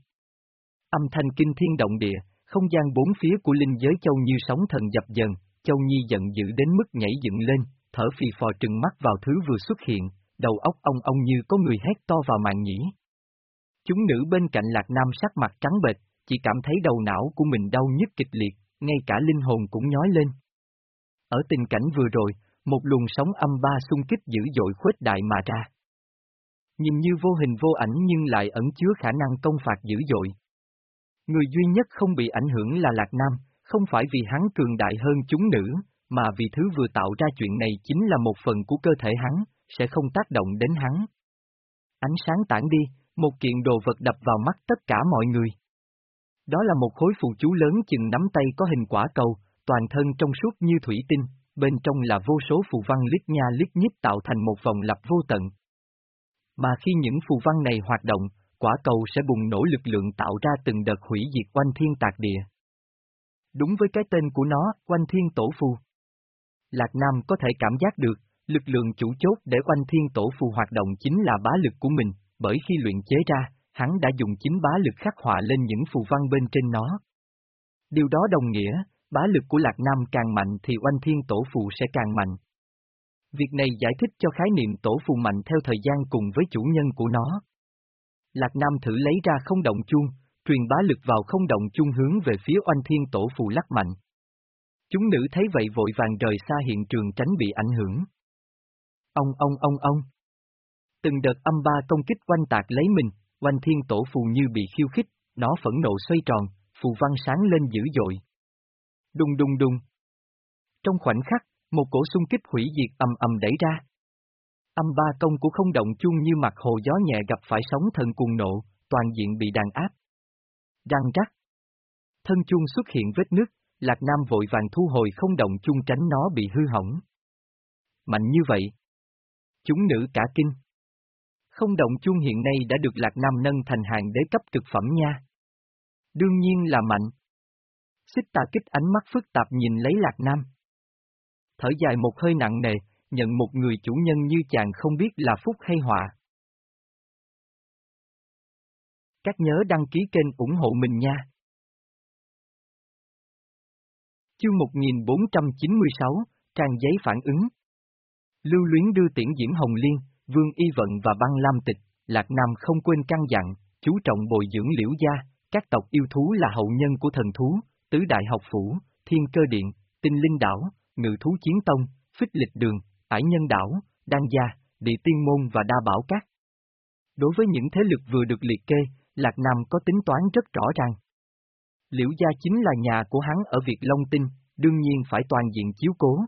Âm thanh kinh thiên động địa, không gian bốn phía của linh giới châu như sóng thần dập dần, châu nhi giận dữ đến mức nhảy dựng lên, thở phì phò trừng mắt vào thứ vừa xuất hiện, đầu óc ông ông như có người hét to vào màn nhĩ. Chúng nữ bên cạnh Lạc Nam sắc mặt trắng bệch, chỉ cảm thấy đầu não của mình đau nhức kịch liệt, ngay cả linh hồn cũng nhói lên. Ở tình cảnh vừa rồi, một luồng sóng âm ba xung kích dữ dội khuếch đại mà ra. Nhìn như vô hình vô ảnh nhưng lại ẩn chứa khả năng công phạt dữ dội. Người duy nhất không bị ảnh hưởng là Lạc Nam, không phải vì hắn cường đại hơn chúng nữ, mà vì thứ vừa tạo ra chuyện này chính là một phần của cơ thể hắn, sẽ không tác động đến hắn. Ánh sáng tản đi, một kiện đồ vật đập vào mắt tất cả mọi người. Đó là một khối phù chú lớn chừng nắm tay có hình quả cầu, toàn thân trong suốt như thủy tinh, bên trong là vô số phù văn lít nha lít nhít tạo thành một vòng lặp vô tận. Mà khi những phù văn này hoạt động, quả cầu sẽ bùng nổ lực lượng tạo ra từng đợt hủy diệt quanh thiên tạc địa. Đúng với cái tên của nó, quanh thiên tổ phù. Lạc Nam có thể cảm giác được, lực lượng chủ chốt để quanh thiên tổ phù hoạt động chính là bá lực của mình, bởi khi luyện chế ra, hắn đã dùng chính bá lực khắc họa lên những phù văn bên trên nó. Điều đó đồng nghĩa, bá lực của Lạc Nam càng mạnh thì oanh thiên tổ phù sẽ càng mạnh. Việc này giải thích cho khái niệm tổ phù mạnh theo thời gian cùng với chủ nhân của nó. Lạc Nam thử lấy ra không động chuông, truyền bá lực vào không động chuông hướng về phía oanh thiên tổ phù lắc mạnh. Chúng nữ thấy vậy vội vàng rời xa hiện trường tránh bị ảnh hưởng. Ông ông ông ông. Từng đợt âm ba công kích quanh tạc lấy mình, oanh thiên tổ phù như bị khiêu khích, nó phẫn nộ xoay tròn, phù văn sáng lên dữ dội. Đùng đùng đùng. Trong khoảnh khắc, một cổ xung kích hủy diệt ầm ầm đẩy ra. Âm ba công của không động chuông như mặt hồ gió nhẹ gặp phải sóng thần cuồng nộ, toàn diện bị đàn áp. Răng rắc. Thân chuông xuất hiện vết nứt, Lạc Nam vội vàng thu hồi không động chuông tránh nó bị hư hỏng. Mạnh như vậy. Chúng nữ cả kinh. Không động chuông hiện nay đã được Lạc Nam nâng thành hàng đế cấp cực phẩm nha. Đương nhiên là mạnh. Xích tà kích ánh mắt phức tạp nhìn lấy Lạc Nam. Thở dài một hơi nặng nề, nhận một người chủ nhân như chàng không biết là phúc hay họa. Các nhớ đăng ký kênh ủng hộ mình nha. Chương 1496, trang giấy phản ứng. Lưu luyến đưa tiễn diễn Hồng Liên, Vương Y Vận và băng Lam Tịch, Lạc Nam không quên căn dặn, chú trọng bồi dưỡng liễu gia, các tộc yêu thú là hậu nhân của thần thú, tứ đại học phủ, thiên cơ điện, tinh linh đảo, ngự thú chiến tông, phích lịch đường, ải nhân đảo, đan gia, địa tiên môn và đa bảo các. Đối với những thế lực vừa được liệt kê, Lạc Nam có tính toán rất rõ ràng. Liễu gia chính là nhà của hắn ở Việt Long Tinh, đương nhiên phải toàn diện chiếu cố.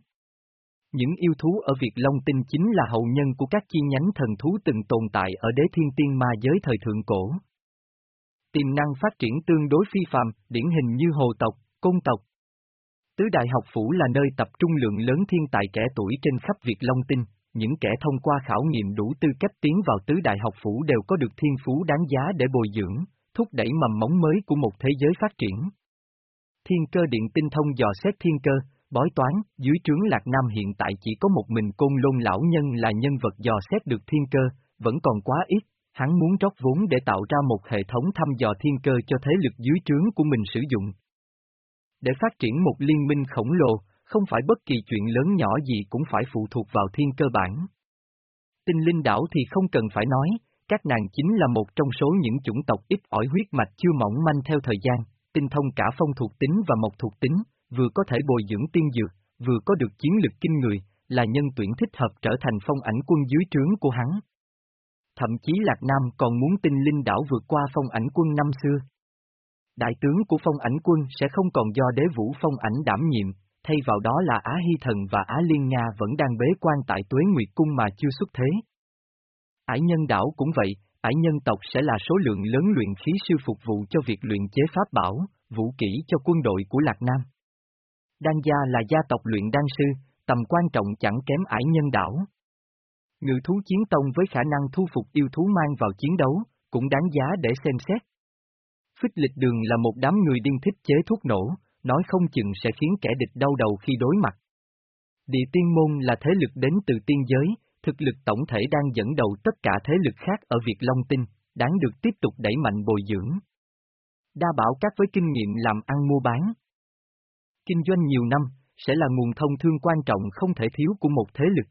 Những yêu thú ở Việt Long Tinh chính là hậu nhân của các chi nhánh thần thú từng tồn tại ở đế thiên tiên ma giới thời thượng cổ. Tiềm năng phát triển tương đối phi phàm, điển hình như hồ tộc, côn tộc. Tứ Đại học phủ là nơi tập trung lượng lớn thiên tài trẻ tuổi trên khắp Việt Long Tinh, những kẻ thông qua khảo nghiệm đủ tư cách tiến vào tứ đại học phủ đều có được thiên phú đáng giá để bồi dưỡng, thúc đẩy mầm móng mới của một thế giới phát triển. Thiên cơ điện tinh thông dò xét thiên cơ, bói toán, dưới trướng Lạc Nam hiện tại chỉ có một mình côn lôn lão nhân là nhân vật dò xét được thiên cơ, vẫn còn quá ít, hắn muốn rót vốn để tạo ra một hệ thống thăm dò thiên cơ cho thế lực dưới trướng của mình sử dụng. Để phát triển một liên minh khổng lồ, không phải bất kỳ chuyện lớn nhỏ gì cũng phải phụ thuộc vào thiên cơ bản. Tinh linh đảo thì không cần phải nói, các nàng chính là một trong số những chủng tộc ít ỏi huyết mạch chưa mỏng manh theo thời gian, tinh thông cả phong thuộc tính và mộc thuộc tính, vừa có thể bồi dưỡng tiên dược, vừa có được chiến lực kinh người, là nhân tuyển thích hợp trở thành phong ảnh quân dưới trướng của hắn. Thậm chí Lạc Nam còn muốn tinh linh đảo vượt qua phong ảnh quân năm xưa. Đại tướng của phong ảnh quân sẽ không còn do đế vũ phong ảnh đảm nhiệm, thay vào đó là Á Hy Thần và Á Liên Nga vẫn đang bế quan tại Tuế Nguyệt Cung mà chưa xuất thế. Ải nhân đảo cũng vậy, ải nhân tộc sẽ là số lượng lớn luyện khí sư phục vụ cho việc luyện chế pháp bảo, vũ kỹ cho quân đội của Lạc Nam. Đan gia là gia tộc luyện đan sư, tầm quan trọng chẳng kém ải nhân đảo. Ngự thú chiến tông với khả năng thu phục yêu thú mang vào chiến đấu, cũng đáng giá để xem xét. Phích lịch đường là một đám người điên thích chế thuốc nổ, nói không chừng sẽ khiến kẻ địch đau đầu khi đối mặt. Địa tiên môn là thế lực đến từ tiên giới, thực lực tổng thể đang dẫn đầu tất cả thế lực khác ở Việt Long Tinh, đáng được tiếp tục đẩy mạnh bồi dưỡng. Đa bảo các với kinh nghiệm làm ăn mua bán. Kinh doanh nhiều năm, sẽ là nguồn thông thương quan trọng không thể thiếu của một thế lực.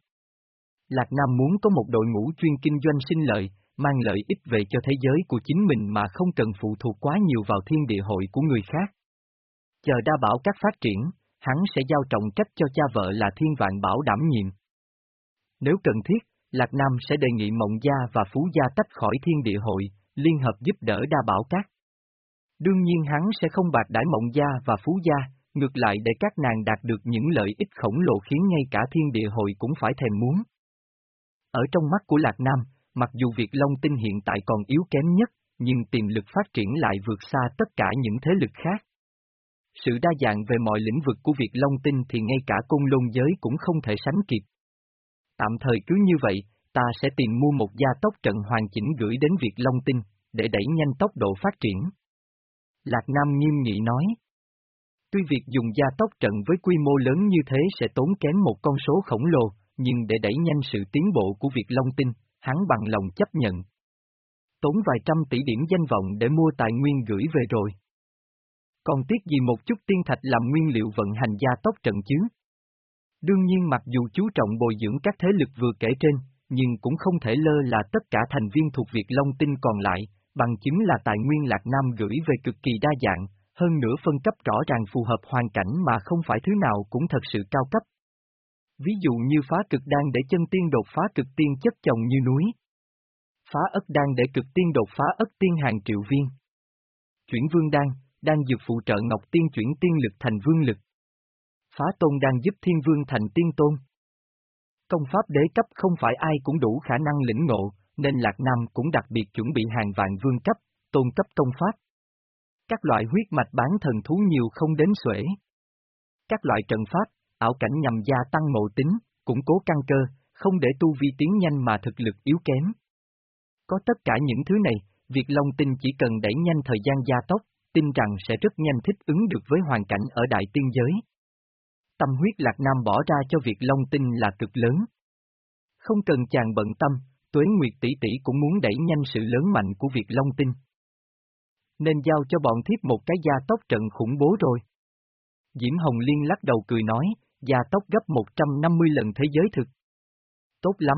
Lạc Nam muốn có một đội ngũ chuyên kinh doanh sinh lợi, mang lợi ích về cho thế giới của chính mình mà không cần phụ thuộc quá nhiều vào thiên địa hội của người khác. Chờ đa bảo các phát triển, hắn sẽ giao trọng trách cho cha vợ là thiên vạn bảo đảm nhiệm. Nếu cần thiết, Lạc Nam sẽ đề nghị Mộng Gia và Phú Gia tách khỏi thiên địa hội, liên hợp giúp đỡ đa bảo các. Đương nhiên hắn sẽ không bạc đãi Mộng Gia và Phú Gia, ngược lại để các nàng đạt được những lợi ích khổng lồ khiến ngay cả thiên địa hội cũng phải thèm muốn. Ở trong mắt của Lạc Nam, mặc dù việc Long Tinh hiện tại còn yếu kém nhất, nhưng tiềm lực phát triển lại vượt xa tất cả những thế lực khác. Sự đa dạng về mọi lĩnh vực của việc Long Tinh thì ngay cả công lôn giới cũng không thể sánh kịp. Tạm thời cứ như vậy, ta sẽ tìm mua một gia tốc trận hoàn chỉnh gửi đến việc Long Tinh, để đẩy nhanh tốc độ phát triển. Lạc Nam nghiêm nghị nói. Tuy việc dùng gia tốc trận với quy mô lớn như thế sẽ tốn kém một con số khổng lồ, nhưng để đẩy nhanh sự tiến bộ của việc Long Tinh, hắn bằng lòng chấp nhận. Tốn vài trăm tỷ điểm danh vọng để mua tài nguyên gửi về rồi. Còn tiếc gì một chút tiên thạch làm nguyên liệu vận hành gia tốc trận chứ? Đương nhiên mặc dù chú trọng bồi dưỡng các thế lực vừa kể trên, nhưng cũng không thể lơ là tất cả thành viên thuộc Việt Long Tinh còn lại, bằng chứng là tài nguyên Lạc Nam gửi về cực kỳ đa dạng, hơn nữa phân cấp rõ ràng phù hợp hoàn cảnh mà không phải thứ nào cũng thật sự cao cấp. Ví dụ như phá cực đan để chân tiên đột phá cực tiên chất chồng như núi. Phá ất đan để cực tiên đột phá ất tiên hàng triệu viên. Chuyển vương đan, đan dược phụ trợ ngọc tiên chuyển tiên lực thành vương lực. Phá tôn đan giúp thiên vương thành tiên tôn. Công pháp đế cấp không phải ai cũng đủ khả năng lĩnh ngộ, nên Lạc Nam cũng đặc biệt chuẩn bị hàng vạn vương cấp, tôn cấp công pháp. Các loại huyết mạch bán thần thú nhiều không đến xuể. Các loại trận pháp, ảo cảnh nhằm gia tăng ngộ tính, củng cố căn cơ, không để tu vi tiến nhanh mà thực lực yếu kém. Có tất cả những thứ này, việc Long Tinh chỉ cần đẩy nhanh thời gian gia tốc, tin rằng sẽ rất nhanh thích ứng được với hoàn cảnh ở đại tiên giới. Tâm huyết Lạc Nam bỏ ra cho việc Long Tinh là cực lớn. Không cần chàng bận tâm, Tuế Nguyệt tỷ tỷ cũng muốn đẩy nhanh sự lớn mạnh của việc Long Tinh. Nên giao cho bọn thiếp một cái gia tóc trận khủng bố rồi. Diễm Hồng Liên lắc đầu cười nói, gia tóc gấp 150 lần thế giới thực. Tốt lắm.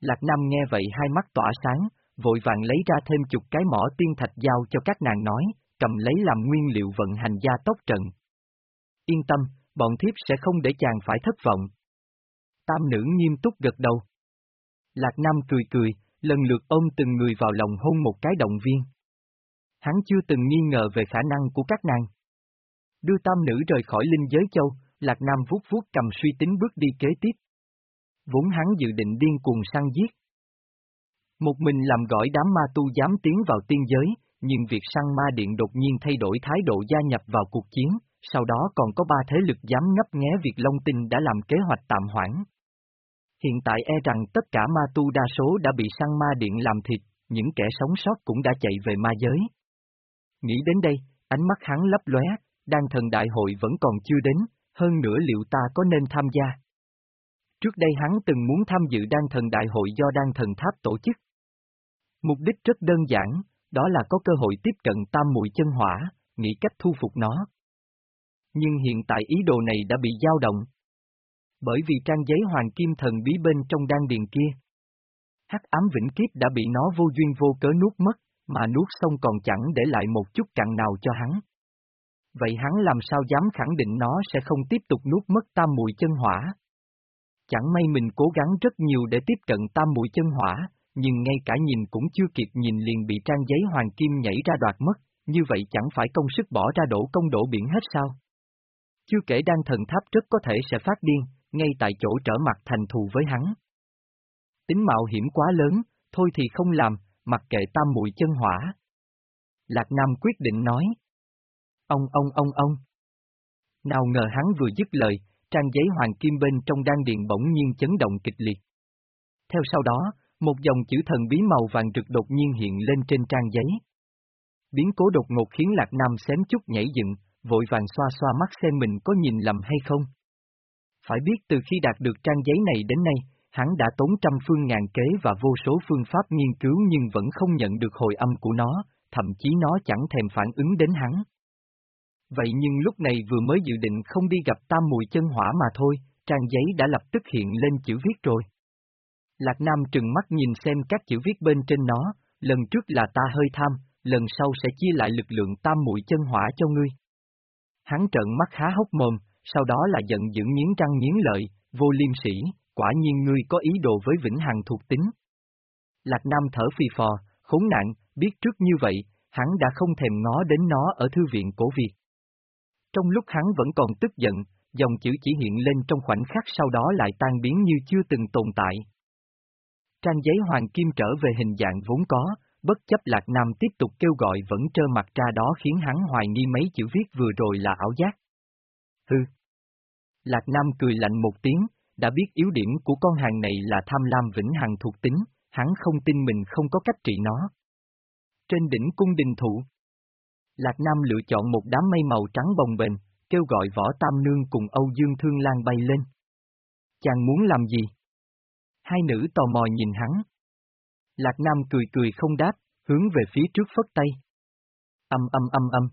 Lạc Nam nghe vậy hai mắt tỏa sáng, vội vàng lấy ra thêm chục cái mỏ tiên thạch giao cho các nàng nói, cầm lấy làm nguyên liệu vận hành gia tóc trận. Yên tâm, bọn thiếp sẽ không để chàng phải thất vọng. Tam nữ nghiêm túc gật đầu. Lạc Nam cười cười, lần lượt ôm từng người vào lòng hôn một cái động viên. Hắn chưa từng nghi ngờ về khả năng của các nàng. Đưa tam nữ rời khỏi linh giới châu, Lạc Nam vuốt vuốt cầm suy tính bước đi kế tiếp. Vốn hắn dự định điên cuồng săn giết. Một mình làm gọi đám ma tu dám tiến vào tiên giới, nhưng việc săn ma điện đột nhiên thay đổi thái độ gia nhập vào cuộc chiến, sau đó còn có ba thế lực dám ngấp nghé việc Long Tinh đã làm kế hoạch tạm hoãn. Hiện tại e rằng tất cả ma tu đa số đã bị săn ma điện làm thịt, những kẻ sống sót cũng đã chạy về ma giới. Nghĩ đến đây, ánh mắt hắn lấp lóe, đan thần đại hội vẫn còn chưa đến, hơn nữa liệu ta có nên tham gia? Trước đây hắn từng muốn tham dự đan thần đại hội do đan thần tháp tổ chức. Mục đích rất đơn giản, đó là có cơ hội tiếp cận tam muội chân hỏa, nghĩ cách thu phục nó. Nhưng hiện tại ý đồ này đã bị dao động. Bởi vì trang giấy hoàng kim thần bí bên trong đan điền kia. Hắc ám vĩnh kiếp đã bị nó vô duyên vô cớ nuốt mất, mà nuốt xong còn chẳng để lại một chút cặn nào cho hắn. Vậy hắn làm sao dám khẳng định nó sẽ không tiếp tục nuốt mất tam mùi chân hỏa? Chẳng may mình cố gắng rất nhiều để tiếp cận tam mùi chân hỏa, nhưng ngay cả nhìn cũng chưa kịp nhìn liền bị trang giấy hoàng kim nhảy ra đoạt mất, như vậy chẳng phải công sức bỏ ra đổ công đổ biển hết sao? Chưa kể đang thần tháp rất có thể sẽ phát điên, ngay tại chỗ trở mặt thành thù với hắn. Tính mạo hiểm quá lớn, thôi thì không làm, mặc kệ tam muội chân hỏa. Lạc Nam quyết định nói. Ông ông ông ông. Nào ngờ hắn vừa dứt lời, trang giấy hoàng kim bên trong đan điện bỗng nhiên chấn động kịch liệt. Theo sau đó, một dòng chữ thần bí màu vàng rực đột nhiên hiện lên trên trang giấy. Biến cố đột ngột khiến Lạc Nam xém chút nhảy dựng, vội vàng xoa xoa mắt xem mình có nhìn lầm hay không. Phải biết từ khi đạt được trang giấy này đến nay, hắn đã tốn trăm phương ngàn kế và vô số phương pháp nghiên cứu nhưng vẫn không nhận được hồi âm của nó, thậm chí nó chẳng thèm phản ứng đến hắn. Vậy nhưng lúc này vừa mới dự định không đi gặp tam mùi chân hỏa mà thôi, trang giấy đã lập tức hiện lên chữ viết rồi. Lạc Nam trừng mắt nhìn xem các chữ viết bên trên nó, lần trước là ta hơi tham, lần sau sẽ chia lại lực lượng tam mũi chân hỏa cho ngươi. Hắn trợn mắt há hốc mồm, sau đó là giận dữ nghiến răng nghiến lợi, vô liêm sỉ quả nhiên ngươi có ý đồ với Vĩnh Hằng thuộc tính. Lạc Nam thở phì phò, khốn nạn, biết trước như vậy, hắn đã không thèm ngó đến nó ở thư viện cổ Việt. Trong lúc hắn vẫn còn tức giận, dòng chữ chỉ hiện lên trong khoảnh khắc sau đó lại tan biến như chưa từng tồn tại. Trang giấy hoàng kim trở về hình dạng vốn có, bất chấp Lạc Nam tiếp tục kêu gọi vẫn trơ mặt ra đó khiến hắn hoài nghi mấy chữ viết vừa rồi là ảo giác. Hừ. Lạc Nam cười lạnh một tiếng, đã biết yếu điểm của con hàng này là tham lam vĩnh hằng thuộc tính, hắn không tin mình không có cách trị nó. Trên đỉnh cung đình thụ, Lạc Nam lựa chọn một đám mây màu trắng bồng bềnh, kêu gọi võ tam nương cùng Âu Dương Thương Lan bay lên. Chàng muốn làm gì? Hai nữ tò mò nhìn hắn. Lạc Nam cười cười không đáp, hướng về phía trước phất tay. Âm âm âm âm.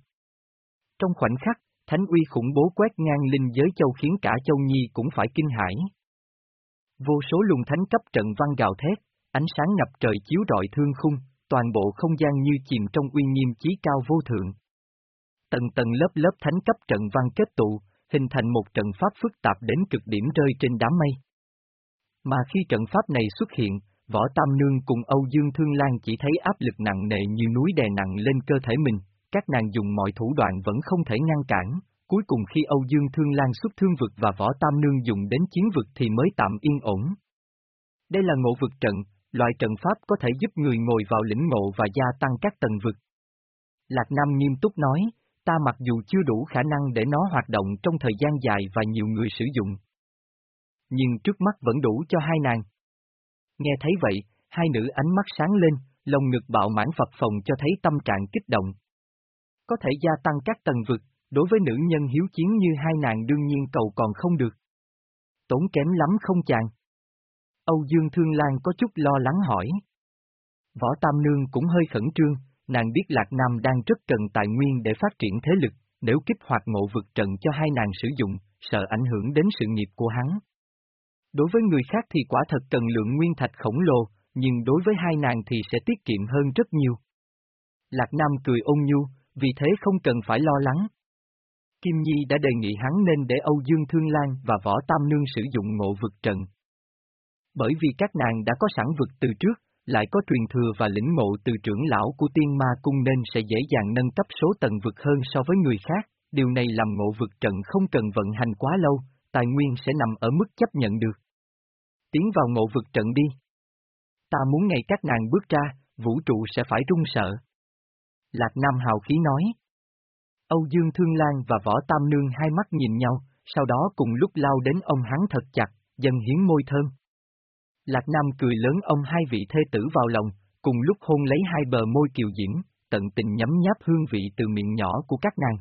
Trong khoảnh khắc, thánh uy khủng bố quét ngang linh giới châu khiến cả châu nhi cũng phải kinh hãi. Vô số luồng thánh cấp trận văn gào thét, ánh sáng ngập trời chiếu rọi thương khung, toàn bộ không gian như chìm trong uy nghiêm chí cao vô thượng. Tầng tầng lớp lớp thánh cấp trận văn kết tụ, hình thành một trận pháp phức tạp đến cực điểm rơi trên đám mây. Mà khi trận pháp này xuất hiện, Võ Tam Nương cùng Âu Dương Thương Lan chỉ thấy áp lực nặng nề như núi đè nặng lên cơ thể mình, các nàng dùng mọi thủ đoạn vẫn không thể ngăn cản, cuối cùng khi Âu Dương Thương Lan xuất thương vực và Võ Tam Nương dùng đến chiến vực thì mới tạm yên ổn. Đây là ngộ vực trận, loại trận pháp có thể giúp người ngồi vào lĩnh ngộ và gia tăng các tầng vực. Lạc Nam nghiêm túc nói, ta mặc dù chưa đủ khả năng để nó hoạt động trong thời gian dài và nhiều người sử dụng. Nhưng trước mắt vẫn đủ cho hai nàng. Nghe thấy vậy, hai nữ ánh mắt sáng lên, lồng ngực bạo mãn phập phồng cho thấy tâm trạng kích động. Có thể gia tăng các tầng vực, đối với nữ nhân hiếu chiến như hai nàng đương nhiên cầu còn không được. Tốn kém lắm không chàng? Âu Dương Thương Lan có chút lo lắng hỏi. Võ Tam Nương cũng hơi khẩn trương, nàng biết Lạc Nam đang rất cần tài nguyên để phát triển thế lực, nếu kích hoạt ngộ vực trận cho hai nàng sử dụng, sợ ảnh hưởng đến sự nghiệp của hắn. Đối với người khác thì quả thật cần lượng nguyên thạch khổng lồ, nhưng đối với hai nàng thì sẽ tiết kiệm hơn rất nhiều. Lạc Nam cười ôn nhu, vì thế không cần phải lo lắng. Kim Nhi đã đề nghị hắn nên để Âu Dương Thương Lan và Võ Tam Nương sử dụng ngộ vực trận. Bởi vì các nàng đã có sẵn vực từ trước, lại có truyền thừa và lĩnh ngộ từ trưởng lão của tiên ma cung nên sẽ dễ dàng nâng cấp số tầng vực hơn so với người khác, điều này làm ngộ vực trận không cần vận hành quá lâu, tài nguyên sẽ nằm ở mức chấp nhận được. Tiến vào ngộ vực trận đi. Ta muốn ngày các nàng bước ra, vũ trụ sẽ phải rung sợ. Lạc Nam hào khí nói. Âu Dương Thương Lan và Võ Tam Nương hai mắt nhìn nhau, sau đó cùng lúc lao đến ông hắn thật chặt, dần hiến môi thơm. Lạc Nam cười lớn ông hai vị thê tử vào lòng, cùng lúc hôn lấy hai bờ môi kiều diễm, tận tình nhấm nháp hương vị từ miệng nhỏ của các nàng.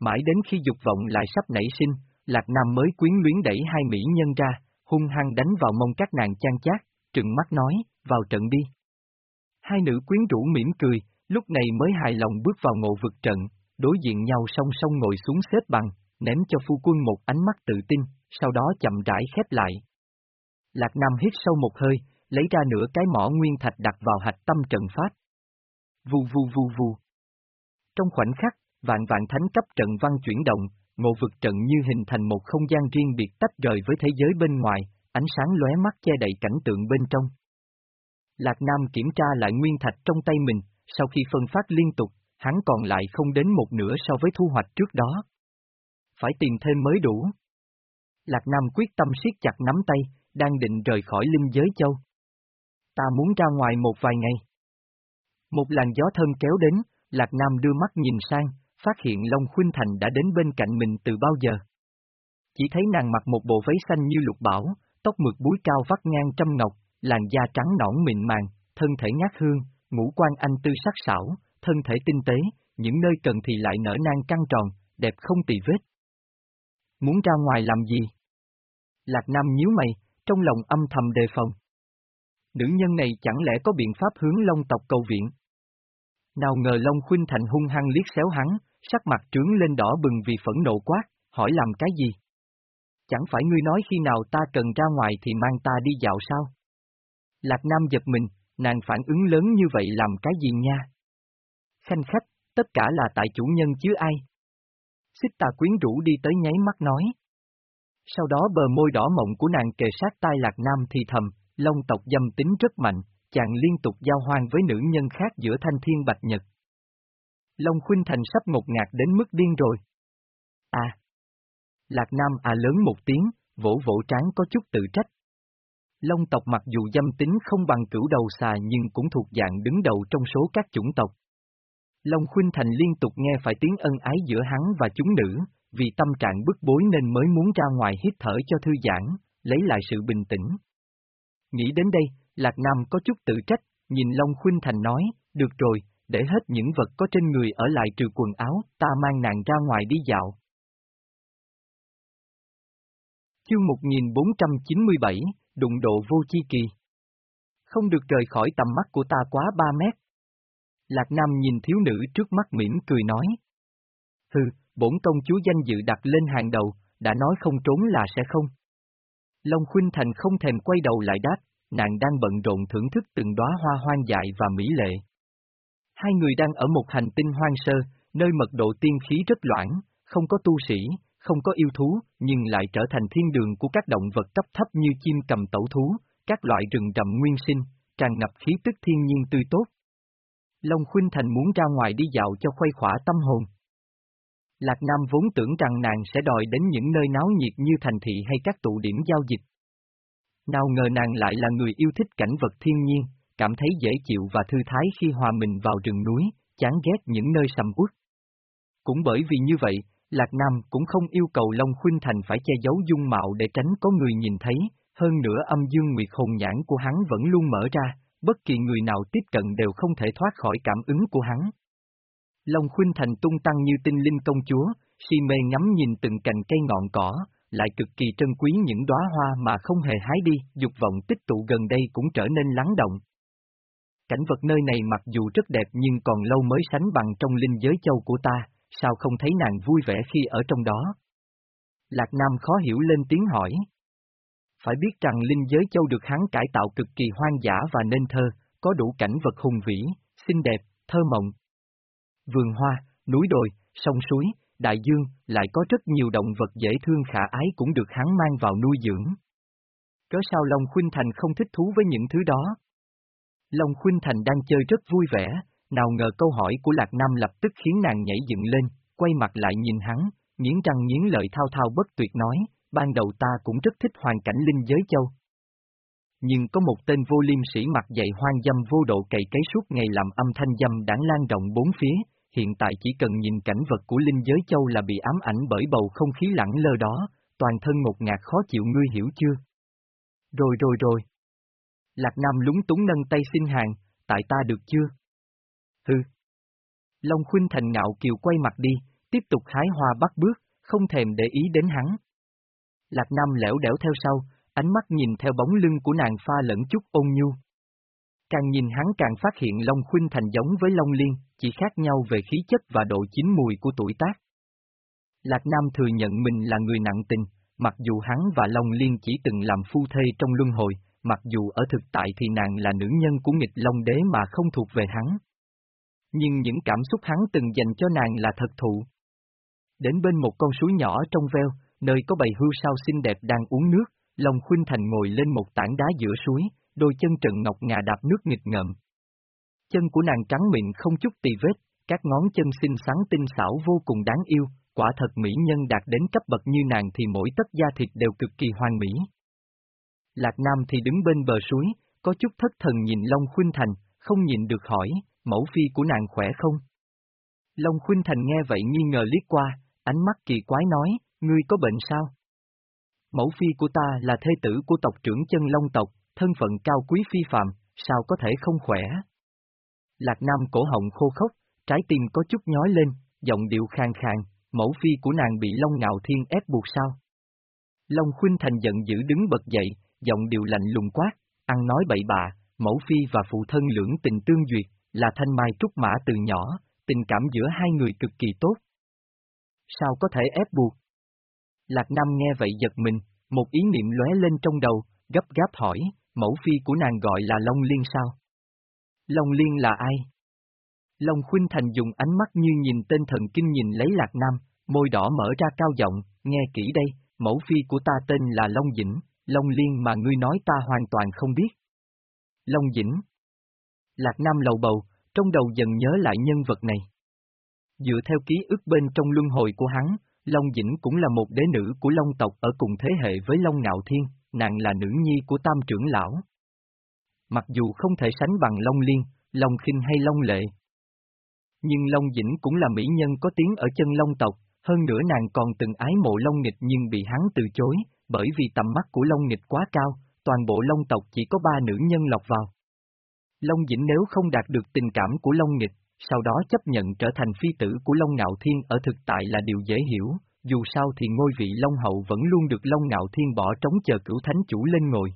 Mãi đến khi dục vọng lại sắp nảy sinh, Lạc Nam mới quyến luyến đẩy hai mỹ nhân ra, hung hăng đánh vào mông các nàng chan chát, trừng mắt nói, vào trận đi. Hai nữ quyến rũ mỉm cười, lúc này mới hài lòng bước vào ngộ vực trận, đối diện nhau song song ngồi xuống xếp bằng, ném cho phu quân một ánh mắt tự tin, sau đó chậm rãi khép lại. Lạc Nam hít sâu một hơi, lấy ra nửa cái mỏ nguyên thạch đặt vào hạch tâm trận phát. Vù vù vù vù. Trong khoảnh khắc, vạn vạn thánh cấp trận văn chuyển động, ngộ vực trận như hình thành một không gian riêng biệt tách rời với thế giới bên ngoài, ánh sáng lóe mắt che đậy cảnh tượng bên trong. Lạc Nam kiểm tra lại nguyên thạch trong tay mình, sau khi phân phát liên tục, hắn còn lại không đến một nửa so với thu hoạch trước đó. Phải tìm thêm mới đủ. Lạc Nam quyết tâm siết chặt nắm tay, đang định rời khỏi linh giới châu. Ta muốn ra ngoài một vài ngày. Một làn gió thơm kéo đến, Lạc Nam đưa mắt nhìn sang, phát hiện Long Khuynh Thành đã đến bên cạnh mình từ bao giờ. Chỉ thấy nàng mặc một bộ váy xanh như lục bảo, tóc mượt búi cao vắt ngang trăm ngọc, làn da trắng nõn mịn màng, thân thể ngát hương, ngũ quan anh tư sắc sảo, thân thể tinh tế, những nơi cần thì lại nở nang căng tròn, đẹp không tỳ vết. Muốn ra ngoài làm gì? Lạc Nam nhíu mày, trong lòng âm thầm đề phòng. Nữ nhân này chẳng lẽ có biện pháp hướng Long tộc cầu viện? Nào ngờ Long Khuynh Thành hung hăng liếc xéo hắn, sắc mặt trướng lên đỏ bừng vì phẫn nộ quát, hỏi làm cái gì? Chẳng phải ngươi nói khi nào ta cần ra ngoài thì mang ta đi dạo sao? Lạc Nam giật mình, nàng phản ứng lớn như vậy làm cái gì nha? Khanh khách, tất cả là tại chủ nhân chứ ai? Xích tà quyến rũ đi tới nháy mắt nói. Sau đó bờ môi đỏ mộng của nàng kề sát tai Lạc Nam thì thầm, Long tộc dâm tính rất mạnh, chàng liên tục giao hoang với nữ nhân khác giữa thanh thiên bạch nhật. Long Khuynh Thành sắp ngột ngạt đến mức điên rồi. À! Lạc Nam à lớn một tiếng, vỗ vỗ trán có chút tự trách. Long tộc mặc dù dâm tính không bằng cửu đầu xà nhưng cũng thuộc dạng đứng đầu trong số các chủng tộc. Long Khuynh Thành liên tục nghe phải tiếng ân ái giữa hắn và chúng nữ, vì tâm trạng bức bối nên mới muốn ra ngoài hít thở cho thư giãn, lấy lại sự bình tĩnh. Nghĩ đến đây, Lạc Nam có chút tự trách, nhìn Long Khuynh Thành nói, được rồi, để hết những vật có trên người ở lại trừ quần áo, ta mang nàng ra ngoài đi dạo. Chương 1497, đụng độ vô chi kỳ. Không được rời khỏi tầm mắt của ta quá 3 mét. Lạc Nam nhìn thiếu nữ trước mắt mỉm cười nói. Hừ, bổn công chúa danh dự đặt lên hàng đầu, đã nói không trốn là sẽ không. Long Khuynh Thành không thèm quay đầu lại đáp, nàng đang bận rộn thưởng thức từng đóa hoa hoang dại và mỹ lệ. Hai người đang ở một hành tinh hoang sơ, nơi mật độ tiên khí rất loãng, không có tu sĩ, không có yêu thú, nhưng lại trở thành thiên đường của các động vật cấp thấp như chim cầm tẩu thú, các loại rừng rậm nguyên sinh, tràn ngập khí tức thiên nhiên tươi tốt. Long Khuynh Thành muốn ra ngoài đi dạo cho khuây khỏa tâm hồn. Lạc Nam vốn tưởng rằng nàng sẽ đòi đến những nơi náo nhiệt như thành thị hay các tụ điểm giao dịch. Nào ngờ nàng lại là người yêu thích cảnh vật thiên nhiên, cảm thấy dễ chịu và thư thái khi hòa mình vào rừng núi, chán ghét những nơi sầm uất. Cũng bởi vì như vậy, Lạc Nam cũng không yêu cầu Long Khuynh Thành phải che giấu dung mạo để tránh có người nhìn thấy, hơn nữa âm dương nguyệt hồn nhãn của hắn vẫn luôn mở ra, bất kỳ người nào tiếp cận đều không thể thoát khỏi cảm ứng của hắn. Long Khuynh Thành tung tăng như tinh linh công chúa, si mê ngắm nhìn từng cành cây ngọn cỏ, lại cực kỳ trân quý những đóa hoa mà không hề hái đi, dục vọng tích tụ gần đây cũng trở nên lắng động. Cảnh vật nơi này mặc dù rất đẹp nhưng còn lâu mới sánh bằng trong linh giới châu của ta, sao không thấy nàng vui vẻ khi ở trong đó? Lạc Nam khó hiểu lên tiếng hỏi. Phải biết rằng linh giới châu được hắn cải tạo cực kỳ hoang dã và nên thơ, có đủ cảnh vật hùng vĩ, xinh đẹp, thơ mộng. Vườn hoa, núi đồi, sông suối, đại dương, lại có rất nhiều động vật dễ thương khả ái cũng được hắn mang vào nuôi dưỡng. Cớ sao Long Khuynh Thành không thích thú với những thứ đó? Long Khuynh Thành đang chơi rất vui vẻ, nào ngờ câu hỏi của Lạc Nam lập tức khiến nàng nhảy dựng lên, quay mặt lại nhìn hắn, nghiến răng nghiến lợi thao thao bất tuyệt nói, ban đầu ta cũng rất thích hoàn cảnh linh giới châu. Nhưng có một tên vô liêm sĩ mặt dày hoang dâm vô độ cày cấy suốt ngày làm âm thanh dâm đáng lan rộng bốn phía, hiện tại chỉ cần nhìn cảnh vật của linh giới châu là bị ám ảnh bởi bầu không khí lẳng lơ đó, toàn thân ngột ngạt khó chịu ngươi hiểu chưa? Rồi rồi rồi. Lạc Nam lúng túng nâng tay xin hàng, tại ta được chưa? Hừ. Long Khuynh Thành ngạo kiều quay mặt đi, tiếp tục hái hoa bắt bước, không thèm để ý đến hắn. Lạc Nam lẻo đẻo theo sau, ánh mắt nhìn theo bóng lưng của nàng pha lẫn chút ôn nhu. Càng nhìn hắn càng phát hiện Long Khuynh Thành giống với Long Liên, chỉ khác nhau về khí chất và độ chín mùi của tuổi tác. Lạc Nam thừa nhận mình là người nặng tình, mặc dù hắn và Long Liên chỉ từng làm phu thê trong luân hồi, mặc dù ở thực tại thì nàng là nữ nhân của nghịch Long Đế mà không thuộc về hắn. Nhưng những cảm xúc hắn từng dành cho nàng là thật thụ. Đến bên một con suối nhỏ trong veo, nơi có bầy hưu sao xinh đẹp đang uống nước, Long Khuynh Thành ngồi lên một tảng đá giữa suối, đôi chân trần ngọc ngà đạp nước nghịch ngợm. Chân của nàng trắng mịn không chút tì vết, các ngón chân xinh xắn tinh xảo vô cùng đáng yêu, quả thật mỹ nhân đạt đến cấp bậc như nàng thì mỗi tất da thịt đều cực kỳ hoàn mỹ. Lạc Nam thì đứng bên bờ suối, có chút thất thần nhìn Long Khuynh Thành, không nhìn được hỏi, mẫu phi của nàng khỏe không? Long Khuynh Thành nghe vậy nghi ngờ liếc qua, ánh mắt kỳ quái nói, ngươi có bệnh sao? Mẫu phi của ta là thê tử của tộc trưởng chân Long tộc, thân phận cao quý phi phạm, sao có thể không khỏe? Lạc Nam cổ họng khô khốc, trái tim có chút nhói lên, giọng điệu khang khàn, mẫu phi của nàng bị Long Ngạo Thiên ép buộc sao? Long Khuynh Thành giận dữ đứng bật dậy, giọng điệu lạnh lùng quát, ăn nói bậy bạ, mẫu phi và phụ thân lưỡng tình tương duyệt, là thanh mai trúc mã từ nhỏ, tình cảm giữa hai người cực kỳ tốt. Sao có thể ép buộc? Lạc Nam nghe vậy giật mình, một ý niệm lóe lên trong đầu, gấp gáp hỏi, mẫu phi của nàng gọi là Long Liên sao? Long Liên là ai? Long Khuynh Thành dùng ánh mắt như nhìn tên thần kinh nhìn lấy Lạc Nam, môi đỏ mở ra cao giọng, nghe kỹ đây, mẫu phi của ta tên là Long Dĩnh, Long Liên mà ngươi nói ta hoàn toàn không biết. Long Dĩnh Lạc Nam lầu bầu, trong đầu dần nhớ lại nhân vật này. Dựa theo ký ức bên trong luân hồi của hắn, Long Dĩnh cũng là một đế nữ của Long tộc ở cùng thế hệ với Long Ngạo Thiên, nàng là nữ nhi của tam trưởng lão. Mặc dù không thể sánh bằng Long Liên, Long Kinh hay Long Lệ. Nhưng Long Dĩnh cũng là mỹ nhân có tiếng ở chân Long tộc, hơn nữa nàng còn từng ái mộ Long Nghịch nhưng bị hắn từ chối, bởi vì tầm mắt của Long Nghịch quá cao, toàn bộ Long tộc chỉ có ba nữ nhân lọc vào. Long Dĩnh nếu không đạt được tình cảm của Long Nghịch, sau đó chấp nhận trở thành phi tử của Long Ngạo Thiên ở thực tại là điều dễ hiểu, dù sao thì ngôi vị Long Hậu vẫn luôn được Long Ngạo Thiên bỏ trống chờ cửu thánh chủ lên ngồi.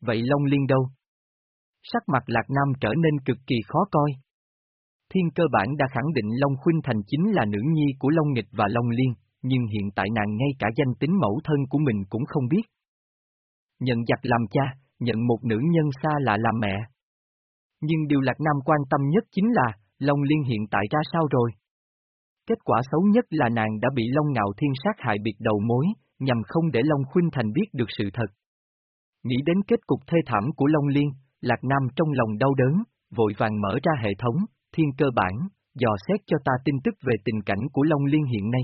Vậy Long Liên đâu? Sắc mặt Lạc Nam trở nên cực kỳ khó coi. Thiên cơ bản đã khẳng định Long Khuynh Thành chính là nữ nhi của Long Nghịch và Long Liên, nhưng hiện tại nàng ngay cả danh tính mẫu thân của mình cũng không biết. Nhận giặc làm cha, nhận một nữ nhân xa lạ làm mẹ. Nhưng điều Lạc Nam quan tâm nhất chính là, Long Liên hiện tại ra sao rồi? Kết quả xấu nhất là nàng đã bị Long Ngạo Thiên sát hại biệt đầu mối, nhằm không để Long Khuynh Thành biết được sự thật. Nghĩ đến kết cục thê thảm của Long Liên, Lạc Nam trong lòng đau đớn, vội vàng mở ra hệ thống, thiên cơ bản, dò xét cho ta tin tức về tình cảnh của Long Liên hiện nay.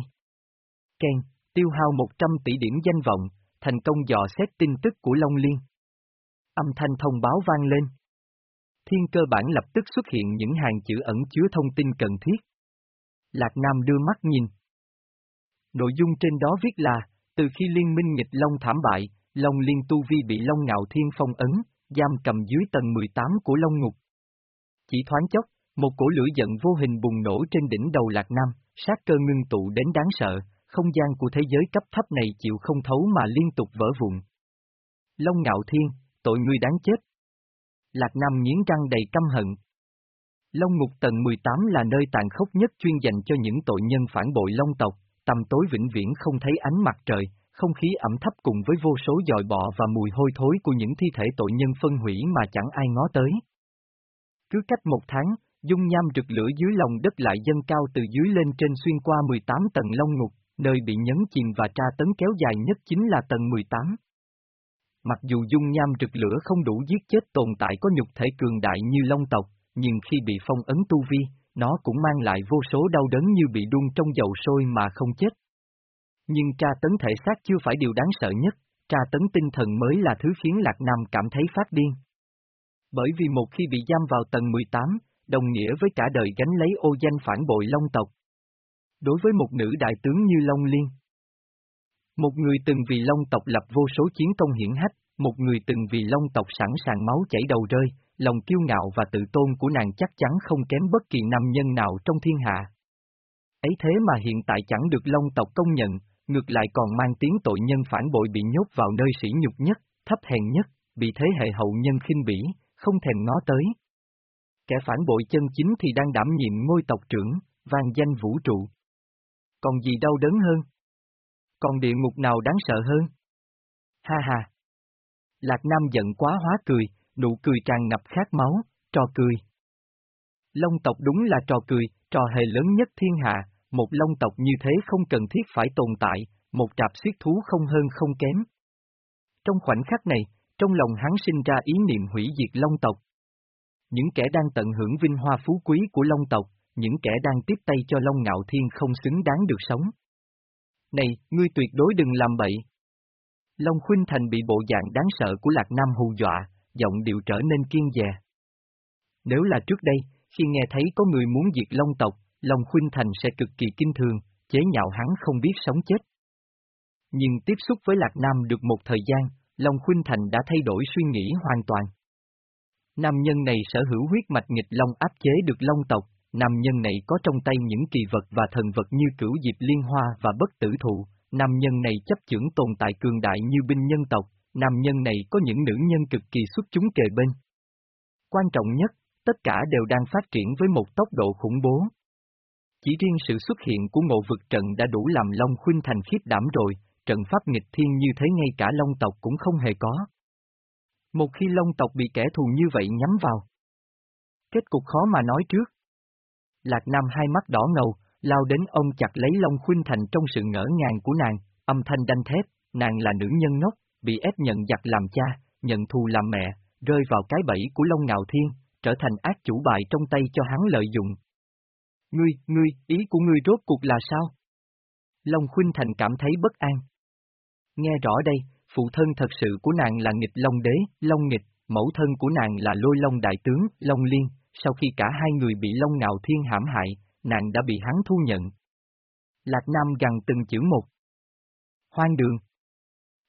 Ken, tiêu hao 100 tỷ điểm danh vọng, thành công dò xét tin tức của Long Liên. Âm thanh thông báo vang lên. Thiên cơ bản lập tức xuất hiện những hàng chữ ẩn chứa thông tin cần thiết. Lạc Nam đưa mắt nhìn. Nội dung trên đó viết là, từ khi liên minh nghịch Long thảm bại, Long Liên Tu Vi bị Long Ngạo Thiên phong ấn, giam cầm dưới tầng 18 của Long Ngục. Chỉ thoáng chốc, một cổ lửa giận vô hình bùng nổ trên đỉnh đầu Lạc Nam, sát cơ ngưng tụ đến đáng sợ, không gian của thế giới cấp thấp này chịu không thấu mà liên tục vỡ vụn. Long Ngạo Thiên, tội ngươi đáng chết. Lạc Nam nghiến răng đầy căm hận. Long Ngục tầng 18 là nơi tàn khốc nhất chuyên dành cho những tội nhân phản bội Long tộc, tầm tối vĩnh viễn không thấy ánh mặt trời, không khí ẩm thấp cùng với vô số dòi bọ và mùi hôi thối của những thi thể tội nhân phân hủy mà chẳng ai ngó tới. Cứ cách một tháng, dung nham rực lửa dưới lòng đất lại dâng cao từ dưới lên trên xuyên qua 18 tầng Long Ngục, nơi bị nhấn chìm và tra tấn kéo dài nhất chính là tầng 18. Mặc dù dung nham rực lửa không đủ giết chết tồn tại có nhục thể cường đại như Long tộc, nhưng khi bị phong ấn tu vi, nó cũng mang lại vô số đau đớn như bị đun trong dầu sôi mà không chết. Nhưng tra tấn thể xác chưa phải điều đáng sợ nhất, tra tấn tinh thần mới là thứ khiến Lạc Nam cảm thấy phát điên. Bởi vì một khi bị giam vào tầng 18, đồng nghĩa với cả đời gánh lấy ô danh phản bội Long tộc. Đối với một nữ đại tướng như Long Liên, một người từng vì Long tộc lập vô số chiến công hiển hách, một người từng vì Long tộc sẵn sàng máu chảy đầu rơi, lòng kiêu ngạo và tự tôn của nàng chắc chắn không kém bất kỳ nam nhân nào trong thiên hạ. Ấy thế mà hiện tại chẳng được Long tộc công nhận, ngược lại còn mang tiếng tội nhân phản bội bị nhốt vào nơi sỉ nhục nhất, thấp hèn nhất, bị thế hệ hậu nhân khinh bỉ, không thèm ngó tới. Kẻ phản bội chân chính thì đang đảm nhiệm ngôi tộc trưởng, vang danh vũ trụ. Còn gì đau đớn hơn? Còn địa ngục nào đáng sợ hơn? Ha ha! Lạc Nam giận quá hóa cười, nụ cười tràn ngập khát máu, trò cười. Long tộc đúng là trò cười, trò hề lớn nhất thiên hạ, một long tộc như thế không cần thiết phải tồn tại, một trạp xiết thú không hơn không kém. Trong khoảnh khắc này, trong lòng hắn sinh ra ý niệm hủy diệt long tộc. Những kẻ đang tận hưởng vinh hoa phú quý của long tộc, những kẻ đang tiếp tay cho long ngạo thiên không xứng đáng được sống. Này, ngươi tuyệt đối đừng làm bậy. Long Khuynh Thành bị bộ dạng đáng sợ của Lạc Nam hù dọa, giọng điệu trở nên kiên dè. Nếu là trước đây, khi nghe thấy có người muốn diệt Long tộc, Long Khuynh Thành sẽ cực kỳ kinh thường, chế nhạo hắn không biết sống chết. Nhưng tiếp xúc với Lạc Nam được một thời gian, Long Khuynh Thành đã thay đổi suy nghĩ hoàn toàn. Nam nhân này sở hữu huyết mạch nghịch Long áp chế được Long tộc, nam nhân này có trong tay những kỳ vật và thần vật như cửu diệp liên hoa và bất tử thụ, nam nhân này chấp chưởng tồn tại cường đại như binh nhân tộc, nam nhân này có những nữ nhân cực kỳ xuất chúng kề bên. Quan trọng nhất, tất cả đều đang phát triển với một tốc độ khủng bố. Chỉ riêng sự xuất hiện của ngộ vực trận đã đủ làm Long Khuynh Thành khiếp đảm rồi, trận pháp nghịch thiên như thế ngay cả Long tộc cũng không hề có. Một khi Long tộc bị kẻ thù như vậy nhắm vào. Kết cục khó mà nói trước. Lạc Nam hai mắt đỏ ngầu, lao đến ông chặt lấy Long Khuynh Thành trong sự ngỡ ngàng của nàng, âm thanh đanh thép, nàng là nữ nhân ngốc, bị ép nhận giặc làm cha, nhận thù làm mẹ, rơi vào cái bẫy của Long Ngạo Thiên, trở thành ác chủ bài trong tay cho hắn lợi dụng. Ngươi, ngươi, ý của ngươi rốt cuộc là sao? Long Khuynh Thành cảm thấy bất an. Nghe rõ đây, phụ thân thật sự của nàng là nghịch Long Đế, Long Nghịch, mẫu thân của nàng là Lôi Long Đại Tướng, Long Liên, sau khi cả hai người bị Long Ngạo Thiên hãm hại, nàng đã bị hắn thu nhận. Lạc Nam gần từng chữ một. Hoang đường.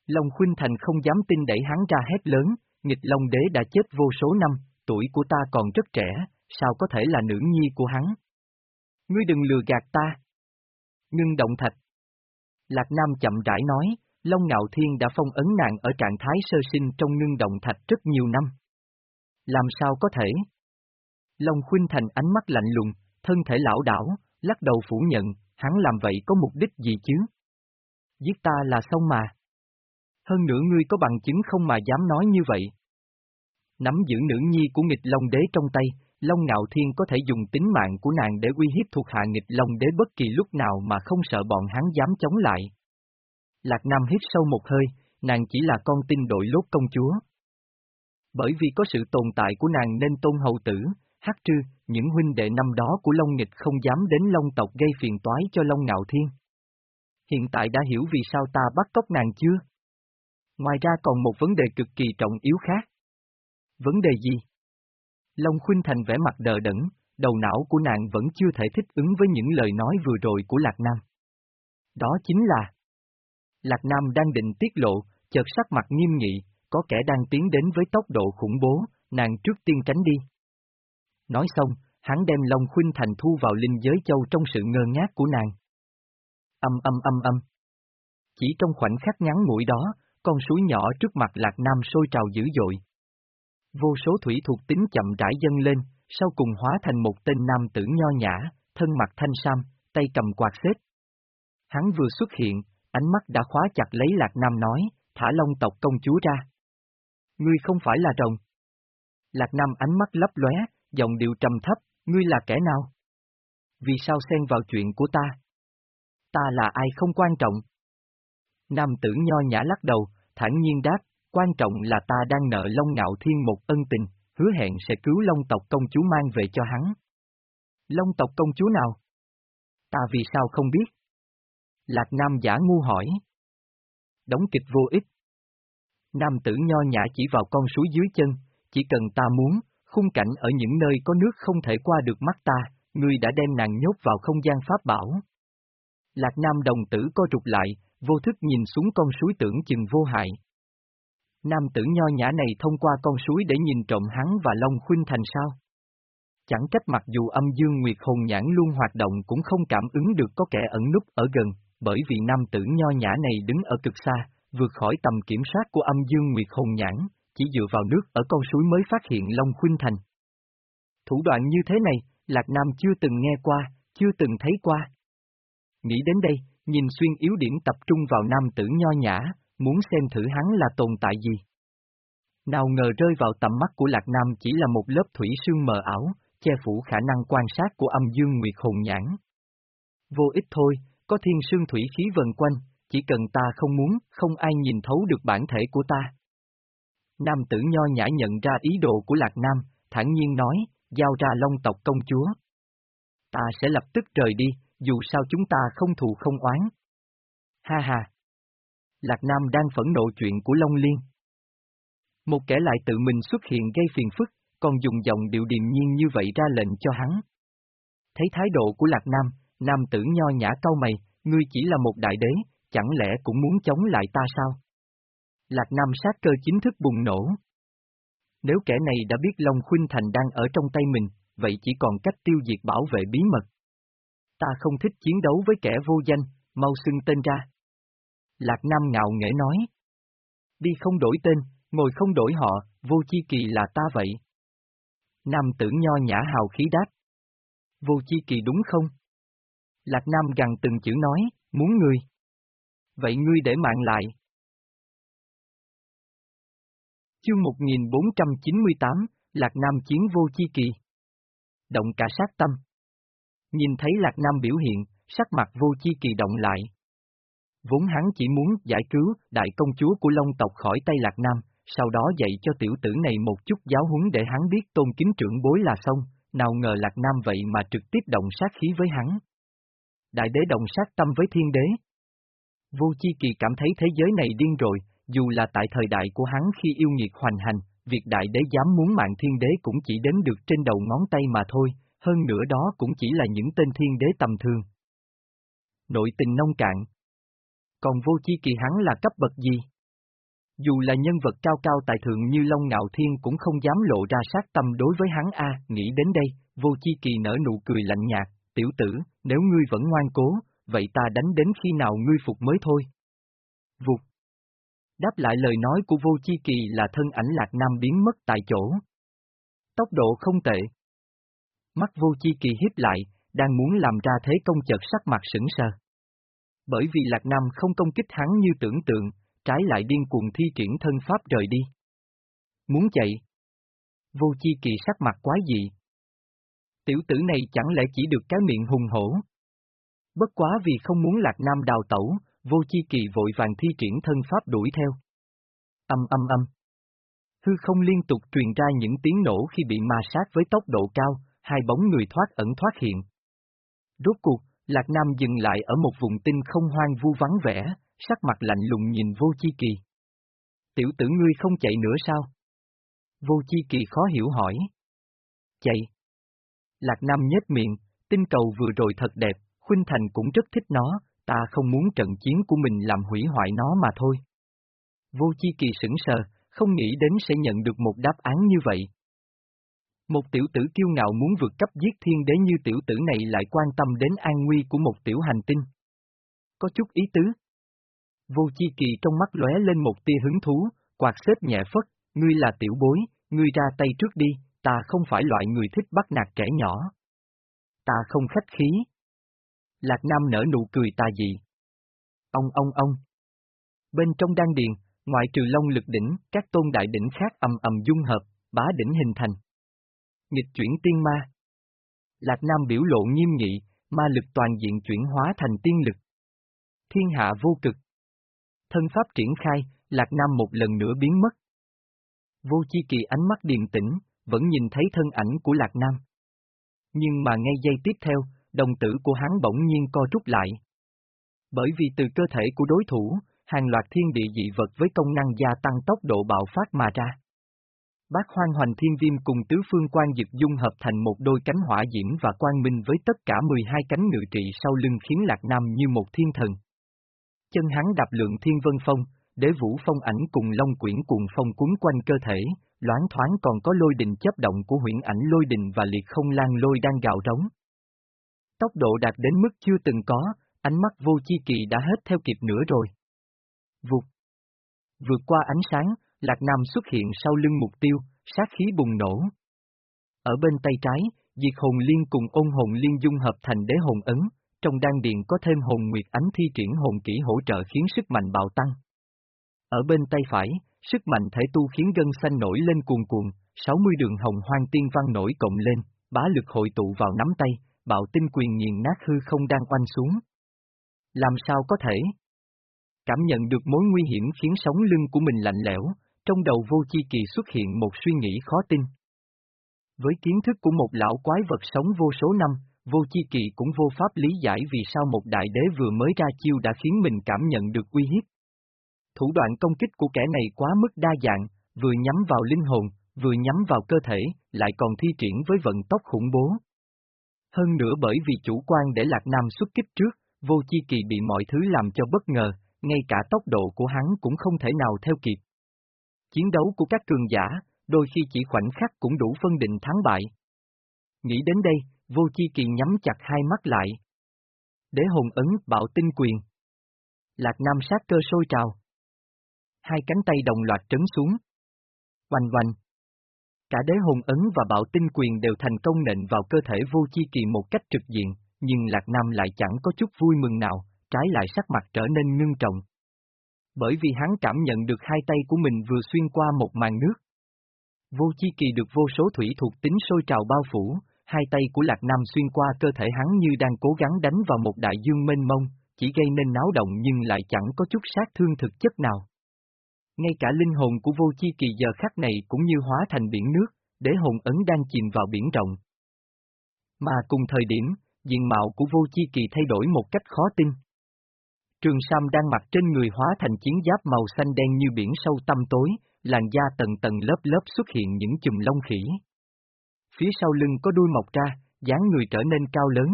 Long Khuynh Thành không dám tin đẩy hắn ra hét lớn, nghịch Long Đế đã chết vô số năm, tuổi của ta còn rất trẻ, sao có thể là nữ nhi của hắn? Ngươi đừng lừa gạt ta. Ngưng động thạch. Lạc Nam chậm rãi nói, Long Ngạo Thiên đã phong ấn nàng ở trạng thái sơ sinh trong ngưng động thạch rất nhiều năm. Làm sao có thể? Long Khuynh Thành ánh mắt lạnh lùng, thân thể lão đảo, lắc đầu phủ nhận, hắn làm vậy có mục đích gì chứ? Giết ta là xong mà. Hơn nữa ngươi có bằng chứng không mà dám nói như vậy. Nắm giữ nữ nhi của nghịch Long Đế trong tay, Long Ngạo Thiên có thể dùng tính mạng của nàng để uy hiếp thuộc hạ nghịch Long Đế bất kỳ lúc nào mà không sợ bọn hắn dám chống lại. Lạc Nam hít sâu một hơi, nàng chỉ là con tin đội lốt công chúa. Bởi vì có sự tồn tại của nàng nên tôn hậu tử, hắc trư, những huynh đệ năm đó của Long Nghịch không dám đến Long tộc gây phiền toái cho Long Ngạo Thiên. Hiện tại đã hiểu vì sao ta bắt cóc nàng chưa? Ngoài ra còn một vấn đề cực kỳ trọng yếu khác. Vấn đề gì? Long Khuynh Thành vẻ mặt đờ đẫn, đầu não của nàng vẫn chưa thể thích ứng với những lời nói vừa rồi của Lạc Nam. Đó chính là Lạc Nam đang định tiết lộ, chợt sắc mặt nghiêm nghị, có kẻ đang tiến đến với tốc độ khủng bố, nàng trước tiên tránh đi. Nói xong, hắn đem Long Khuynh Thành thu vào linh giới châu trong sự ngơ ngác của nàng. Âm âm âm âm. Chỉ trong khoảnh khắc ngắn ngủi đó, con suối nhỏ trước mặt Lạc Nam sôi trào dữ dội. Vô số thủy thuộc tính chậm rãi dâng lên, sau cùng hóa thành một tên nam tử nho nhã, thân mặt thanh sam, tay cầm quạt xếp. Hắn vừa xuất hiện, ánh mắt đã khóa chặt lấy Lạc Nam nói, thả long tộc công chúa ra. Ngươi không phải là rồng. Lạc Nam ánh mắt lấp lóe, giọng điệu trầm thấp, ngươi là kẻ nào? Vì sao xen vào chuyện của ta? Ta là ai không quan trọng. Nam tử nho nhã lắc đầu, thản nhiên đáp, quan trọng là ta đang nợ Long Ngạo Thiên một ân tình, hứa hẹn sẽ cứu Long tộc công chúa mang về cho hắn. Long tộc công chúa nào? Ta vì sao không biết? Lạc Nam giả ngu hỏi. Đóng kịch vô ích. Nam tử nho nhã chỉ vào con suối dưới chân, chỉ cần ta muốn, khung cảnh ở những nơi có nước không thể qua được mắt ta, ngươi đã đem nàng nhốt vào không gian pháp bảo. Lạc Nam đồng tử co rụt lại, vô thức nhìn xuống con suối tưởng chừng vô hại. Nam tử nho nhã này thông qua con suối để nhìn trộm hắn và Long Khuynh Thành sao? Chẳng trách mặc dù âm dương nguyệt hồn nhãn luôn hoạt động cũng không cảm ứng được có kẻ ẩn núp ở gần, bởi vì nam tử nho nhã này đứng ở cực xa, vượt khỏi tầm kiểm soát của âm dương nguyệt hồn nhãn, chỉ dựa vào nước ở con suối mới phát hiện Long Khuynh Thành. Thủ đoạn như thế này, Lạc Nam chưa từng nghe qua, chưa từng thấy qua. Nghĩ đến đây, nhìn xuyên yếu điểm tập trung vào nam tử nho nhã, muốn xem thử hắn là tồn tại gì. Nào ngờ rơi vào tầm mắt của Lạc Nam chỉ là một lớp thủy sương mờ ảo, che phủ khả năng quan sát của âm dương nguyệt hồn nhãn. Vô ích thôi, có thiên sương thủy khí vần quanh, chỉ cần ta không muốn, không ai nhìn thấu được bản thể của ta. Nam tử nho nhã nhận ra ý đồ của Lạc Nam, thản nhiên nói, giao ra long tộc công chúa. Ta sẽ lập tức rời đi, dù sao chúng ta không thù không oán. Ha ha! Lạc Nam đang phẫn nộ chuyện của Long Liên. Một kẻ lại tự mình xuất hiện gây phiền phức, còn dùng giọng điệu điềm nhiên như vậy ra lệnh cho hắn. Thấy thái độ của Lạc Nam, nam tử nho nhã cau mày, ngươi chỉ là một đại đế, chẳng lẽ cũng muốn chống lại ta sao? Lạc Nam sát cơ chính thức bùng nổ. Nếu kẻ này đã biết Long Khuynh Thành đang ở trong tay mình, vậy chỉ còn cách tiêu diệt bảo vệ bí mật. Ta không thích chiến đấu với kẻ vô danh, mau xưng tên ra. Lạc Nam ngạo nghễ nói. Đi không đổi tên, ngồi không đổi họ, vô chi kỳ là ta vậy. Nam tử nho nhã hào khí đáp. Vô chi kỳ đúng không? Lạc Nam gằn từng chữ nói, muốn ngươi. Vậy ngươi để mạng lại. Chương 1498, Lạc Nam chiến vô chi kỳ. Động cả sát tâm. Nhìn thấy Lạc Nam biểu hiện, sắc mặt vô chi kỳ động lại. Vốn hắn chỉ muốn giải cứu đại công chúa của Long tộc khỏi tay Lạc Nam, sau đó dạy cho tiểu tử này một chút giáo huấn để hắn biết tôn kính trưởng bối là xong, nào ngờ Lạc Nam vậy mà trực tiếp động sát khí với hắn. Đại đế động sát tâm với thiên đế. Vô chi kỳ cảm thấy thế giới này điên rồi, dù là tại thời đại của hắn khi yêu nghiệt hoành hành, việc đại đế dám muốn mạng thiên đế cũng chỉ đến được trên đầu ngón tay mà thôi, hơn nữa đó cũng chỉ là những tên thiên đế tầm thường. Nội tình nông cạn. Còn vô chi kỳ hắn là cấp bậc gì? Dù là nhân vật cao cao tài thượng như Long Ngạo Thiên cũng không dám lộ ra sát tâm đối với hắn a nghĩ đến đây, vô chi kỳ nở nụ cười lạnh nhạt, tiểu tử, nếu ngươi vẫn ngoan cố, vậy ta đánh đến khi nào ngươi phục mới thôi. Vụt. Đáp lại lời nói của vô chi kỳ là thân ảnh lạc nam biến mất tại chỗ. Tốc độ không tệ. Mắt vô chi kỳ hiếp lại, đang muốn làm ra thế công chợt sắc mặt sững sờ. Bởi vì lạc nam không công kích hắn như tưởng tượng, trái lại điên cuồng thi triển thân pháp rời đi. Muốn chạy. Vô chi kỳ sắc mặt quái dị. Tiểu tử này chẳng lẽ chỉ được cái miệng hùng hổ. Bất quá vì không muốn lạc nam đào tẩu, vô chi kỳ vội vàng thi triển thân pháp đuổi theo. Âm âm âm. Hư không liên tục truyền ra những tiếng nổ khi bị ma sát với tốc độ cao, hai bóng người thoát ẩn thoát hiện. Rốt cuộc, Lạc Nam dừng lại ở một vùng tinh không hoang vu vắng vẻ, sắc mặt lạnh lùng nhìn vô chi kỳ. Tiểu tử ngươi không chạy nữa sao? Vô chi kỳ khó hiểu hỏi. Chạy. Lạc Nam nhếch miệng, tinh cầu vừa rồi thật đẹp, Khuynh Thành cũng rất thích nó, ta không muốn trận chiến của mình làm hủy hoại nó mà thôi. Vô chi kỳ sững sờ, không nghĩ đến sẽ nhận được một đáp án như vậy. Một tiểu tử kiêu ngạo muốn vượt cấp giết thiên đế như tiểu tử này lại quan tâm đến an nguy của một tiểu hành tinh. Có chút ý tứ. Vô chi kỳ trong mắt lóe lên một tia hứng thú, quạt xếp nhẹ phất, ngươi là tiểu bối, ngươi ra tay trước đi, ta không phải loại người thích bắt nạt trẻ nhỏ. Ta không khách khí. Lạc Nam nở nụ cười tà dị. Ông ông ông. Bên trong đan điền, ngoại trừ long lực đỉnh, các tôn đại đỉnh khác ầm ầm dung hợp, bá đỉnh hình thành. Nghịch chuyển tiên ma. Lạc Nam biểu lộ nghiêm nghị, ma lực toàn diện chuyển hóa thành tiên lực. Thiên hạ vô cực. Thân pháp triển khai, Lạc Nam một lần nữa biến mất. Vô chi kỳ ánh mắt điềm tĩnh, vẫn nhìn thấy thân ảnh của Lạc Nam. Nhưng mà ngay giây tiếp theo, đồng tử của hắn bỗng nhiên co rút lại. Bởi vì từ cơ thể của đối thủ, hàng loạt thiên địa dị vật với công năng gia tăng tốc độ bạo phát mà ra. Bác hoang hoành thiên viêm cùng tứ phương quan dực dung hợp thành một đôi cánh hỏa diễm và quang minh với tất cả 12 cánh ngự trị sau lưng khiến Lạc Nam như một thiên thần. Chân hắn đạp lượng thiên vân phong, đế vũ phong ảnh cùng long quyển cùng phong cuốn quanh cơ thể, loáng thoáng còn có lôi đình chấp động của huyễn ảnh lôi đình và liệt không lan lôi đang gạo rống. Tốc độ đạt đến mức chưa từng có, ánh mắt vô chi kỳ đã hết theo kịp nữa rồi. Vụt. Vượt qua ánh sáng, Lạc Nam xuất hiện sau lưng mục tiêu, sát khí bùng nổ. Ở bên tay trái, diệt hồn liên cùng ôn hồn liên dung hợp thành đế hồn ấn, trong đan điện có thêm hồn nguyệt ánh thi triển hồn kỹ hỗ trợ khiến sức mạnh bạo tăng. Ở bên tay phải, sức mạnh thể tu khiến gân xanh nổi lên cuồn cuồn, 60 đường hồng hoang tiên văn nổi cộng lên, bá lực hội tụ vào nắm tay, bạo tinh quyền nghiền nát hư không đang oanh xuống. Làm sao có thể? Cảm nhận được mối nguy hiểm khiến sống lưng của mình lạnh lẽo, trong đầu vô chi kỳ xuất hiện một suy nghĩ khó tin. Với kiến thức của một lão quái vật sống vô số năm, vô chi kỳ cũng vô pháp lý giải vì sao một đại đế vừa mới ra chiêu đã khiến mình cảm nhận được uy hiếp. Thủ đoạn công kích của kẻ này quá mức đa dạng, vừa nhắm vào linh hồn, vừa nhắm vào cơ thể, lại còn thi triển với vận tốc khủng bố. Hơn nữa bởi vì chủ quan để Lạc Nam xuất kích trước, vô chi kỳ bị mọi thứ làm cho bất ngờ, ngay cả tốc độ của hắn cũng không thể nào theo kịp. Chiến đấu của các cường giả, đôi khi chỉ khoảnh khắc cũng đủ phân định thắng bại. Nghĩ đến đây, vô chi kỳ nhắm chặt hai mắt lại. Đế hồn ấn bạo tinh quyền. Lạc Nam sát cơ sôi trào. Hai cánh tay đồng loạt trấn xuống. Oanh oanh. Cả đế hồn ấn và bạo tinh quyền đều thành công nện vào cơ thể vô chi kỳ một cách trực diện, nhưng Lạc Nam lại chẳng có chút vui mừng nào, trái lại sắc mặt trở nên ngưng trọng. Bởi vì hắn cảm nhận được hai tay của mình vừa xuyên qua một màn nước. Vô chi kỳ được vô số thủy thuộc tính sôi trào bao phủ, hai tay của Lạc Nam xuyên qua cơ thể hắn như đang cố gắng đánh vào một đại dương mênh mông, chỉ gây nên náo động nhưng lại chẳng có chút sát thương thực chất nào. Ngay cả linh hồn của vô chi kỳ giờ khắc này cũng như hóa thành biển nước, để hồn ấn đang chìm vào biển rộng. Mà cùng thời điểm, diện mạo của vô chi kỳ thay đổi một cách khó tin. Trường Sam đang mặc trên người hóa thành chiến giáp màu xanh đen như biển sâu tăm tối, làn da tầng tầng lớp lớp xuất hiện những chùm lông khỉ. Phía sau lưng có đuôi mọc ra, dáng người trở nên cao lớn.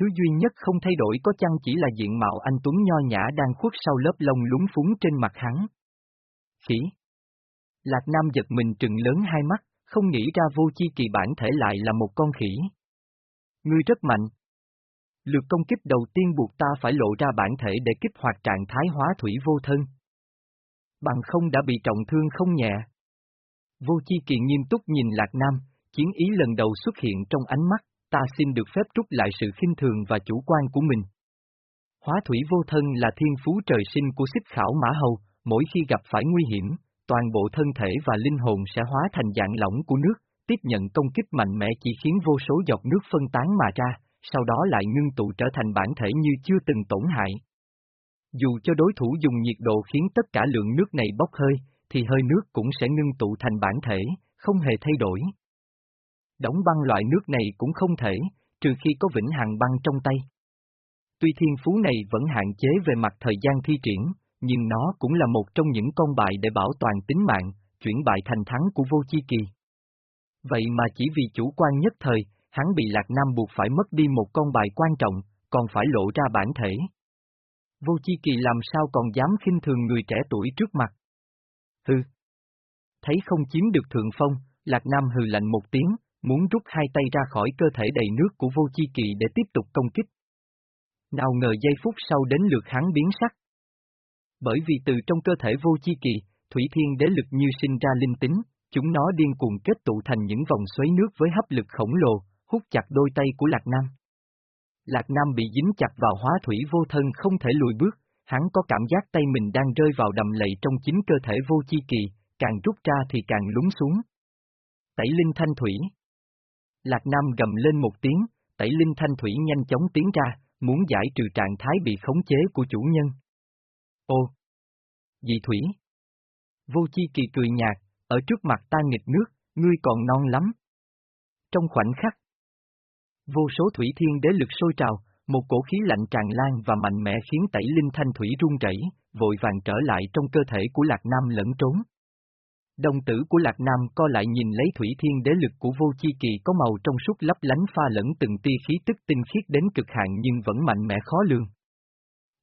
Thứ duy nhất không thay đổi có chăng chỉ là diện mạo anh Tuấn nho nhã đang khuất sau lớp lông lúng phúng trên mặt hắn. Khỉ. Lạc Nam giật mình trừng lớn hai mắt, không nghĩ ra vô chi kỳ bản thể lại là một con khỉ. Ngươi rất mạnh. Lượt công kích đầu tiên buộc ta phải lộ ra bản thể để kích hoạt trạng thái hóa thủy vô thân. Bằng không đã bị trọng thương không nhẹ. Vô chi kỳ nghiêm túc nhìn Lạc Nam, chiến ý lần đầu xuất hiện trong ánh mắt, ta xin được phép trút lại sự khinh thường và chủ quan của mình. Hóa thủy vô thân là thiên phú trời sinh của xích khảo mã hầu, mỗi khi gặp phải nguy hiểm, toàn bộ thân thể và linh hồn sẽ hóa thành dạng lỏng của nước, tiếp nhận công kích mạnh mẽ chỉ khiến vô số giọt nước phân tán mà ra, sau đó lại ngưng tụ trở thành bản thể như chưa từng tổn hại. Dù cho đối thủ dùng nhiệt độ khiến tất cả lượng nước này bốc hơi, thì hơi nước cũng sẽ ngưng tụ thành bản thể, không hề thay đổi. Đóng băng loại nước này cũng không thể, trừ khi có vĩnh hằng băng trong tay. Tuy thiên phú này vẫn hạn chế về mặt thời gian thi triển, nhưng nó cũng là một trong những con bài để bảo toàn tính mạng, chuyển bại thành thắng của vô chi kỳ. Vậy mà chỉ vì chủ quan nhất thời, hắn bị Lạc Nam buộc phải mất đi một con bài quan trọng, còn phải lộ ra bản thể. Vô chi kỳ làm sao còn dám khinh thường người trẻ tuổi trước mặt. Hừ. Thấy không chiếm được thượng phong, Lạc Nam hừ lạnh một tiếng, muốn rút hai tay ra khỏi cơ thể đầy nước của vô chi kỳ để tiếp tục công kích. Nào ngờ giây phút sau đến lượt hắn biến sắc. Bởi vì từ trong cơ thể vô chi kỳ, thủy thiên đế lực như sinh ra linh tính, chúng nó điên cuồng kết tụ thành những vòng xoáy nước với hấp lực khổng lồ, hút chặt đôi tay của Lạc Nam. Lạc Nam bị dính chặt vào hóa thủy vô thân không thể lùi bước, hắn có cảm giác tay mình đang rơi vào đầm lầy trong chính cơ thể vô chi kỳ, càng rút ra thì càng lún xuống. Tẩy linh thanh thủy Lạc Nam gầm lên một tiếng, tẩy linh thanh thủy nhanh chóng tiến ra, muốn giải trừ trạng thái bị khống chế của chủ nhân. Ô! Dị thủy! Vô chi kỳ cười nhạt, ở trước mặt ta nghịch nước, ngươi còn non lắm. Trong khoảnh khắc, vô số thủy thiên đế lực sôi trào, một cổ khí lạnh tràn lan và mạnh mẽ khiến tẩy linh thanh thủy run rẩy, vội vàng trở lại trong cơ thể của Lạc Nam lẫn trốn. Đồng tử của Lạc Nam co lại nhìn lấy thủy thiên đế lực của vô chi kỳ có màu trong suốt lấp lánh pha lẫn từng tia khí tức tinh khiết đến cực hạn nhưng vẫn mạnh mẽ khó lường.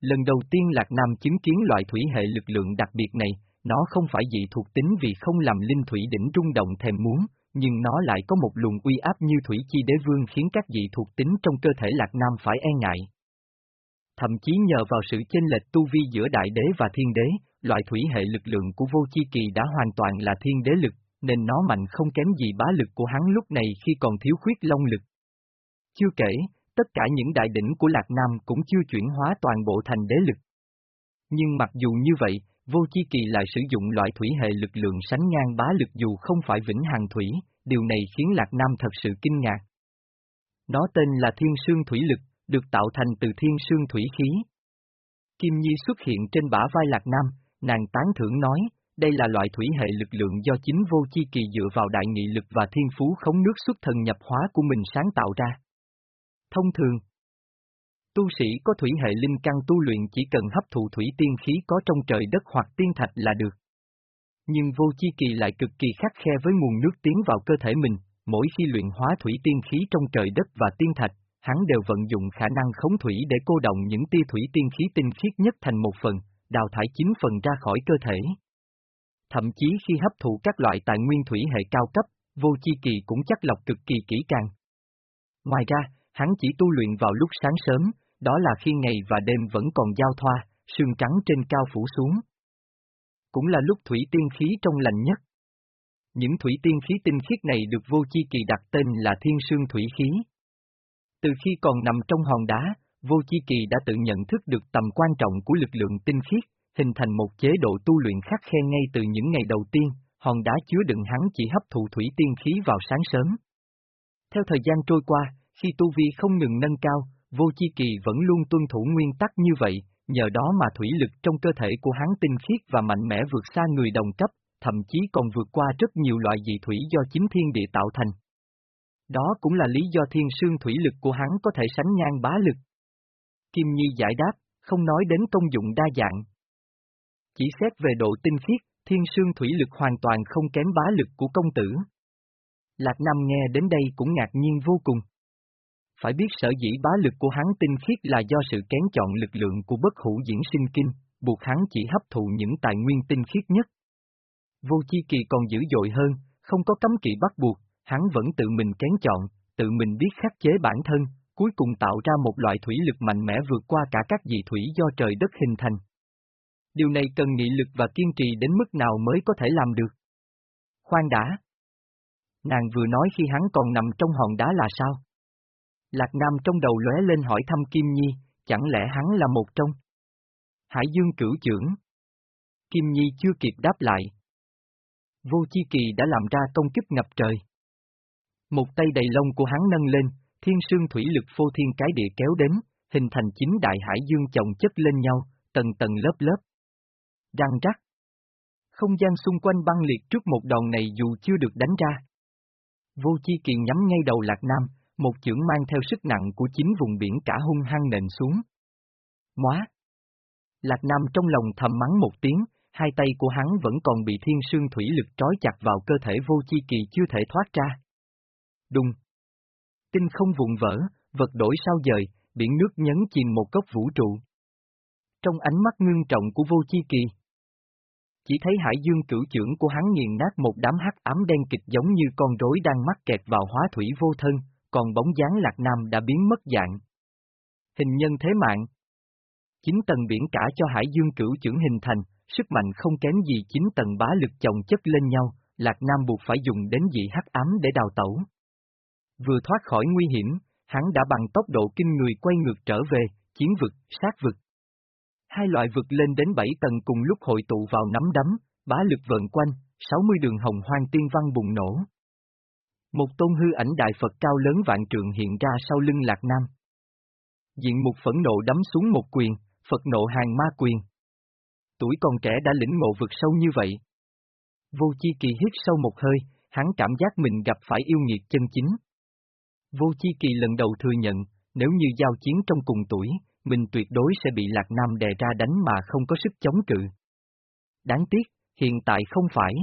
Lần đầu tiên Lạc Nam chứng kiến loại thủy hệ lực lượng đặc biệt này, nó không phải dị thuộc tính vì không làm linh thủy đỉnh rung động thèm muốn, nhưng nó lại có một luồng uy áp như thủy chi đế vương khiến các dị thuộc tính trong cơ thể Lạc Nam phải e ngại. Thậm chí nhờ vào sự chênh lệch tu vi giữa đại đế và thiên đế, loại thủy hệ lực lượng của vô chi kỳ đã hoàn toàn là thiên đế lực, nên nó mạnh không kém gì bá lực của hắn lúc này khi còn thiếu khuyết long lực. Chưa kể, tất cả những đại đỉnh của Lạc Nam cũng chưa chuyển hóa toàn bộ thành đế lực. Nhưng mặc dù như vậy, vô chi kỳ lại sử dụng loại thủy hệ lực lượng sánh ngang bá lực dù không phải vĩnh hằng thủy, điều này khiến Lạc Nam thật sự kinh ngạc. Nó tên là Thiên Sương Thủy Lực, được tạo thành từ Thiên Sương Thủy Khí. Kim Nhi xuất hiện trên bả vai Lạc Nam, nàng tán thưởng nói, đây là loại thủy hệ lực lượng do chính vô chi kỳ dựa vào đại nghị lực và thiên phú khống nước xuất thần nhập hóa của mình sáng tạo ra. Thông thường, tu sĩ có thủy hệ linh căn tu luyện chỉ cần hấp thụ thủy tiên khí có trong trời đất hoặc tiên thạch là được. Nhưng vô chi kỳ lại cực kỳ khắc khe với nguồn nước tiến vào cơ thể mình, mỗi khi luyện hóa thủy tiên khí trong trời đất và tiên thạch, hắn đều vận dụng khả năng khống thủy để cô động những tia thủy tiên khí tinh khiết nhất thành một phần, đào thải chín phần ra khỏi cơ thể. Thậm chí khi hấp thụ các loại tài nguyên thủy hệ cao cấp, vô chi kỳ cũng chắc lọc cực kỳ kỹ càng. Ngoài ra, hắn chỉ tu luyện vào lúc sáng sớm, đó là khi ngày và đêm vẫn còn giao thoa, sương trắng trên cao phủ xuống. Cũng là lúc thủy tiên khí trong lành nhất. Những thủy tiên khí tinh khiết này được vô chi kỳ đặt tên là thiên sương thủy khí. Từ khi còn nằm trong hòn đá, vô chi kỳ đã tự nhận thức được tầm quan trọng của lực lượng tinh khiết, hình thành một chế độ tu luyện khắc khe ngay từ những ngày đầu tiên, hòn đá chứa đựng hắn chỉ hấp thụ thủy tiên khí vào sáng sớm. Theo thời gian trôi qua, khi tu vi không ngừng nâng cao, vô chi kỳ vẫn luôn tuân thủ nguyên tắc như vậy, nhờ đó mà thủy lực trong cơ thể của hắn tinh khiết và mạnh mẽ vượt xa người đồng cấp, thậm chí còn vượt qua rất nhiều loại dị thủy do chính thiên địa tạo thành. Đó cũng là lý do thiên sương thủy lực của hắn có thể sánh ngang bá lực. Kim Nhi giải đáp, không nói đến công dụng đa dạng. Chỉ xét về độ tinh khiết, thiên sương thủy lực hoàn toàn không kém bá lực của công tử. Lạc Nam nghe đến đây cũng ngạc nhiên vô cùng. Phải biết sở dĩ bá lực của hắn tinh khiết là do sự kén chọn lực lượng của bất hữu diễn sinh kinh, buộc hắn chỉ hấp thụ những tài nguyên tinh khiết nhất. Vô chi kỳ còn dữ dội hơn, không có cấm kỵ bắt buộc, hắn vẫn tự mình kén chọn, tự mình biết khắc chế bản thân, cuối cùng tạo ra một loại thủy lực mạnh mẽ vượt qua cả các dị thủy do trời đất hình thành. Điều này cần nghị lực và kiên trì đến mức nào mới có thể làm được. Khoan đã. Nàng vừa nói khi hắn còn nằm trong hòn đá là sao? Lạc Nam trong đầu lóe lên hỏi thăm Kim Nhi, chẳng lẽ hắn là một trong? Hải Dương cửu trưởng. Kim Nhi chưa kịp đáp lại. Vô Chi Kỳ đã làm ra công kích ngập trời. Một tay đầy lông của hắn nâng lên, thiên sương thủy lực phô thiên cái địa kéo đến, hình thành chính đại hải dương chồng chất lên nhau, tầng tầng lớp lớp. Răng rắc. Không gian xung quanh băng liệt trước một đòn này dù chưa được đánh ra. Vô Chi Kỳ nhắm ngay đầu Lạc Nam, một chưởng mang theo sức nặng của chính vùng biển cả hung hăng nện xuống. Móa! Lạc Nam trong lòng thầm mắng một tiếng, hai tay của hắn vẫn còn bị thiên sương thủy lực trói chặt vào cơ thể vô chi kỳ chưa thể thoát ra. Đùng! Tinh không vụn vỡ, vật đổi sao dời, biển nước nhấn chìm một cốc vũ trụ. Trong ánh mắt ngưng trọng của vô chi kỳ, chỉ thấy hải dương cửu trưởng của hắn nghiền nát một đám hắc ám đen kịch giống như con rối đang mắc kẹt vào hóa thủy vô thân, còn bóng dáng Lạc Nam đã biến mất dạng. Hình nhân thế mạng Chín tầng biển cả cho Hải Dương cửu trưởng hình thành, sức mạnh không kém gì chín tầng bá lực chồng chất lên nhau, Lạc Nam buộc phải dùng đến dị hắc ám để đào tẩu. Vừa thoát khỏi nguy hiểm, hắn đã bằng tốc độ kinh người quay ngược trở về, chiến vực, sát vực. Hai loại vực lên đến bảy tầng cùng lúc hội tụ vào nắm đấm, bá lực vận quanh, 60 đường hồng hoang tiên văn bùng nổ. Một tôn hư ảnh đại Phật cao lớn vạn trượng hiện ra sau lưng Lạc Nam. Diện mục phẫn nộ đấm xuống một quyền, Phật nộ hàng ma quyền. Tuổi còn trẻ đã lĩnh ngộ vực sâu như vậy. Vô chi kỳ hít sâu một hơi, hắn cảm giác mình gặp phải yêu nghiệt chân chính. Vô chi kỳ lần đầu thừa nhận, nếu như giao chiến trong cùng tuổi, mình tuyệt đối sẽ bị Lạc Nam đè ra đánh mà không có sức chống cự. Đáng tiếc, hiện tại không phải.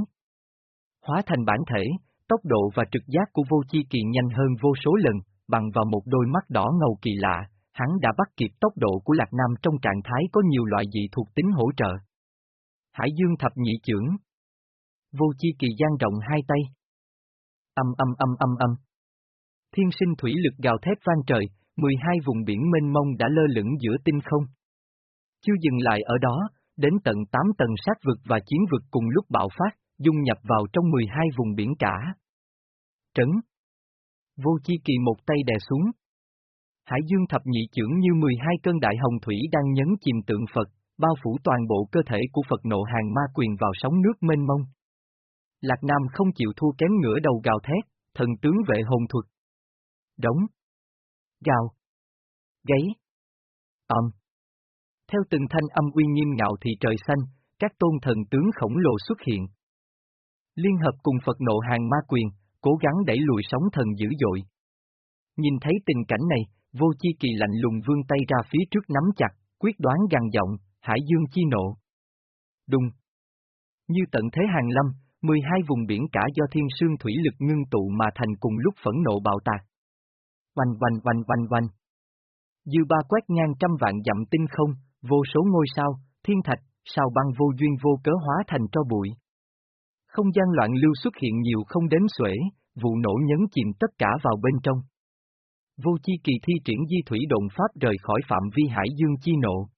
Hóa thành bản thể, Tốc độ và trực giác của vô chi kỳ nhanh hơn vô số lần, bằng vào một đôi mắt đỏ ngầu kỳ lạ, hắn đã bắt kịp tốc độ của Lạc Nam trong trạng thái có nhiều loại dị thuộc tính hỗ trợ. Hải Dương thập nhị trưởng. Vô chi kỳ gian rộng hai tay. Âm âm âm âm âm. Thiên sinh thủy lực gào thét vang trời, 12 vùng biển mênh mông đã lơ lửng giữa tinh không. Chưa dừng lại ở đó, đến tận 8 tầng sát vực và chiến vực cùng lúc bạo phát, dung nhập vào trong 12 vùng biển cả. Trấn Vô chi kỳ một tay đè xuống. Hải dương thập nhị trưởng như 12 cơn đại hồng thủy đang nhấn chìm tượng Phật, bao phủ toàn bộ cơ thể của Phật nộ hàng ma quyền vào sóng nước mênh mông. Lạc Nam không chịu thua kém ngửa đầu gào thét, thần tướng vệ hồn thuật. Đóng. Gào. Gáy. Âm. Theo từng thanh âm uy nghiêm ngạo thì trời xanh, các tôn thần tướng khổng lồ xuất hiện. Liên hợp cùng Phật nộ hàng ma quyền, cố gắng đẩy lùi sóng thần dữ dội. Nhìn thấy tình cảnh này, vô chi kỳ lạnh lùng vươn tay ra phía trước nắm chặt, quyết đoán gằn giọng, hải dương chi nộ. Đùng. Như tận thế hàng lâm, 12 vùng biển cả do thiên sương thủy lực ngưng tụ mà thành cùng lúc phẫn nộ bạo tạc. Oanh oanh oanh oanh oanh. Dư ba quét ngang trăm vạn dặm tinh không, vô số ngôi sao, thiên thạch, sao băng vô duyên vô cớ hóa thành tro bụi. Không gian loạn lưu xuất hiện nhiều không đếm xuể, vụ nổ nhấn chìm tất cả vào bên trong. Vô chi kỳ thi triển di thủy đồn pháp rời khỏi phạm vi hải dương chi nộ.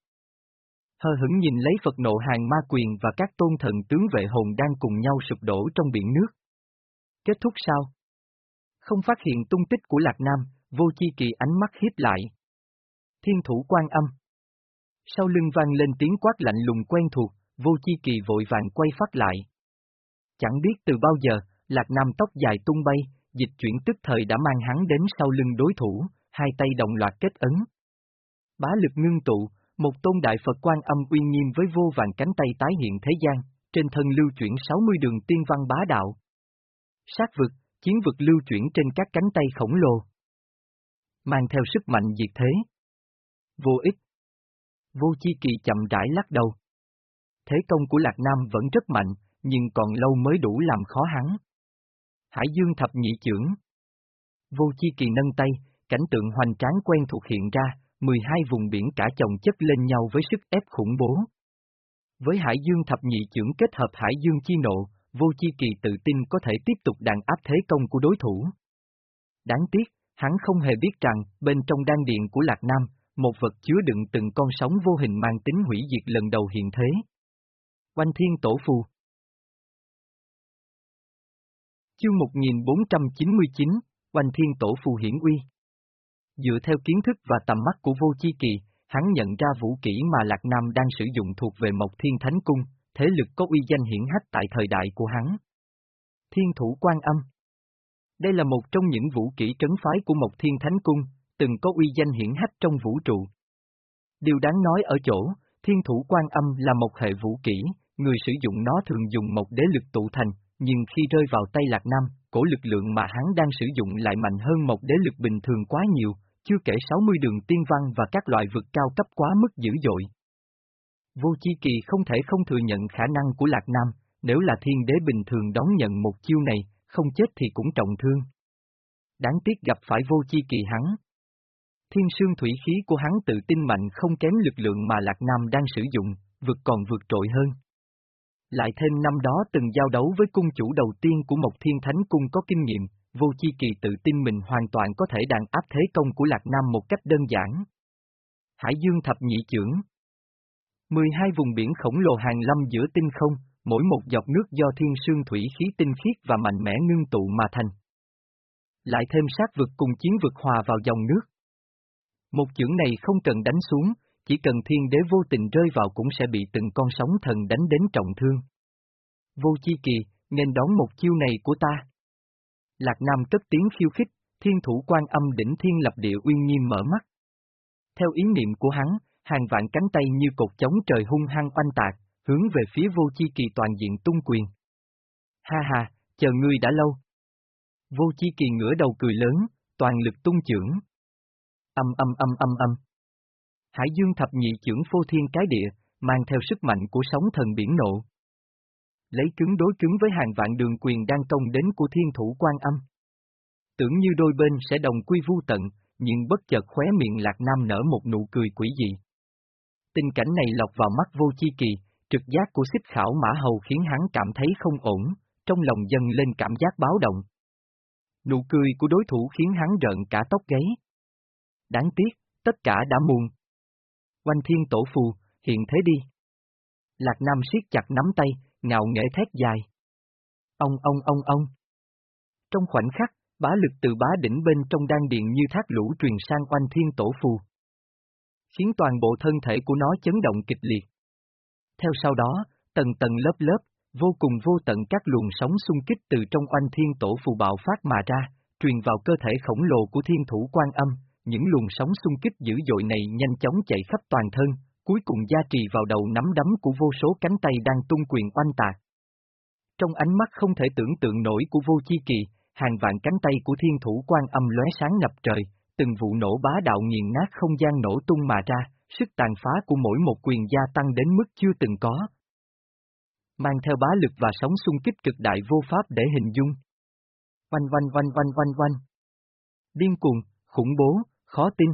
Hờ hững nhìn lấy Phật nộ hàng ma quyền và các tôn thần tướng vệ hồn đang cùng nhau sụp đổ trong biển nước. Kết thúc sao? Không phát hiện tung tích của Lạc Nam, vô chi kỳ ánh mắt hiếp lại. Thiên thủ quan âm. Sau lưng vang lên tiếng quát lạnh lùng quen thuộc, vô chi kỳ vội vàng quay phát lại. Chẳng biết từ bao giờ, Lạc Nam tóc dài tung bay, dịch chuyển tức thời đã mang hắn đến sau lưng đối thủ, hai tay đồng loạt kết ấn. Bá lực ngưng tụ, một tôn đại Phật quan âm uy nghiêm với vô vàng cánh tay tái hiện thế gian, trên thân lưu chuyển 60 đường tiên văn bá đạo. Sát vực, chiến vực lưu chuyển trên các cánh tay khổng lồ. Mang theo sức mạnh diệt thế. Vô ích. Vô chi kỳ chậm rãi lắc đầu. Thế công của Lạc Nam vẫn rất mạnh, nhưng còn lâu mới đủ làm khó hắn. Hải Dương thập nhị trưởng. Vô chi kỳ nâng tay, cảnh tượng hoành tráng quen thuộc hiện ra, 12 vùng biển cả chồng chất lên nhau với sức ép khủng bố. Với Hải Dương thập nhị trưởng kết hợp Hải Dương chi nộ, vô chi kỳ tự tin có thể tiếp tục đàn áp thế công của đối thủ. Đáng tiếc, hắn không hề biết rằng, bên trong đan điện của Lạc Nam, một vật chứa đựng từng con sóng vô hình mang tính hủy diệt lần đầu hiện thế. Quanh Thiên Tổ Phù Chương 1499, Oanh Thiên Tổ Phù Hiển Uy Dựa theo kiến thức và tầm mắt của vô chi kỳ, hắn nhận ra vũ kỹ mà Lạc Nam đang sử dụng thuộc về Mộc Thiên Thánh Cung, thế lực có uy danh hiển hách tại thời đại của hắn. Thiên Thủ Quan Âm Đây là một trong những vũ kỹ trấn phái của Mộc Thiên Thánh Cung, từng có uy danh hiển hách trong vũ trụ. Điều đáng nói ở chỗ, Thiên Thủ Quan Âm là một hệ vũ kỹ, người sử dụng nó thường dùng một đế lực tụ thành, nhưng khi rơi vào tay Lạc Nam, cổ lực lượng mà hắn đang sử dụng lại mạnh hơn một đế lực bình thường quá nhiều, chưa kể 60 đường tiên văn và các loại vực cao cấp quá mức dữ dội. Vô Chi Kỳ không thể không thừa nhận khả năng của Lạc Nam, nếu là thiên đế bình thường đón nhận một chiêu này, không chết thì cũng trọng thương. Đáng tiếc gặp phải Vô Chi Kỳ hắn. Thiên sương thủy khí của hắn tự tin mạnh không kém lực lượng mà Lạc Nam đang sử dụng, vực còn vượt trội hơn. Lại thêm năm đó từng giao đấu với cung chủ đầu tiên của Mộc Thiên Thánh Cung có kinh nghiệm, vô chi kỳ tự tin mình hoàn toàn có thể đàn áp thế công của Lạc Nam một cách đơn giản. Hải Dương thập nhị trưởng 12 vùng biển khổng lồ hàng lâm giữa tinh không, mỗi một dọc nước do thiên sương thủy khí tinh khiết và mạnh mẽ ngưng tụ mà thành. Lại thêm sát vực cùng chiến vực hòa vào dòng nước. Một chưởng này không cần đánh xuống, chỉ cần thiên đế vô tình rơi vào cũng sẽ bị từng con sóng thần đánh đến trọng thương. Vô chi kỳ, nên đón một chiêu này của ta. Lạc Nam cất tiếng khiêu khích, thiên thủ quan âm đỉnh thiên lập địa uy nghiêm mở mắt. Theo ý niệm của hắn, hàng vạn cánh tay như cột chống trời hung hăng oanh tạc, hướng về phía vô chi kỳ toàn diện tung quyền. Ha ha, chờ ngươi đã lâu. Vô chi kỳ ngửa đầu cười lớn, toàn lực tung trưởng. Âm âm âm âm âm. Hải dương thập nhị trưởng phô thiên cái địa, mang theo sức mạnh của sóng thần biển nộ. Lấy cứng đối cứng với hàng vạn đường quyền đang công đến của thiên thủ quan âm. Tưởng như đôi bên sẽ đồng quy vu tận, nhưng bất chợt khóe miệng lạc nam nở một nụ cười quỷ dị. Tình cảnh này lọc vào mắt vô chi kỳ, trực giác của xích khảo mã hầu khiến hắn cảm thấy không ổn, trong lòng dâng lên cảm giác báo động. Nụ cười của đối thủ khiến hắn rợn cả tóc gáy. Đáng tiếc, tất cả đã muộn quanh thiên tổ phù, hiện thế đi. Lạc Nam siết chặt nắm tay, ngạo nghệ thét dài. Ông ông ông ông. Trong khoảnh khắc, bá lực từ bá đỉnh bên trong đan điện như thác lũ truyền sang oanh thiên tổ phù. Khiến toàn bộ thân thể của nó chấn động kịch liệt. Theo sau đó, tầng tầng lớp lớp, vô cùng vô tận các luồng sóng xung kích từ trong oanh thiên tổ phù bạo phát mà ra, truyền vào cơ thể khổng lồ của thiên thủ quan âm, những luồng sóng xung kích dữ dội này nhanh chóng chạy khắp toàn thân, cuối cùng gia trì vào đầu nắm đấm của vô số cánh tay đang tung quyền oanh tạc. Trong ánh mắt không thể tưởng tượng nổi của vô chi kỳ, hàng vạn cánh tay của thiên thủ quan âm lóe sáng ngập trời, từng vụ nổ bá đạo nghiền nát không gian nổ tung mà ra, sức tàn phá của mỗi một quyền gia tăng đến mức chưa từng có. mang theo bá lực và sóng xung kích cực đại vô pháp để hình dung. Oanh oanh oanh oanh oanh oanh. Điên cuồng, khủng bố, khó tin.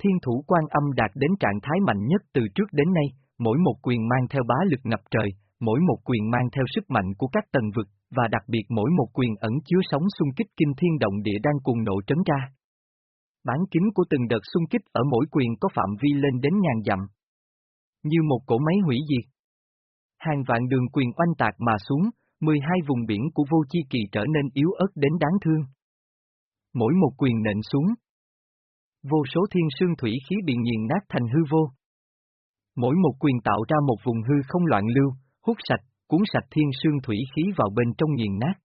Thiên thủ quan âm đạt đến trạng thái mạnh nhất từ trước đến nay, mỗi một quyền mang theo bá lực ngập trời, mỗi một quyền mang theo sức mạnh của các tầng vực, và đặc biệt mỗi một quyền ẩn chứa sóng xung kích kinh thiên động địa đang cùng nổ trấn ra. Bán kính của từng đợt xung kích ở mỗi quyền có phạm vi lên đến ngàn dặm. Như một cổ máy hủy diệt. Hàng vạn đường quyền oanh tạc mà xuống, 12 vùng biển của vô chi kỳ trở nên yếu ớt đến đáng thương. Mỗi một quyền nện xuống. Vô số thiên sương thủy khí bị nghiền nát thành hư vô. Mỗi một quyền tạo ra một vùng hư không loạn lưu, hút sạch, cuốn sạch thiên sương thủy khí vào bên trong nghiền nát.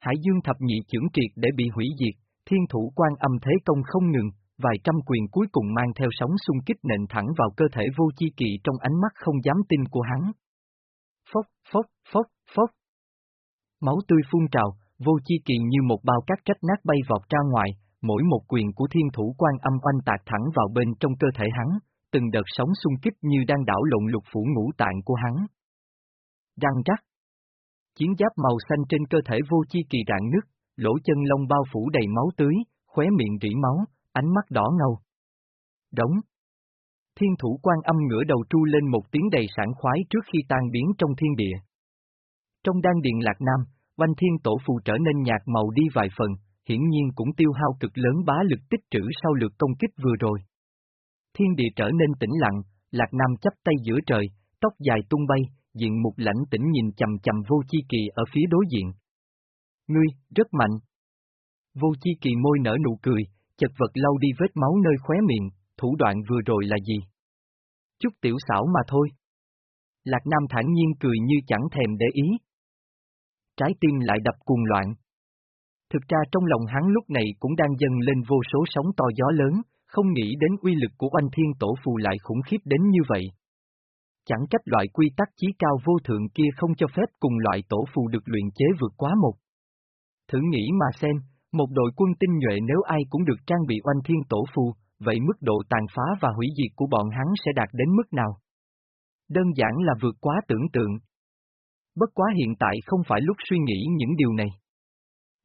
Hải dương thập nhị trưởng triệt để bị hủy diệt, thiên thủ quan âm thế công không ngừng, vài trăm quyền cuối cùng mang theo sóng xung kích nện thẳng vào cơ thể vô chi kỳ trong ánh mắt không dám tin của hắn. Phốc, phốc, phốc, phốc. Máu tươi phun trào, vô chi kỳ như một bao cát trách nát bay vọt ra ngoài, mỗi một quyền của thiên thủ quan âm oanh tạc thẳng vào bên trong cơ thể hắn, từng đợt sóng xung kích như đang đảo lộn lục phủ ngũ tạng của hắn. Răng rắc. Chiến giáp màu xanh trên cơ thể vô chi kỳ rạn nứt, lỗ chân lông bao phủ đầy máu tưới, khóe miệng rỉ máu, ánh mắt đỏ ngầu. Đóng. Thiên thủ quan âm ngửa đầu tru lên một tiếng đầy sảng khoái trước khi tan biến trong thiên địa. Trong đan điện lạc nam, oanh thiên tổ phù trở nên nhạt màu đi vài phần, hiển nhiên cũng tiêu hao cực lớn bá lực tích trữ sau lượt công kích vừa rồi. Thiên địa trở nên tĩnh lặng, lạc nam chắp tay giữa trời, tóc dài tung bay, diện mục lãnh tĩnh nhìn chầm chầm vô chi kỳ ở phía đối diện. Ngươi, rất mạnh. Vô chi kỳ môi nở nụ cười, chật vật lau đi vết máu nơi khóe miệng, thủ đoạn vừa rồi là gì? Chút tiểu xảo mà thôi. Lạc Nam thản nhiên cười như chẳng thèm để ý. Trái tim lại đập cuồng loạn. Thực ra trong lòng hắn lúc này cũng đang dâng lên vô số sóng to gió lớn, không nghĩ đến uy lực của oanh thiên tổ phù lại khủng khiếp đến như vậy. Chẳng trách loại quy tắc chí cao vô thượng kia không cho phép cùng loại tổ phù được luyện chế vượt quá một. Thử nghĩ mà xem, một đội quân tinh nhuệ nếu ai cũng được trang bị oanh thiên tổ phù, vậy mức độ tàn phá và hủy diệt của bọn hắn sẽ đạt đến mức nào? Đơn giản là vượt quá tưởng tượng. Bất quá hiện tại không phải lúc suy nghĩ những điều này.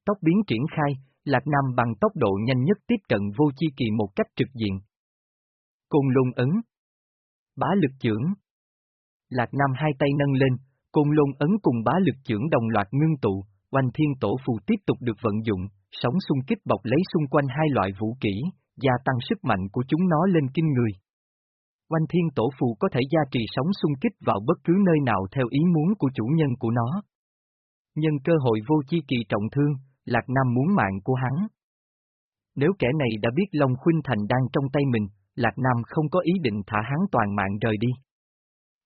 Tóc biến triển khai, Lạc Nam bằng tốc độ nhanh nhất tiếp cận vô chi kỳ một cách trực diện. Côn lôn ấn. Bá lực trưởng. Lạc Nam hai tay nâng lên, côn lôn ấn cùng bá lực trưởng đồng loạt ngưng tụ, oanh thiên tổ phù tiếp tục được vận dụng, sóng xung kích bọc lấy xung quanh hai loại vũ kỹ, gia tăng sức mạnh của chúng nó lên kinh người. Oanh thiên tổ phù có thể gia trì sóng xung kích vào bất cứ nơi nào theo ý muốn của chủ nhân của nó. Nhân cơ hội vô chi kỳ trọng thương, Lạc Nam muốn mạng của hắn. Nếu kẻ này đã biết Long Khuynh Thành đang trong tay mình, Lạc Nam không có ý định thả hắn toàn mạng rời đi.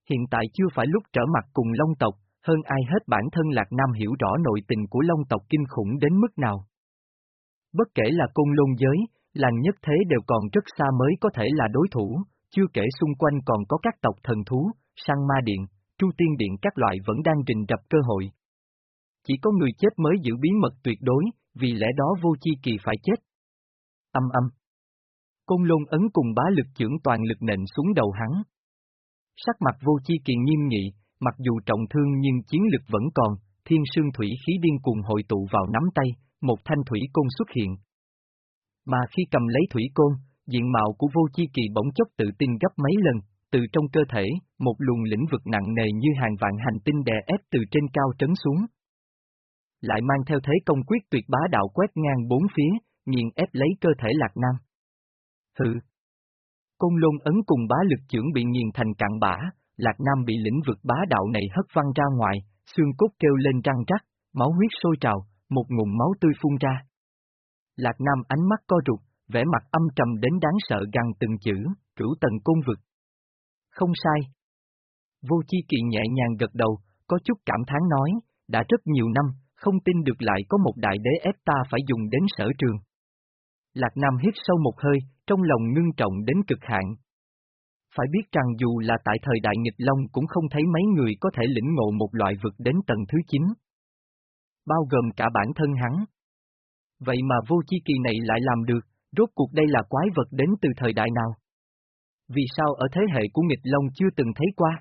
Hiện tại chưa phải lúc trở mặt cùng Long tộc, hơn ai hết bản thân Lạc Nam hiểu rõ nội tình của Long tộc kinh khủng đến mức nào. Bất kể là côn lôn giới, làng nhất thế đều còn rất xa mới có thể là đối thủ, chưa kể xung quanh còn có các tộc thần thú, sang ma điện, tru tiên điện các loại vẫn đang rình rập cơ hội. Chỉ có người chết mới giữ bí mật tuyệt đối, vì lẽ đó vô chi kỳ phải chết. Âm âm. Côn lôn ấn cùng bá lực trưởng toàn lực nện xuống đầu hắn. Sắc mặt vô chi kỳ nghiêm nghị, mặc dù trọng thương nhưng chiến lực vẫn còn, thiên sương thủy khí điên cuồng hội tụ vào nắm tay, một thanh thủy côn xuất hiện. Mà khi cầm lấy thủy côn, diện mạo của vô chi kỳ bỗng chốc tự tin gấp mấy lần, từ trong cơ thể, một luồng lĩnh vực nặng nề như hàng vạn hành tinh đè ép từ trên cao trấn xuống. Lại mang theo thế công quyết tuyệt bá đạo quét ngang bốn phía, nghiền ép lấy cơ thể lạc nam. Hừ, Côn lôn ấn cùng bá lực trưởng bị nghiền thành cạn bã, Lạc Nam bị lĩnh vực bá đạo này hất văng ra ngoài, xương cốt kêu lên răng rắc, máu huyết sôi trào, một nguồn máu tươi phun ra. Lạc Nam ánh mắt co rụt, vẻ mặt âm trầm đến đáng sợ gằn từng chữ, cửu tầng côn vực. Không sai. Vô chi kỳ nhẹ nhàng gật đầu, có chút cảm thán nói, đã rất nhiều năm, không tin được lại có một đại đế ép ta phải dùng đến sở trường. Lạc Nam hít sâu một hơi, trong lòng ngưng trọng đến cực hạn. Phải biết rằng dù là tại thời đại nghịch long cũng không thấy mấy người có thể lĩnh ngộ một loại vực đến tầng thứ 9. Bao gồm cả bản thân hắn. Vậy mà vô chi kỳ này lại làm được, rốt cuộc đây là quái vật đến từ thời đại nào? Vì sao ở thế hệ của nghịch long chưa từng thấy qua?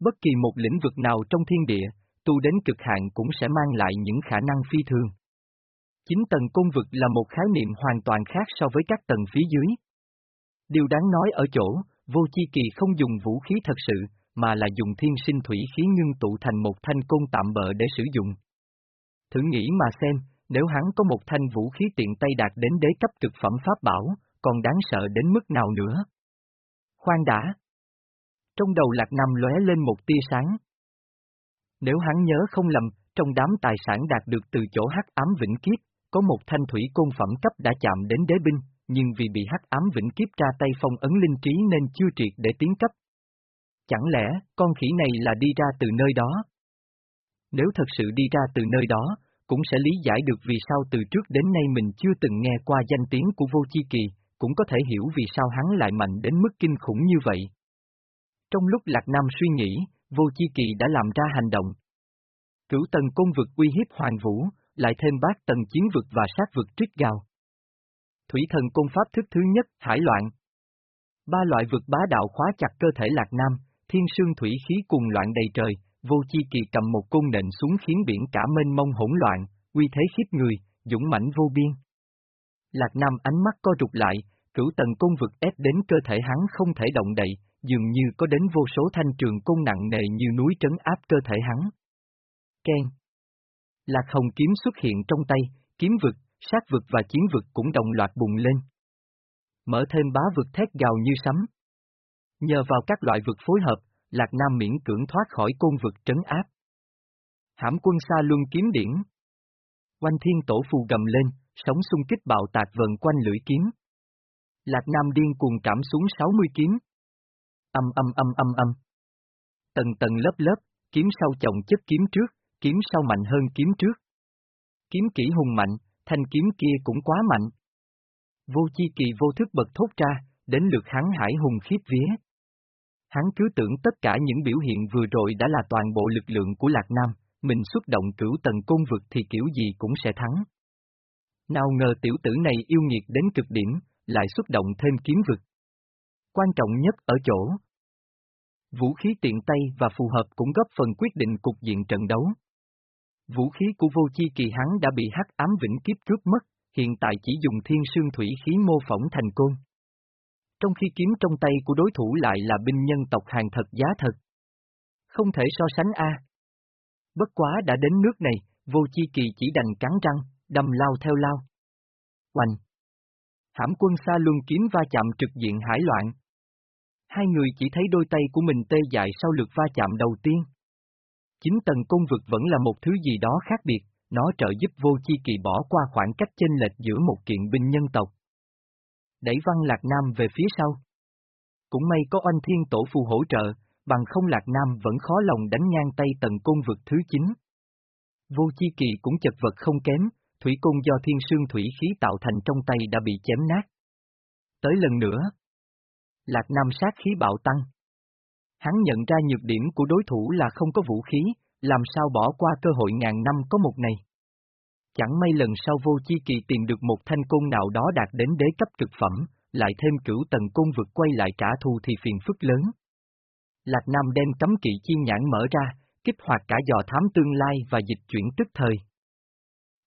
Bất kỳ một lĩnh vực nào trong thiên địa, tu đến cực hạn cũng sẽ mang lại những khả năng phi thường. Chính tầng côn vực là một khái niệm hoàn toàn khác so với các tầng phía dưới. Điều đáng nói ở chỗ, vô chi kỳ không dùng vũ khí thật sự, mà là dùng thiên sinh thủy khí ngưng tụ thành một thanh côn tạm bợ để sử dụng. Thử nghĩ mà xem, nếu hắn có một thanh vũ khí tiện tay đạt đến đế cấp cực phẩm pháp bảo, còn đáng sợ đến mức nào nữa? Khoan đã! Trong đầu Lạc Nam lóe lên một tia sáng. Nếu hắn nhớ không lầm, trong đám tài sản đạt được từ chỗ hắc ám vĩnh kiếp, có một thanh thủy côn phẩm cấp đã chạm đến đế binh, nhưng vì bị hắc ám vĩnh kiếp ra tay phong ấn linh trí nên chưa triệt để tiến cấp. Chẳng lẽ, con khỉ này là đi ra từ nơi đó? Nếu thật sự đi ra từ nơi đó, cũng sẽ lý giải được vì sao từ trước đến nay mình chưa từng nghe qua danh tiếng của vô chi kỳ, cũng có thể hiểu vì sao hắn lại mạnh đến mức kinh khủng như vậy. Trong lúc Lạc Nam suy nghĩ, vô chi kỳ đã làm ra hành động. Cửu tầng côn vực uy hiếp hoàng vũ, lại thêm bát tầng chiến vực và sát vực trích gào. Thủy thần côn pháp thức thứ nhất, hải loạn. Ba loại vực bá đạo khóa chặt cơ thể Lạc Nam, thiên sương thủy khí cùng loạn đầy trời, vô chi kỳ cầm một côn nện xuống khiến biển cả mênh mông hỗn loạn, uy thế khiếp người, dũng mãnh vô biên. Lạc Nam ánh mắt co rụt lại, cửu tầng côn vực ép đến cơ thể hắn không thể động đậy, dường như có đến vô số thanh trường côn nặng nề như núi trấn áp cơ thể hắn. Ken Lạc hồng kiếm xuất hiện trong tay, kiếm vực, sát vực và chiến vực cũng đồng loạt bùng lên. Mở thêm bá vực thét gào như sấm. Nhờ vào các loại vực phối hợp, Lạc Nam miễn cưỡng thoát khỏi côn vực trấn áp. Hãm quân xa luân kiếm điển. Quanh thiên tổ phù gầm lên, sóng xung kích bạo tạc vần quanh lưỡi kiếm. Lạc Nam điên cuồng cảm xuống 60 kiếm. Âm âm âm âm âm. Tầng tầng lớp lớp, kiếm sau chồng chất kiếm trước, kiếm sau mạnh hơn kiếm trước. Kiếm kỹ hùng mạnh, thanh kiếm kia cũng quá mạnh. Vô chi kỳ vô thức bật thốt ra, đến lượt hắn hải hùng khiếp vía. Hắn cứ tưởng tất cả những biểu hiện vừa rồi đã là toàn bộ lực lượng của Lạc Nam, mình xuất động cửu tầng côn vực thì kiểu gì cũng sẽ thắng. Nào ngờ tiểu tử này yêu nghiệt đến cực điểm, lại xuất động thêm kiếm vực. Quan trọng nhất ở chỗ. Vũ khí tiện tay và phù hợp cũng góp phần quyết định cục diện trận đấu. Vũ khí của vô chi kỳ hắn đã bị hắc ám vĩnh kiếp cướp mất, hiện tại chỉ dùng thiên sương thủy khí mô phỏng thành côn. Trong khi kiếm trong tay của đối thủ lại là binh nhân tộc hàng thật giá thật. Không thể so sánh A. Bất quá đã đến nước này, vô chi kỳ chỉ đành cắn răng, đâm lao theo lao. Oanh! Hãm quân xa luân kiếm va chạm trực diện hải loạn. Hai người chỉ thấy đôi tay của mình tê dại sau lượt va chạm đầu tiên. Chính tầng công vực vẫn là một thứ gì đó khác biệt, nó trợ giúp vô chi kỳ bỏ qua khoảng cách chênh lệch giữa một kiện binh nhân tộc. Đẩy văn Lạc Nam về phía sau. Cũng may có oanh thiên tổ phù hỗ trợ, bằng không Lạc Nam vẫn khó lòng đánh ngang tay tầng công vực thứ 9. Vô chi kỳ cũng chật vật không kém, thủy côn do thiên sương thủy khí tạo thành trong tay đã bị chém nát. Tới lần nữa, Lạc Nam sát khí bạo tăng. Hắn nhận ra nhược điểm của đối thủ là không có vũ khí, làm sao bỏ qua cơ hội ngàn năm có một này. Chẳng may lần sau vô chi kỳ tìm được một thanh côn nào đó đạt đến đế cấp cực phẩm, lại thêm cửu tầng côn vực quay lại trả thù thì phiền phức lớn. Lạc Nam đem cấm kỵ chi nhãn mở ra, kích hoạt cả dò thám tương lai và dịch chuyển tức thời.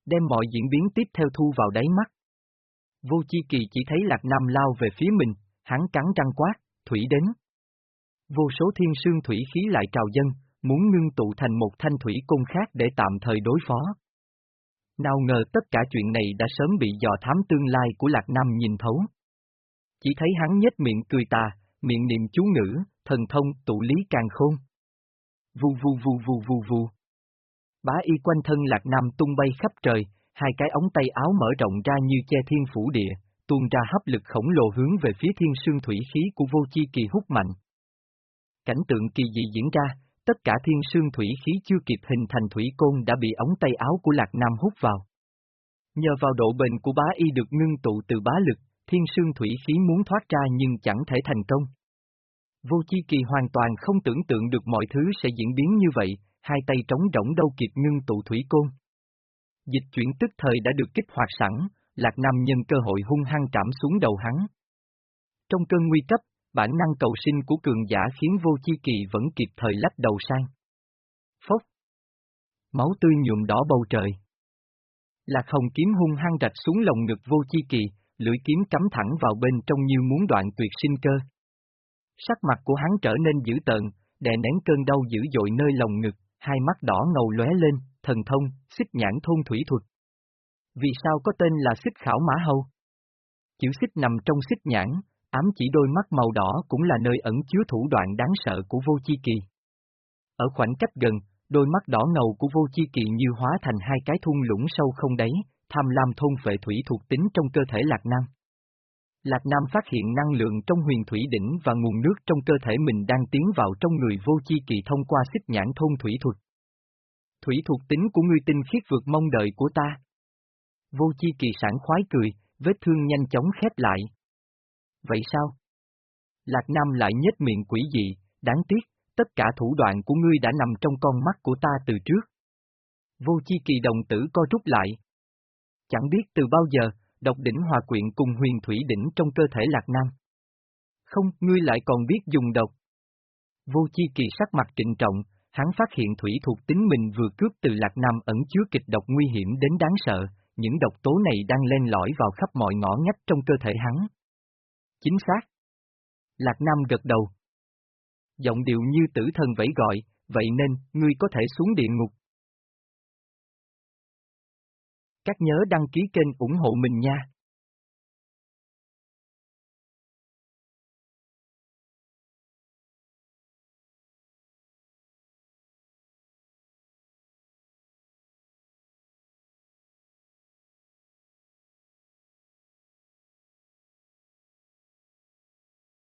Đem mọi diễn biến tiếp theo thu vào đáy mắt. Vô chi kỳ chỉ thấy Lạc Nam lao về phía mình, hắn cắn răng quát, thủy đến. Vô số thiên sương thủy khí lại trào dân, muốn ngưng tụ thành một thanh thủy cung khác để tạm thời đối phó. Nào ngờ tất cả chuyện này đã sớm bị dò thám tương lai của Lạc Nam nhìn thấu. Chỉ thấy hắn nhếch miệng cười tà, miệng niệm chú ngữ, thần thông tụ lý càng khôn. Vù vù vù vù vù vù. Bá y quanh thân Lạc Nam tung bay khắp trời, hai cái ống tay áo mở rộng ra như che thiên phủ địa, tuôn ra hấp lực khổng lồ hướng về phía thiên sương thủy khí của vô chi kỳ hút mạnh. Cảnh tượng kỳ dị diễn ra, tất cả thiên sương thủy khí chưa kịp hình thành thủy côn đã bị ống tay áo của Lạc Nam hút vào. Nhờ vào độ bền của bá y được ngưng tụ từ bá lực, thiên sương thủy khí muốn thoát ra nhưng chẳng thể thành công. Vô chi kỳ hoàn toàn không tưởng tượng được mọi thứ sẽ diễn biến như vậy, hai tay trống rỗng đâu kịp ngưng tụ thủy côn. Dịch chuyển tức thời đã được kích hoạt sẵn, Lạc Nam nhân cơ hội hung hăng trảm xuống đầu hắn. Trong cơn nguy cấp, bản năng cầu sinh của cường giả khiến vô chi kỳ vẫn kịp thời lách đầu sang. Phốc. Máu tươi nhuộm đỏ bầu trời. Lạc hồng kiếm hung hăng rạch xuống lồng ngực vô chi kỳ, lưỡi kiếm cắm thẳng vào bên trong như muốn đoạn tuyệt sinh cơ. Sắc mặt của hắn trở nên dữ tợn, đè nén cơn đau dữ dội nơi lồng ngực, hai mắt đỏ ngầu lóe lên, thần thông, xích nhãn thôn thủy thuật. Vì sao có tên là xích khảo mã hầu? Chữ xích nằm trong xích nhãn, ám chỉ đôi mắt màu đỏ cũng là nơi ẩn chứa thủ đoạn đáng sợ của vô chi kỳ. Ở khoảng cách gần, đôi mắt đỏ ngầu của vô chi kỳ như hóa thành hai cái thung lũng sâu không đáy, tham lam thôn phệ thủy thuộc tính trong cơ thể Lạc Nam. Lạc Nam phát hiện năng lượng trong huyền thủy đỉnh và nguồn nước trong cơ thể mình đang tiến vào trong người vô chi kỳ thông qua xích nhãn thôn thủy thuật. Thủy thuộc tính của ngươi tinh khiết vượt mong đợi của ta. Vô chi kỳ sản khoái cười, vết thương nhanh chóng khép lại. Vậy sao? Lạc Nam lại nhếch miệng quỷ dị, đáng tiếc, tất cả thủ đoạn của ngươi đã nằm trong con mắt của ta từ trước. Vô chi kỳ đồng tử co rút lại. Chẳng biết từ bao giờ, độc đỉnh hòa quyện cùng huyền thủy đỉnh trong cơ thể Lạc Nam. Không, ngươi lại còn biết dùng độc. Vô chi kỳ sắc mặt trịnh trọng, hắn phát hiện thủy thuộc tính mình vừa cướp từ Lạc Nam ẩn chứa kịch độc nguy hiểm đến đáng sợ, những độc tố này đang lên lõi vào khắp mọi ngõ ngách trong cơ thể hắn. Chính xác. Lạc Nam gật đầu. Giọng điệu như tử thần vẫy gọi, vậy nên, ngươi có thể xuống địa ngục. Các nhớ đăng ký kênh ủng hộ mình nha.